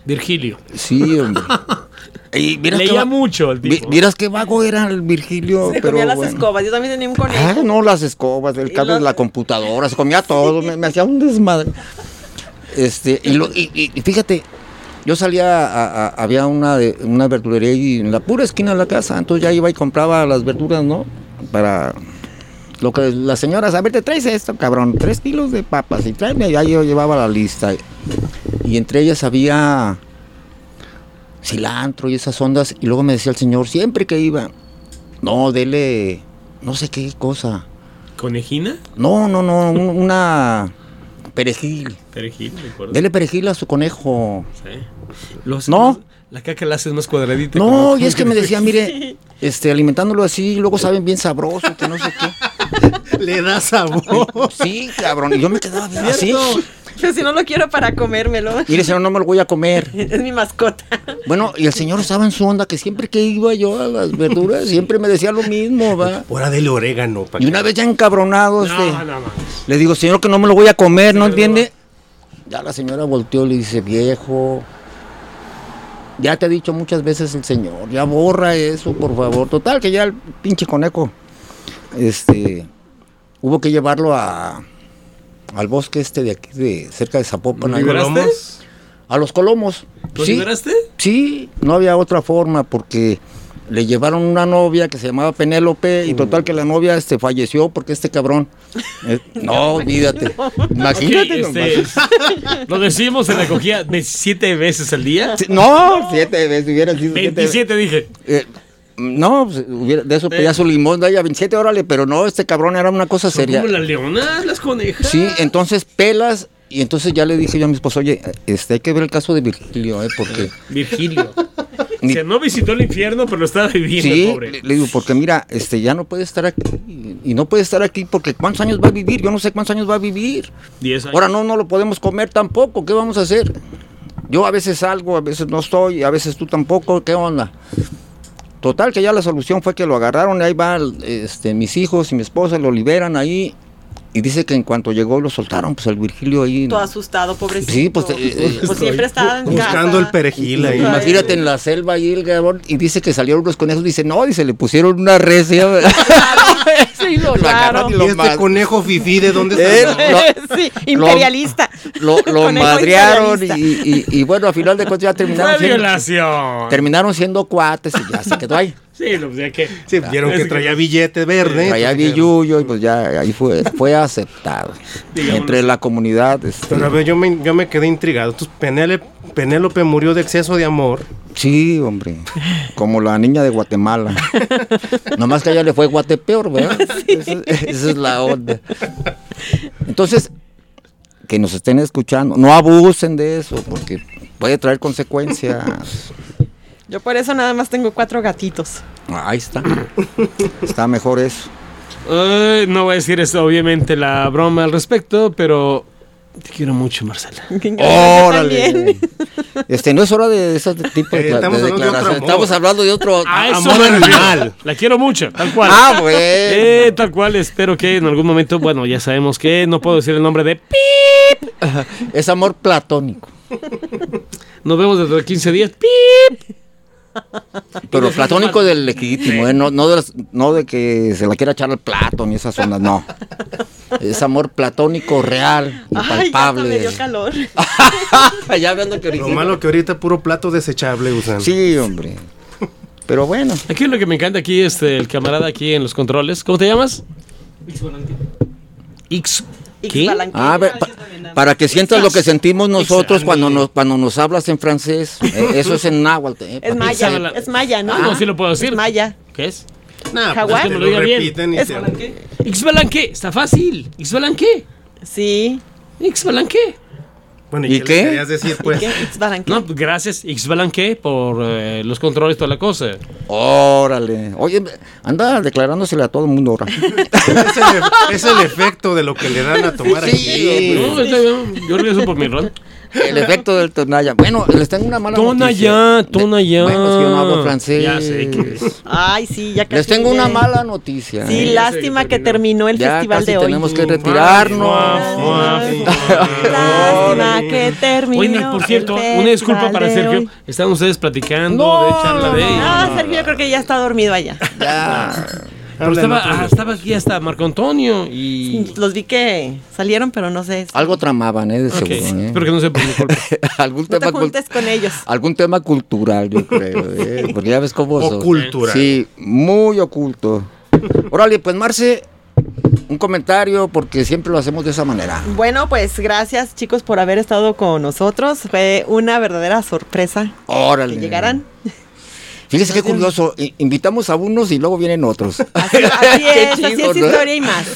Virgilio. Sí, hombre. Y Leía va- mucho el tipo. Miras qué vago era el Virgilio. Se pero comía las bueno. escobas. Yo también tenía un conejo. Ah, no, las escobas, el Y cable de los- la computadora, se comía todo, me, me hacía un desmadre. Este, y, lo- y- y- y fíjate, yo salía, a- a- había una, de- una verdulería ahí en la pura esquina de la casa, entonces ya iba y compraba las verduras, ¿no? Para lo que las señoras, a ver, te traes esto, cabrón, tres kilos de papas y tráeme, ya yo llevaba la lista. Y entre ellas había cilantro y esas ondas, y luego me decía el señor, siempre que iba, no, dele, no sé qué cosa. ¿Conejina? No, no, no, un- una perejil. Perejil, me acuerdo. Dele perejil a su conejo. Sí. Los- No. La caca la haces más cuadradita. No, y es que me decía, mire, este, alimentándolo así, luego saben bien sabroso, que no sé qué. Le da sabor. Sí, cabrón, y yo me quedaba bien así. Yo si no lo quiero para comérmelo. Mire, señor, no me lo voy a comer. Es mi mascota. Bueno, y el señor estaba en su onda, que siempre que iba yo a las verduras, siempre me decía lo mismo, va. Hora del orégano. pa' Y una vez ya encabronado, este, No, no. le digo, señor, que no me lo voy a comer, ¿no entiende? Ya la señora volteó y le dice, viejo, ya te ha dicho muchas veces el señor, ya borra eso, por favor. Total, que ya el pinche conejo, este, hubo que llevarlo a, al bosque este de aquí, de cerca de Zapopan, ¿Lo ahí, liberaste? a los colomos. ¿Lo Sí, liberaste? Sí, no había otra forma porque le llevaron una novia que se llamaba Penélope y total que la novia este falleció porque este cabrón. eh, no, olvídate. Imagínate. Ok, este, lo decimos en la cogía de siete veces al día. Sí, No, siete veces hubieran sido siete 27 dije. Eh, no, pues, hubiera- de eso pedía su limón, de ella 27, órale, pero no, este cabrón era una cosa Son seria. como las leonas, las conejas. Sí, entonces pelas y entonces ya le dije yo a mi esposo, oye, este, hay que ver el caso de Virgilio, ¿eh? Porque... Virgilio. Ni- O sea, no visitó el infierno, pero lo estaba viviendo, Sí, el pobre. le, le digo, porque mira, este ya no puede estar aquí. Y no puede estar aquí porque ¿cuántos años va a vivir? Yo no sé cuántos años va a vivir. 10 años. Ahora no, no lo podemos comer tampoco. ¿Qué vamos a hacer? Yo a veces salgo, a veces no estoy, a veces tú tampoco. ¿Qué onda? Total, que ya la solución fue que lo agarraron. Ahí va este, mis hijos y mi esposa, lo liberan ahí. Y dice que en cuanto llegó lo soltaron, pues el Virgilio ahí. Todo asustado, pobrecito. Sí, pues, eh, eh, Pues siempre estaba en Buscando casa. el perejil ahí. Imagínate en la selva ahí el cabrón, y dice que salieron unos conejos, dice, no, dice, le pusieron una recia. sí, lo Claro. y ¿Y lo, este conejo fifí de dónde lo- sí, imperialista. lo, lo madrearon y, y- y bueno, a final de cuentas ya terminaron siendo, violación. terminaron siendo cuates y ya se quedó ahí. Sí, lo que. Sí, vieron Es que que- traía billete verde. Traía entonces billuyo y pues ya ahí fue, fue aceptado. Entre la comunidad. este, Pero a ver, yo me, yo me quedé intrigado. Entonces, Penélope, Penélope murió de exceso de amor. Sí, hombre. Como la niña de Guatemala. Nomás que a ella le fue guatepeor, ¿verdad? Esa, esa es la onda. Entonces, que nos estén escuchando, no abusen de eso, porque puede traer consecuencias. Yo por eso nada más tengo cuatro gatitos. Ahí está. Está mejor eso. No voy a decir esto, obviamente, la broma al respecto, pero te quiero mucho, Marcela. Órale. Este, no es hora de ese tipo de, Eh, estamos de hablando de otro declaración. amor. Estamos hablando de otro. A eso amor animal. La quiero mucho, tal cual. Ah, bueno. Eh, tal cual, espero que en algún momento, bueno, ya sabemos que no puedo decir el nombre de Pi. Es amor platónico. Nos vemos dentro de 15 días. ¡Pip! Pero platónico del legítimo, ¿eh? no, no, de las- no de que se la quiera echar al plato ni esas ondas, no. Es amor platónico real, Ay, ya hasta me dio calor. ya viendo que Lo original. malo que ahorita puro plato desechable usan. Sí, hombre. Pero bueno. Aquí es lo que me encanta aquí, este, el camarada aquí en los controles. ¿Cómo te llamas? X. ¿Qué? Ah, ve- pa- para que sientas lo que sentimos nosotros cuando nos, cuando nos hablas en francés. Eh, eso es en náhuatl. eh, Es que maya, es maya, ¿no? Ah, no, sí lo puedo decir. Es maya. ¿Qué es? Nah, pues Que te me lo diga bien. repiten y Es- Ixbalanque, está fácil. Ixbalanque. Sí. Ixbalanque. Bueno, ¿Y ¿y, qué? qué? querías decir, pues? ¿Qué? Ixbalanque. No, pues, gracias Ixbalanque por eh, los controles, toda la cosa. Órale. Oye, anda declarándosele a todo el mundo ahora. es, el, es el efecto de lo que le dan a tomar Sí, aquí. No, está bien, yo regreso por mi ron. El efecto del tonalla. Bueno, les tengo una mala Tona noticia. ya, tona De- ya. Bueno, es que yo no hablo francés. Ya sé que es. Ay, sí, ya casi. Les tengo una mala noticia. Sí, ¿eh? lástima que terminó el Ya festival casi de hoy. tenemos que retirarnos. Lástima que terminó. Oigan, por cierto, el una disculpa para Sergio. Están ustedes platicando No, de charla de Ah, Sergio, yo creo que ya está dormido allá. Ya. Pero estaba, ah, estaba aquí hasta Marco Antonio y... Los vi que salieron, pero no sé. Algo tramaban, ¿eh? De Ok, seguro, ¿eh? Espero que no sea por mi culpa. algún, No te tema juntes con ellos. algún tema cultural, yo creo. ¿eh? Porque ya ves cómo son. Ocultural. Sí, muy oculto. Órale, pues Marce, un comentario porque siempre lo hacemos de esa manera. Bueno, pues gracias chicos por haber estado con nosotros. Fue una verdadera sorpresa Órale. que llegaran. Fíjese qué curioso, invitamos a unos y luego vienen otros. Así, así es, así es historia y más.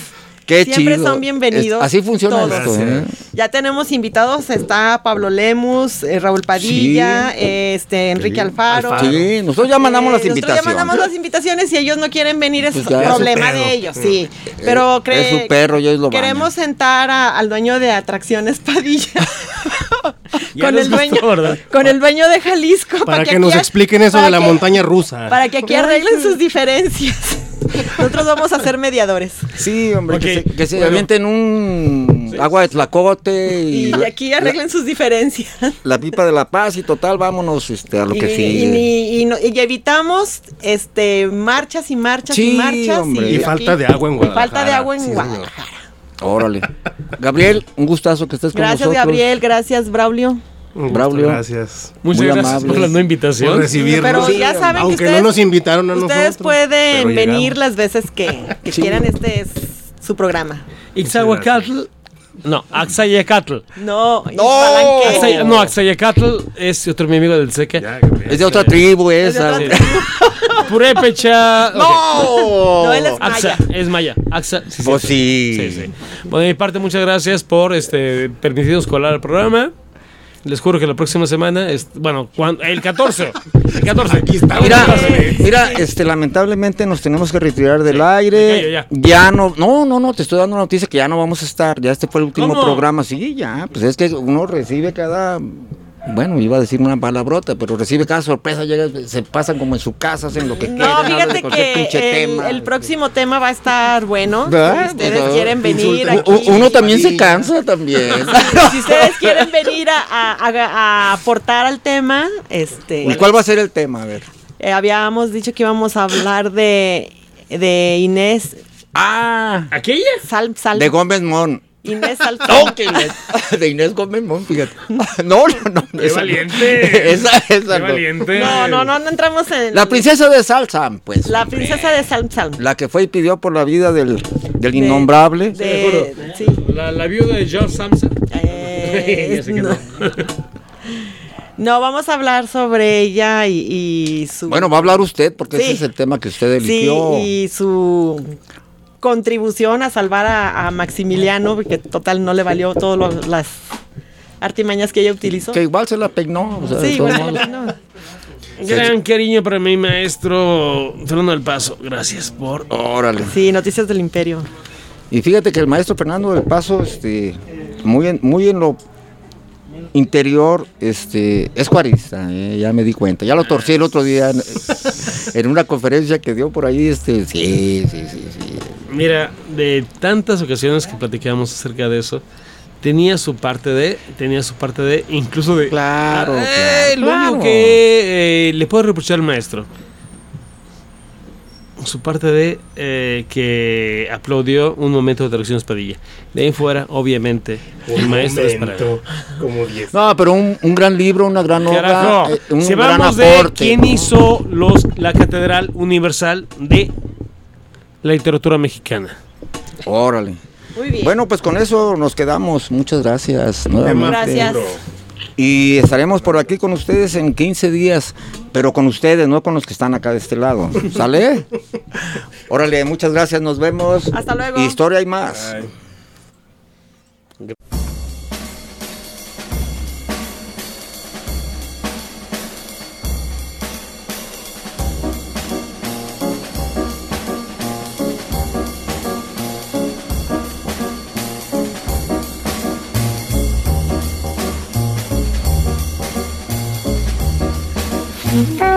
Qué Siempre chido. son bienvenidos. Es- así funciona todos. esto, ¿eh? Ya tenemos invitados, está Pablo Lemus, eh, Raúl Padilla, este Enrique Alfaro. Alfaro. Sí, nosotros ya mandamos Eh, las nosotros invitaciones. ya mandamos las invitaciones y ellos no quieren venir, es Pues problema Es de ellos, sí. Pero Eh, cre- es su perro y ellos lo queremos sentar a- al dueño de Atracciones Padilla. Con el dueño, con el dueño de Jalisco Para que nos expliquen eso de la que- montaña rusa. Para que aquí arreglen sus diferencias. Nosotros vamos a ser mediadores. Sí, hombre, que se, que se bueno. avienten un agua de tlacote y, Y aquí arreglen sus diferencias. la pipa de la paz y total, vámonos este, a lo y, que y- sigue. y- y no- y evitamos este marchas y marchas Sí, y marchas hombre. Y falta de agua en y Guadalajara. falta de agua en Sí, señor. Guadalajara. Órale. Gabriel, un gustazo que estés con Gracias nosotros. Gabriel, gracias Braulio. Un gusto, Braulio. Gracias. Muchas Muy gracias amables. por la no invitación. Por recibirnos. Pero ya saben que Aunque ustedes, no nos invitaron a ustedes nosotros. pueden pero venir las veces que, que Sí. quieran, este es su programa. Ixahuacatl. No, Axayacatl. No, No. Axay- no, Axayacatl es otro mi amigo del Seque. Ya. Es de otra tribu Es de esa. otra güey. Purépecha. ¡No! No, él es Axa, maya. es Maya. Axa, sí, Pues sí. sí. Sí, sí. Bueno, de mi parte, muchas gracias por este permitirnos colar al programa. Les juro que la próxima semana, es, bueno, cuando, el 14. El 14. Aquí está. Mira, mira, este, lamentablemente nos tenemos que retirar del Sí, aire. ya, Ya no, no, no, no, te estoy dando una noticia que ya no vamos a estar. Ya este fue el último programa. Sí, ya, pues es que uno recibe cada, bueno, iba a decir una palabrota, pero recibe cada sorpresa, llega, se pasan como en su casa, hacen lo que No, hablan de fíjate que el, tema. el próximo tema va a estar bueno. ¿Verdad? Si ustedes Pues, quieren venir aquí. U- Uno también se cansa también. si ustedes quieren venir a, a- a- a aportar al tema, este, ¿Y cuál va a ser el tema? A ver. eh, habíamos dicho que íbamos a hablar de, de Inés Ah, ¿Aquella? Sal, Sal- de Gómez Mon. Inés Sal- No, que Inés- de Inés Gómez Mon, fíjate. No, no, no. ¡Qué esa no. valiente! Esa, esa ¡Qué no. valiente! No, no, no, no entramos en La princesa de Salsa, pues. la princesa de Salm. La que fue y pidió por la vida del, del innombrable. De, sí. La, la viuda de George Samson. Eh, no. no. Vamos a hablar sobre ella y, y su Bueno, va a hablar usted porque Sí. ese es el tema que usted sí eligió. y su contribución a salvar a, a Maximiliano, porque total no le valió todas las artimañas que ella utilizó. Que igual se la peinó. o sea, Sí. Gran cariño para mi maestro Fernando del Paso. Gracias por. Órale. Sí, noticias del imperio. Y fíjate que el maestro Fernando del Paso, este, muy en, muy en lo interior, este, es cuarista, eh, ya me di cuenta. Ya lo torcí el otro día en, en una conferencia que dio por ahí, este, sí, sí, sí, sí. Mira, de tantas ocasiones que platicamos acerca de eso, tenía su parte de, tenía su parte de, incluso de. Claro, Ah, claro, eh, Lo claro. único que eh, le puedo reprochar al maestro. Su parte de eh, que aplaudió un momento de traducción espadilla. De ahí fuera, obviamente, el Un maestro es para. momento, Como 10. No, pero un, un gran libro, una gran obra, Carajo, eh, un si gran hablamos de aporte. quién hizo los, la Catedral Universal de la literatura mexicana. Órale. Muy bien. Bueno, pues con eso nos quedamos. Muchas gracias. nuevamente. Gracias. Y estaremos por aquí con ustedes en 15 días, pero con ustedes, no con los que están acá de este lado. ¿Sale? Órale, muchas gracias, nos vemos. Hasta luego. Historia y más.